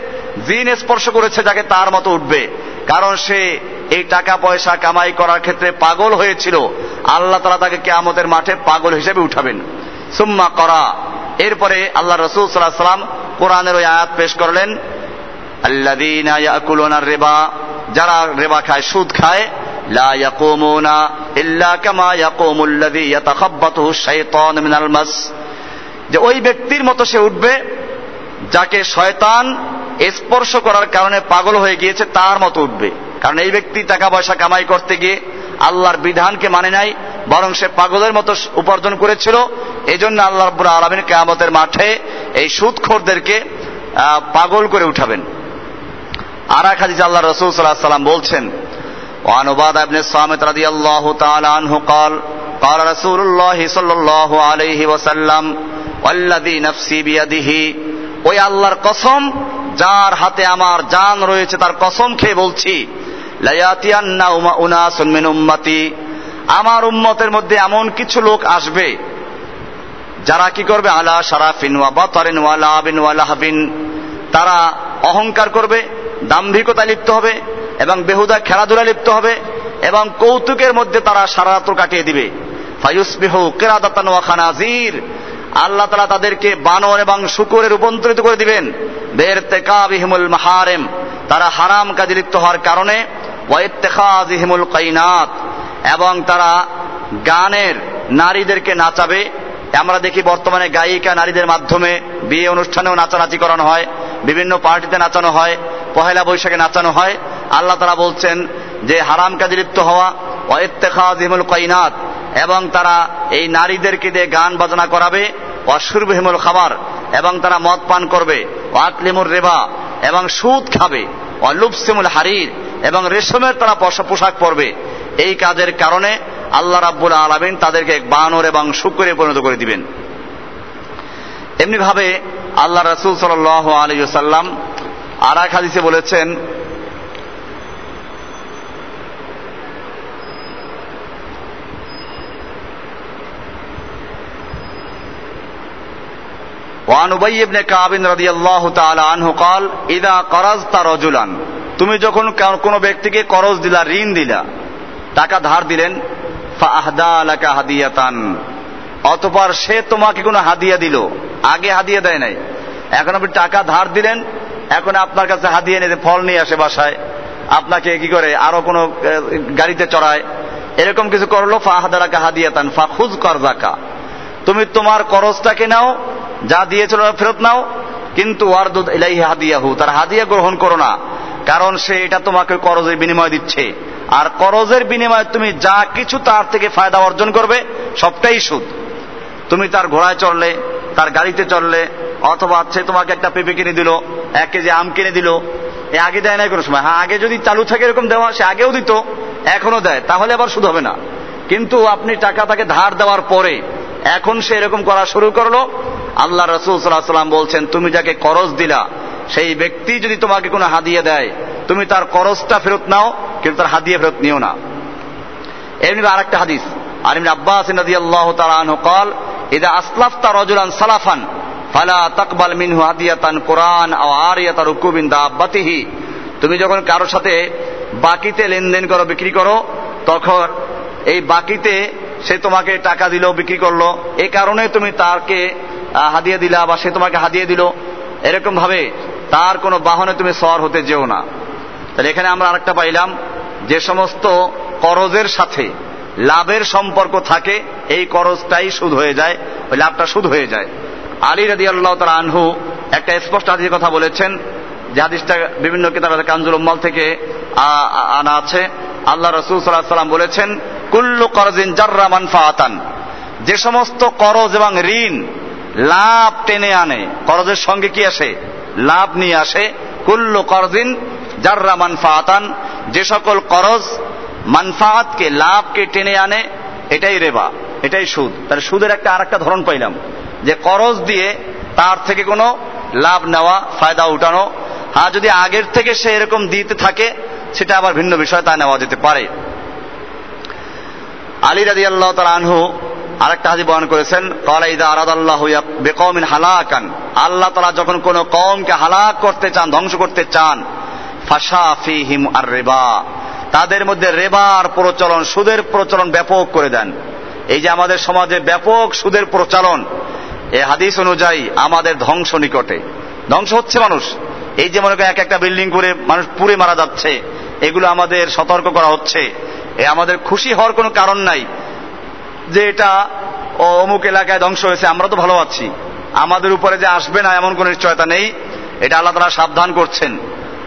জিন স্পর্শ করেছে, যাকে তার মতো উঠবে। কারণ সে এই টাকা পয়সা কামাই করার ক্ষেত্রে পাগল হয়েছিল। আল্লাহ তালা তাকে কেয়ামতের মাঠে পাগল হিসেবে উঠাবেন। সুম্মা করা এরপরে আল্লাহ রসুল সাল্লাহ সাল্লাম কোরআনের ওই আয়াত পেশ করলেন আল্লাদিনা রেবা যারা রেবা খায়, সুদ খায়, লা ইল্লা কামা মিনাল মাস যে ওই ব্যক্তির মতো সে উঠবে, যাকে শয়তান স্পর্শ করার কারণে পাগল হয়ে গিয়েছে, তার মতো উঠবে। কারণ এই ব্যক্তি টাকা পয়সা কামাই করতে গিয়ে আল্লাহর বিধানকে মানে নাই বরং সে পাগলের মতো উপার্জন করেছিল এই জন্য আল্লাহ রব্বুর আলমিন কেয়ামতের মাঠে এই সুদখোরদেরকে পাগল করে উঠাবেন আর এক হাদিস আল্লাহ রসুল সাল্লাহ সাল্লাম বলছেন وعن عبادة بن الصامت رضي الله تعالى عنه قال قال رسول الله صلى الله عليه وسلم والذي نفسي بيده ওই আল্লাহর কসম যার হাতে আমার জান রয়েছে তার কসম খেয়ে বলছি লায়াতিয়ান্না উনাসুন মিন উম্মতি আমার উম্মতের মধ্যে এমন কিছু লোক আসবে, যারা কি করবে? আলা সারাফিন ওয়া বাতারিন ওয়া লাবিন ওয়া লাহাবিন। তারা অহংকার করবে, দাম্ভিকতা লিপ্ত হবে এবং বেহুদা খেলাধুলা লিপ্ত হবে এবং কৌতুকের মধ্যে তারা সারা রাত্র কাটিয়ে দিবে। ফায়ুসবিহু কিরাদাতান ওয়া খানাজির। আল্লাহ তালা তাদেরকে বানর এবং শুকুরে রূপান্তরিত করে দিবেন। বের তেকাবিহিমুল মাহারেম। তারা হারাম কাজে লিপ্ত হওয়ার কারণে ওয়াইত্তেখাজিহিমুল কাইনাত। এবং তারা গানের নারীদেরকে নাচাবে। আমরা দেখি বর্তমানে গায়িকা নারীদের মাধ্যমে বিয়ে অনুষ্ঠানেও নাচানাচি করানো হয়, বিভিন্ন পার্টিতে নাচানো হয়, পহেলা বৈশাখে নাচানো হয়। আল্লাহ তারা বলছেন যে, হারাম কাজে লিপ্ত হওয়া ওয়েত্তেখাজিমুল কাইনাত, এবং তারা এই নারীদেরকে দিয়ে গান বাজনা করাবে অসুরবহিমুল খাবার, এবং তারা মদ পান করবে, ওয়াতলিমুর রেবা, এবং সুদ খাবে অলুপসিমুল হারির, এবং রেশমের তারা পোশাক পরবে। এই কাজের কারণে আল্লাহ রাব্বুল আলমিন তাদেরকে বানর এবং শুক্রে পরিণত করে দিবেন এমনি ভাবে আল্লাহ রসুল সাল আলী সাল্লাম আর এক হাদিসে বলেছেন وعن أبي بن كعب رضي الله تعالى عنه قال إذا قرضت رجلا তুমি যখন কোনো ব্যক্তিকে করজ দিলা ঋণ দিলা টাকা ধার দিলেন হাদিয়াতান। অতপর সে তোমাকে কোনো হাদিয়া দিল। আগে হাদিয়া দেয় নাই। এখন আপনি টাকা ধার দিলেন, এখন আপনার কাছে হাদিয়া নিয়ে ফল নিয়ে আসে বাসায়। আপনাকে কি করে? আরও কোনো গাড়িতে চড়ায়। এরকম কিছু করল ফাহাদারাকা হাদিয়াতান ফাখুজ করজাকা তুমি তোমার করজটাকে নাও, যা দিয়েছিল ফেরত নাও, কিন্তু ওয়ারদুদ ইলাইহি হাদিয়াহু, তার হাদিয়া গ্রহণ করো না, কারণ সে এটা তোমাকে করজের বিনিময় দিচ্ছে। আর করজের বিনিময়ে তুমি যা কিছু তার থেকে ফায়দা অর্জন করবে, সবটাই সুদ। তুমি তার ঘোড়ায় চড়লে, তার গাড়িতে চড়লে, অথবা সে তোমাকে একটা পেঁপে কিনে দিল, এক কেজি আম কিনে দিল, এ আগে দেয় না কোনো সময়। হ্যাঁ আগে যদি চালু থাকে এরকম দেওয়া, সে আগেও দিত এখনও দেয়, তাহলে আবার সুদ হবে না। কিন্তু আপনি টাকা তাকে ধার দেওয়ার পরে, এখন সে এরকম করা শুরু করল। আল্লাহ রসুল সাল্লাহ সাল্লাম বলছেন, তুমি যাকে করজ দিলা সেই ব্যক্তি যদি তোমাকে কোনো হাদিয়ে দেয়, তুমি তার করজটা ফেরত নাও, কিন্তু তার হাদিয়ে ফেরত নিও না। এমনি আর একটা হাদিস। আর এমনি আব্বাস নদী আল্লাহ তালান কল এদা আসলাফ তা রজুলান সালাফান, ফালা তাকবাল মিনহু হাদিয়াতান কোরআন ও আরিয়াতা রুকুবিন দাব্বাতিহি। তুমি যখন কারোর সাথে বাকিতে লেনদেন করো, বিক্রি করো, তখন এই বাকিতে সে তোমাকে টাকা দিল, বিক্রি করল। এ কারণে তুমি তাকে হাদিয়ে দিলা বা সে তোমাকে হাদিয়ে দিল। এরকম ভাবে তার কোনো বাহনে তুমি সর হতে যেও না। তাহলে এখানে আমরা আরেকটা পাইলাম, যে সমস্ত করজের সাথে লাভের সম্পর্ক থাকে, এই করজটাই সুদ হয়ে যায়, ওই লাভটা সুদ হয়ে যায়। আলী রাদি আল্লাহ তার আনহু একটা স্পষ্ট হাদিসের কথা বলেছেন, যে হাদিসটা বিভিন্ন কিতাব কাঞ্জুল উম্মাল থেকে আনা আছে। আল্লাহ রসুল সাল্লাহ সাল্লাম বলেছেন, কুল্লু করজিন জার্রা মানফাতান যে সমস্ত করজ এবং ঋণ লাভ টেনে আনে, করজের সঙ্গে কি আসে? লাভ নিয়ে আসে। কুল্লু করজিন জার্রা মানফাতান যে সকল করজ মানফাতকে লাভকে টেনে আনে, এটাই রেবা, এটাই সুদ। তাহলে সুদের একটা আর একটা ধরন পাইলাম, যে করজ দিয়ে তার থেকে কোনো লাভ নেওয়া, ফায়দা উঠানো হ্যাঁ যদি আগের থেকে সে এরকম দিতে থাকে, সেটা আবার ভিন্ন বিষয়, তা নেওয়া যেতে পারে। আলী রাজি আল্লাহ তার আনহু আরেকটা হাজি বহন করেছেন কলাইদা আরাদ আল্লাহ বেকমিন হালাকান। আল্লাহ তালা যখন কোন কমকে হালাক করতে চান, ধ্বংস করতে চান, ফাশা ফিহিম আর রেবা, তাদের মধ্যে রেবার প্রচলন, সুদের প্রচলন ব্যাপক করে দেন। এই যে আমাদের সমাজে ব্যাপক সুদের প্রচলন, এ হাদিস অনুযায়ী আমাদের ধ্বংস নিকটে। ধ্বংস হচ্ছে মানুষ। এই যে মনে করেন এক একটা বিল্ডিং করে মানুষ পুড়ে মারা যাচ্ছে, এগুলো আমাদের সতর্ক করা হচ্ছে। এ আমাদের খুশি হওয়ার কোনো কারণ নাই যে এটা অমুক এলাকায় ধ্বংস হয়েছে, আমরা তো ভালো আছি। আমাদের উপরে যে আসবে না এমন কোন নিশ্চয়তা নেই, এটা আল্লাহ তালা সাবধান করছেন।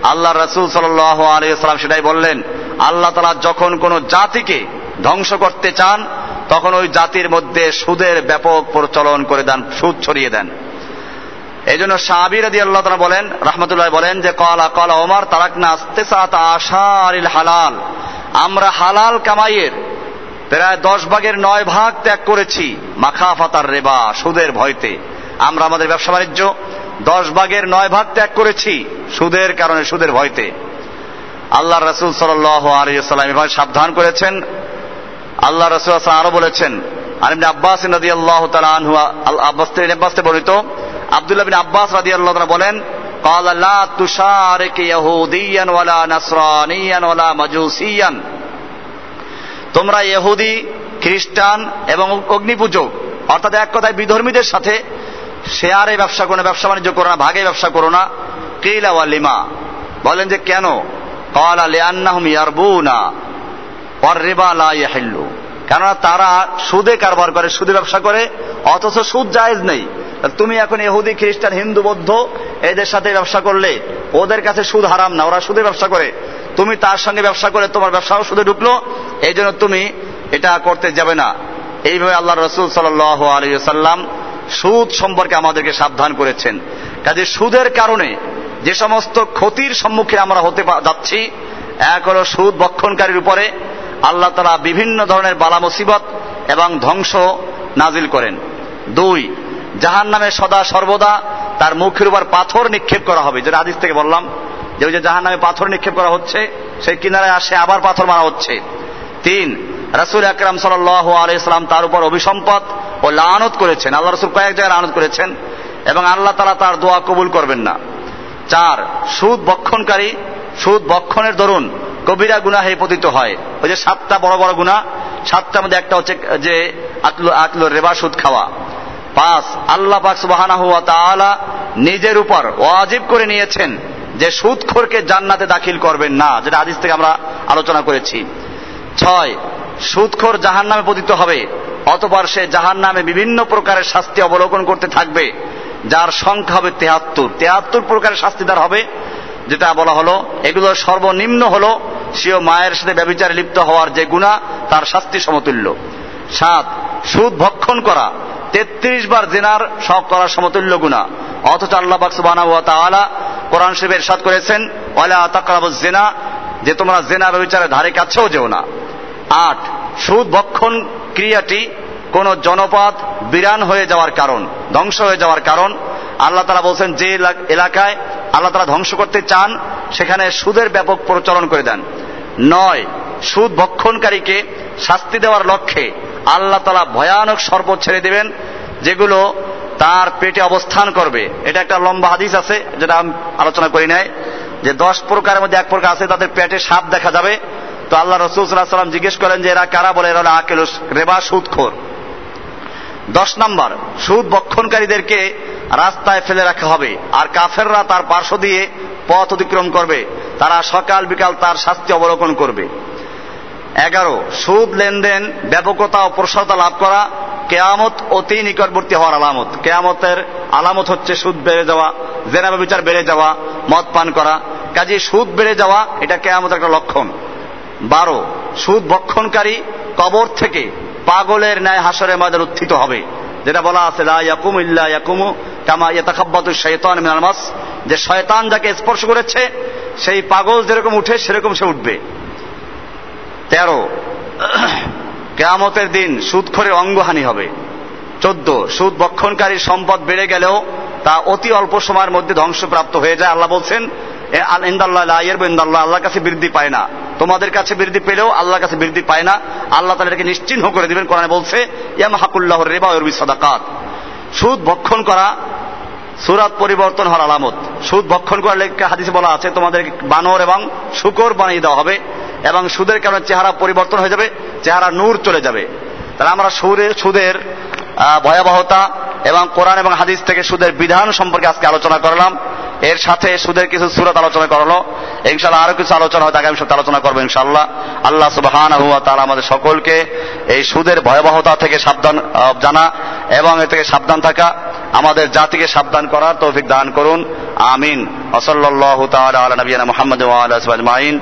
আল্লাহ রসুল সাল আলিয়াল্লাম সেটাই বললেন, আল্লাহ তালা যখন কোন জাতিকে ধ্বংস করতে চান, তখন ওই জাতির মধ্যে সুদের ব্যাপক প্রচলন করে দেন, সুদ ছড়িয়ে দেন। এই জন্য সাহাবির আদি আল্লাহ তালা বলেন, রহমতুল্লাহ বলেন যে কলা কলা ওমার, তারাকনা আস্তে আশারিল হালাল। আমরা হালাল কামাইয়ের প্রায় দশ ভাগের নয় ভাগ ত্যাগ করেছি, মাখাফাতার রেবা, সুদের ভয়তে। আমরা আমাদের ব্যবসা বাণিজ্য দশ ভাগের নয় ভাগ ত্যাগ করেছি সুদের কারণে সুদের ভয়তে আল্লাহ রসুল সাল্লাম এভাবে সাবধান করেছেন আল্লাহ রসুল আরো বলেছেন আলিম আব্বাস নদী আল্লাহ আনহু আব্বাস আব্বাসতে বর্ণিত আব্দুল্লাহ বিন আব্বাস রাদি আল্লাহ বলেন قال لا تشارك يهوديا ولا نصرانيا ولا مجوسيا তোমরা ইহুদি খ্রিস্টান এবং অগ্নিপূজক অর্থাৎ এক কথায় বিধর্মীদের সাথে শেয়ারে ব্যবসা করো না, ব্যবসা বাণিজ্য করো না, ভাগে ব্যবসা করো না। কেইলা ওয়ালিমা বলেন যে কেন? কলা লিয়ান্নাহুম ইয়ারবুনা অর রেবা লা ইয়াহিল্লু। কেননা তারা সুদে কারবার করে, সুদে ব্যবসা করে, অথচ সুদ জায়েজ নেই। তুমি এখন এহুদি খ্রিস্টান, হিন্দু, বৌদ্ধ, এদের সাথে ব্যবসা করলে ওদের কাছে সুদ হারাম না, ওরা সুদে ব্যবসা করে। তুমি তার সঙ্গে ব্যবসা করে তোমার ব্যবসাও সুদে ঢুকলো এই জন্য তুমি এটা করতে যাবে না। এইভাবে আল্লাহ রসুল সাল আলী সাল্লাম সুদ সম্পর্কে আমাদেরকে সাবধান করেছেন। কাজে সুদের কারণে যে সমস্ত ক্ষতির সম্মুখীন আমরা হতে যাচ্ছি, এক হল সুদ বক্ষণকারীর উপরে আল্লাহ তারা বিভিন্ন ধরনের বালা মুসিবত এবং ধ্বংস নাজিল করেন। দুই জাহান নামে সদা সর্বদা তার মুখের উপর পাথর নিক্ষেপ করা হবে। যেটা আদিস থেকে বললাম যে ওই যে জাহান নামে পাথর নিক্ষেপ করা হচ্ছে, সেই কিনারে আসে আবার পাথর মারা হচ্ছে। তিন রাসুল আকরাম সাল আলাইসালাম তার উপর অভিসম্পদ ও লানত করেছেন। আল্লাহ রসুল কয়েক জায়গায় লানত করেছেন এবং আল্লাহ তালা তার দোয়া কবুল করবেন না। চার, সুদ বক্ষণকারী, সুদ বক্ষণের দরুন কবিরা গুণা হয়ে পতিত হয়। ওই যে সাতটা বড় বড় গুণা সাতটার মধ্যে একটা হচ্ছে যে আকলো আকলো রেবা, সুদ খাওয়া। পাঁচ, আল্লাহ পাক সুবাহানা হুয়া তাআলা নিজের উপর ওয়াজিব করে নিয়েছেন যে সুদখোরকে জান্নাতে দাখিল করবেন না, যেটা আদিস থেকে আমরা আলোচনা করেছি। ছয় সুদখোর জাহান নামে পতিত হবে, অতপর সে জাহান নামে বিভিন্ন প্রকারের শাস্তি অবলোকন করতে থাকবে, যার সংখ্যা হবে তেহাত্তর। তেহাত্তর প্রকারের শাস্তি তার হবে, যেটা বলা হলো এগুলোর সর্বনিম্ন হলো সেও মায়ের সাথে ব্যবচারে লিপ্ত হওয়ার যে গুণা, তার শাস্তি সমতুল্য। সাত, সুদ ভক্ষণ করা। তেত্রিশ বার জেনার সব করার সমতুল্য গুণা। অথচ আল্লাহ বাকসুবানা তাআলা কোরআন শরীফের সাদ করেছেন, ওয়ালা তাকরাবুজ জেনা যে তোমরা জেনা ব্যবচারে ধারে কাছেও যেও না। আট সুদ ভক্ষণ ক্রিয়াটি কোন জনপদ বিরান হয়ে যাওয়ার কারণ, ধ্বংস হয়ে যাওয়ার কারণ। আল্লাহ তারা বলছেন, যে এলাকায় আল্লাহ তারা ধ্বংস করতে চান, সেখানে সুদের ব্যাপক প্রচলন করে দেন। নয় সুদ ভক্ষণকারীকে শাস্তি দেওয়ার লক্ষ্যে আল্লাহ তালা ভয়ানক শরবত ছেড়ে দেবেন, যেগুলো তার পেটে অবস্থান করবে। এটা একটা লম্বা হাদিস আছে, যেটা আমি আলোচনা করি নাই, যে দশ প্রকারের মধ্যে এক প্রকার আছে, তাদের পেটে সাপ দেখা যাবে তো আল্লাহ রসুল সাল্লাম জিজ্ঞেস করেন যে এরা কারা বলে? এরা আকেল রেবা সুদখোর। দশ নম্বর, সুদ বক্ষণকারীদেরকে রাস্তায় ফেলে রাখা হবে আর কাফেররা তার পার্শ্ব দিয়ে পথ অতিক্রম করবে। তারা সকাল বিকাল তার শাস্তি অবলোকন করবে। এগারো, সুদ লেনদেন, ব্যাপকতা ও প্রসারতা লাভ করা, কেয়ামত অতি নিকটবর্তী হওয়ার আলামত। কেয়ামতের আলামত হচ্ছে সুদ বেড়ে যাওয়া জেনাবে বিচার বেড়ে যাওয়া, মদ পান করা। কাজে সুদ বেড়ে যাওয়া, এটা কেয়ামতের একটা লক্ষণ। বারো, সুদ ভক্ষণকারী কবর থেকে পাগলের ন্যায় হাসরে মাদের উত্থিত হবে। যেটা বলা আছে, লা ইয়াকুম ইল্লা ইয়াকুমু যে শয়তান যাকে স্পর্শ করেছে, সেই পাগল যেরকম উঠে, সেরকম সে উঠবে। তেরো, কেয়ামতের দিন সুদখোরের অঙ্গহানি হবে। চোদ্দ, সুদ বক্ষণকারী সম্পদ বেড়ে গেলেও তা অতি অল্প সময়ের মধ্যে ধ্বংসপ্রাপ্ত হয়ে যায়। আল্লাহ বলছেন আল্লাহর কাছে বৃদ্ধি পায় না। তোমাদের কাছে বৃদ্ধি পেলেও আল্লাহর কাছে বৃদ্ধি পায় না। আল্লাহ তাদেরকে নিশ্চিহ্ন করে দিবেন। কোরআনে বলছে রেবা সুদ ভক্ষণ করা, সুরাত পরিবর্তন হওয়ার আলামত। সুদ ভক্ষণ করার লেখা হাদিসে বলা আছে, তোমাদের বানর এবং শুকর বানিয়ে দেওয়া হবে এবং সুদের কারণে চেহারা পরিবর্তন হয়ে যাবে, চেহারা নূর চলে যাবে। তাহলে আমরা সুদের ভয়াবহতা এবং কোরআন এবং হাদিস থেকে সুদের বিধান সম্পর্কে আজকে আলোচনা করলাম। এর সাথে সুদের কিছু সুরত আলোচনা করল। ইনশাল্লাহ আরও কিছু আলোচনা হয়তো আগামী সপ্তাহে আলোচনা করব ইনশাল্লাহ আল্লাহ সুবাহান হুয়া তারা আমাদের সকলকে এই সুদের ভয়াবহতা থেকে সাবধান জানা এবং এ থেকে সাবধান থাকা, আমাদের জাতিকে সাবধান করার তৌফিক দান করুন। আমিন। ওসল্লাহ তাআলা আলা নবিয়ানা মোহাম্মদ ওয়া আলা আজমাইন।